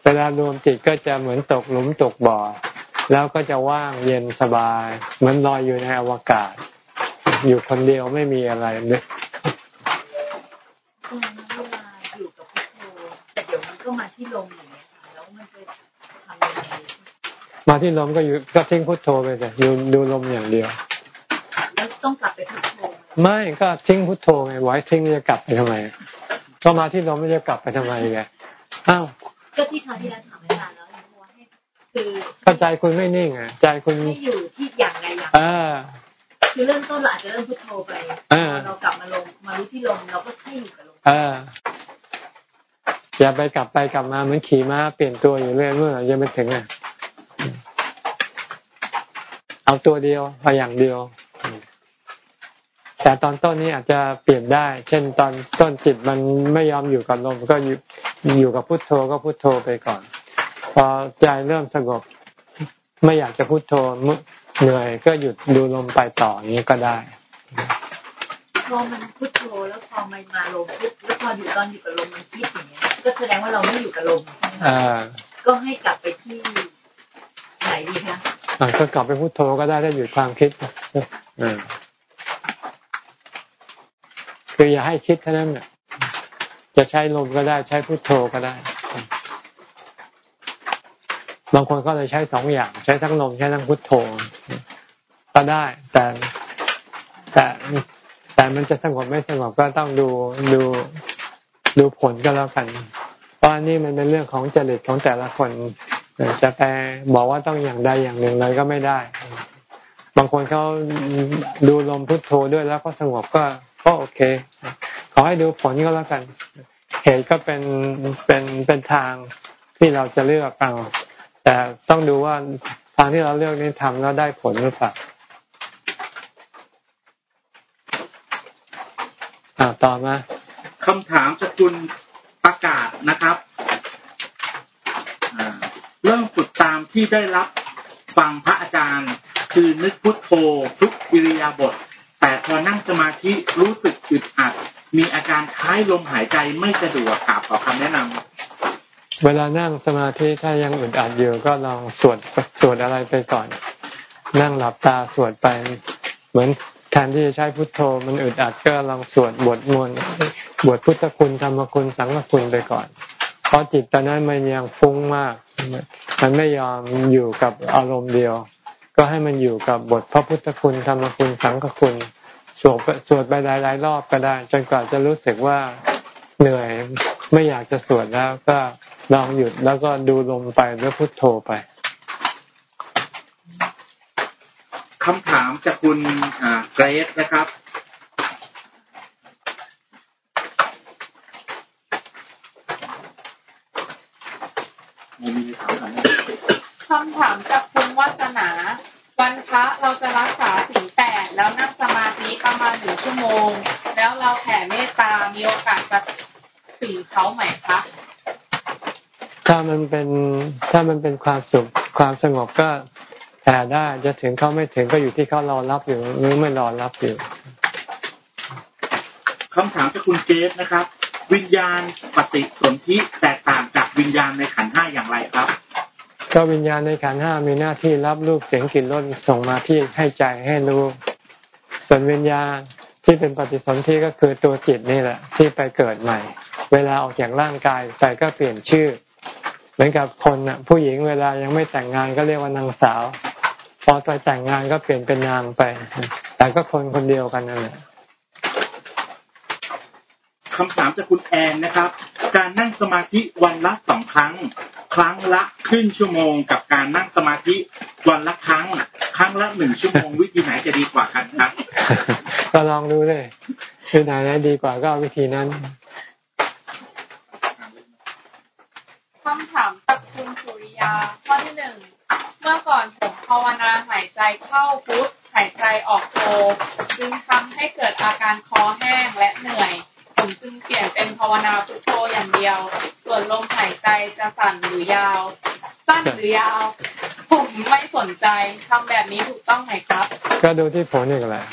เวลารวมจิตก็จะเหมือนตกหลุมตกบ่อ แล้วก็จะว่างเย็นสบาย เหมือนลอยอยู่ในอวกาศ อยู่คนเดียวไม่มีอะไรเลยเวลาอยู่กับพุทโธแต่เดี๋ยวมันก็มาที่ลมอย่างเงี้ยค่ะแล้วมันจะทำยังไงมาที่ลมก็อยู่ก็ทิ้งพุทโธไปแต่ดูดูลมอย่างเดียว แล้วต้องกลับไปพุทโธไหมไม่ก็ทิ้งพุทโธไงไว้ทิ้งจะกลับไปทำไมก็มาที่ลมไม่จะกลับไปทำไมไง ก็ใจคุณไม่นิ่งอะใจคุณให้อยู่ที่อย่างใดอย่างเออคือเริ่มต้นเราอาจจะเริ่มพุทโธไปอ่าพอเรากลับมาลงมารู้ที่ลมเราก็ให้อยู่กับลมเอออย่าไปกลับไปกลับมาเหมือนขี่ม้าเปลี่ยนตัวอยู่เรื่อยเมื่อไหร่จะไปถึงอะเอาตัวเดียวเอาอย่างเดียว แต่ตอนต้นนี้อาจจะเปลี่ยนได้ เช่น ตอนต้นจิตมันไม่ยอมอยู่กับลมก็อยู่อยู่กับพุทโธก็พุทโธไปก่อน พอใจเริ่มสงบ ไม่อยากจะพุทโธเหนื่อยก็หยุดดูลมไปต่ออย่างนี้ก็ได้พอมันพุทโธแล้วพอมันมาลมปุ๊บแล้วพออยู่ตอนอยู่กับลมมันคิดอย่างเงี้ยก็แสดงว่าเราไม่อยู่กับลมใช่ไหมอ่าก็ให้กลับไปที่ไหนดีคะอะก็กลับไปพุโทโธก็ได้ถ้าหยุดความคิดอ่าคืออย่าให้คิดเท่านั้นน่ะจะใช้ลมก็ได้ใช้พุโทโธก็ได้ บางคนก็เลยใช้สองอย่าง ใช้ทั้งลมใช้ทั้งพุทโธก็ได้ แต่แต่แต่มันจะสงบไม่สงบก็ต้องดูดูดูผลก็แล้วกันเพราะนนี้มันเป็นเรื่องของจริตของแต่ละคนจะไปบอกว่าต้องอย่างใดอย่างหนึ่งเลยก็ไม่ได้ บางคนเขาดูลมพุทโธด้วยแล้วก็สงบก็ก็โอเค ขอให้ดูผลก็แล้วกัน เหตุก็เป็นเป็นเป็นทางที่เราจะเลือกเอา แต่ต้องดูว่าทางที่เราเลือกนี้ทำแล้วได้ผลหรือเปล่าอ่าต่อมาคำถามจากคุณประกาศนะครับอ่าเริ่มฝึกตามที่ได้รับฟังพระอาจารย์ คือนึกพุทโธทุกอิริยาบถแต่พอนั่งสมาธิรู้สึกอึดอัด มีอาการคล้ายลมหายใจไม่สะดวกกราบขอคำแนะนำ เวลานั่งสมาธิถ้ายังอึดอัดอยู่ก็ลองสวดสวดอะไรไปก่อน นั่งหลับตาสวดไป เหมือนแทนที่จะใช้พุทโธมันอึดอัดก็ลองสวดบทมนต์บทพุทธคุณธรรมคุณสังฆคุณไปก่อน เพราะจิตตอนนั้นมันยังฟุ้งมาก มันไม่ยอมอยู่กับอารมณ์เดียว ก็ให้มันอยู่กับบทพระพุทธคุณธรรมคุณสังฆคุณสวดสวดไปหลายๆรอบก็ได้ จนกว่าจะรู้สึกว่าเหนื่อยไม่อยากจะสวดแล้วก็ ลองหยุดแล้วก็ดูลมไปแล้วพุทโธไปคำถามจากคุณเกรซนะครับ คำถามจากคุณวัฒนา วันพระเราจะรักษาสิ่งแปดแล้วนั่งสมาธิประมาณหนึ่งชั่วโมง แล้วเราแผ่เมตตา มีโอกาสจะถึงเขาไหมคะ ถ้ามันเป็นถ้ามันเป็นความสุขความสงบก็แผ่ได้จะถึงเขาไม่ถึงก็อยู่ที่เขารอรับอยู่หรือไม่รอรับอยู่คำถามจากคุณเจฟนะครับ วิญญาณปฏิสนธิแตกต่างจากวิญญาณในขันห้าอย่างไรครับ ก็วิญญาณในขันห้ามีหน้าที่รับรูปเสียงกลิ่นรสส่งมาที่ให้ใจให้รู้ ส่วนวิญญาณที่เป็นปฏิสนธิก็คือตัวจิตนี่แหละ ที่ไปเกิดใหม่ เวลาออกจากร่างกายไปก็เปลี่ยนชื่อ เหมือนกับคนอะ ผู้หญิงเวลายังไม่แต่งงานก็เรียกว่านางสาว พอไปแต่งงานก็เปลี่ยนเป็นนางไป แต่ก็คนคนเดียวกันนั่นแหละคำถามจากคุณแอนนะครับ การนั่งสมาธิวันละสองครั้ง ครั้งละครึ่งชั่วโมง กับการนั่งสมาธิวันละครั้ง ครั้งละหนึ่งชั่วโมงวิธีไหนจะดีกว่ากันครับก็ลองดูเลยวิธีไหนดีกว่าก็วิธีนั้นคำถามจากคุณสุริยาข้อที่หนึ่งเมื่อก่อนผมภาวนาหายใจเข้าพุทหายใจออกโทจึงทำให้เกิดอาการคอแห้งและเหนื่อย ผมจึงเปลี่ยนเป็นภาวนาพุทโธอย่างเดียว ส่วนลมหายใจจะสั่นหรือยาว สั้นหรือยาว ผมไม่สนใจทำแบบนี้ถูกต้องไหมครับ ก็ดูที่ผลนี่แหละ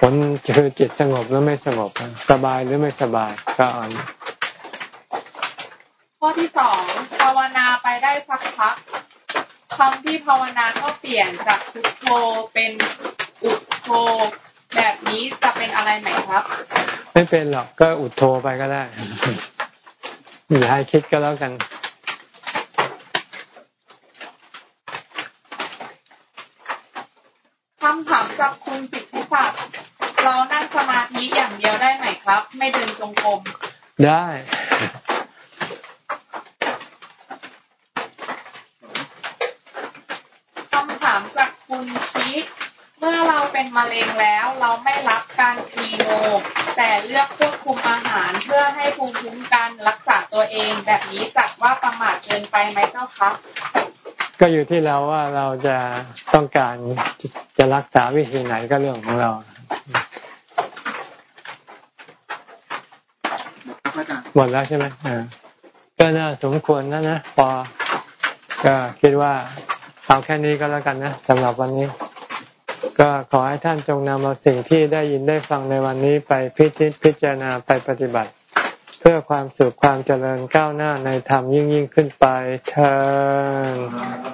ผลคือจิตสงบหรือไม่สงบ สบายหรือไม่สบายก็อ่าน ข้อที่สองภาวนาไปได้สักพักคำที่ภาวนาก็เปลี่ยนจากพุทโธเป็นอุดโธแบบนี้จะเป็นอะไรไหมครับ ไม่เป็นหรอกก็อุดโธไปก็ได้อย่าให้คิดก็แล้วกันคำถามจากคุณสิทธิศักดิ์เรานั่งสมาธิอย่างเดียวได้ไหมครับ ไม่เดินจงกรมได้ เป็นมะเร็งแล้ว เราไม่รับการคีโม แต่เลือกควบคุมอาหารเพื่อให้ภูมิคุ้มกันรักษาตัวเอง แบบนี้จัดว่าประมาทเกินไปไหมเจ้าคะก็อยู่ที่เราว่าเราจะต้องการจะรักษาวิธีไหนก็เรื่องของเราหมดแล้วใช่ไหมอ่าก็น่าสมควรนะนะพอก็คิดว่าเอาแค่นี้ก็แล้วกันนะสำหรับวันนี้ ก็ขอให้ท่านจงนำเอาสิ่งที่ได้ยินได้ฟังในวันนี้ไปพิจิตพิจารณาไปปฏิบัติ เพื่อความสุขความเจริญก้าวหน้าในธรรมยิ่งยิ่งขึ้นไปเธอ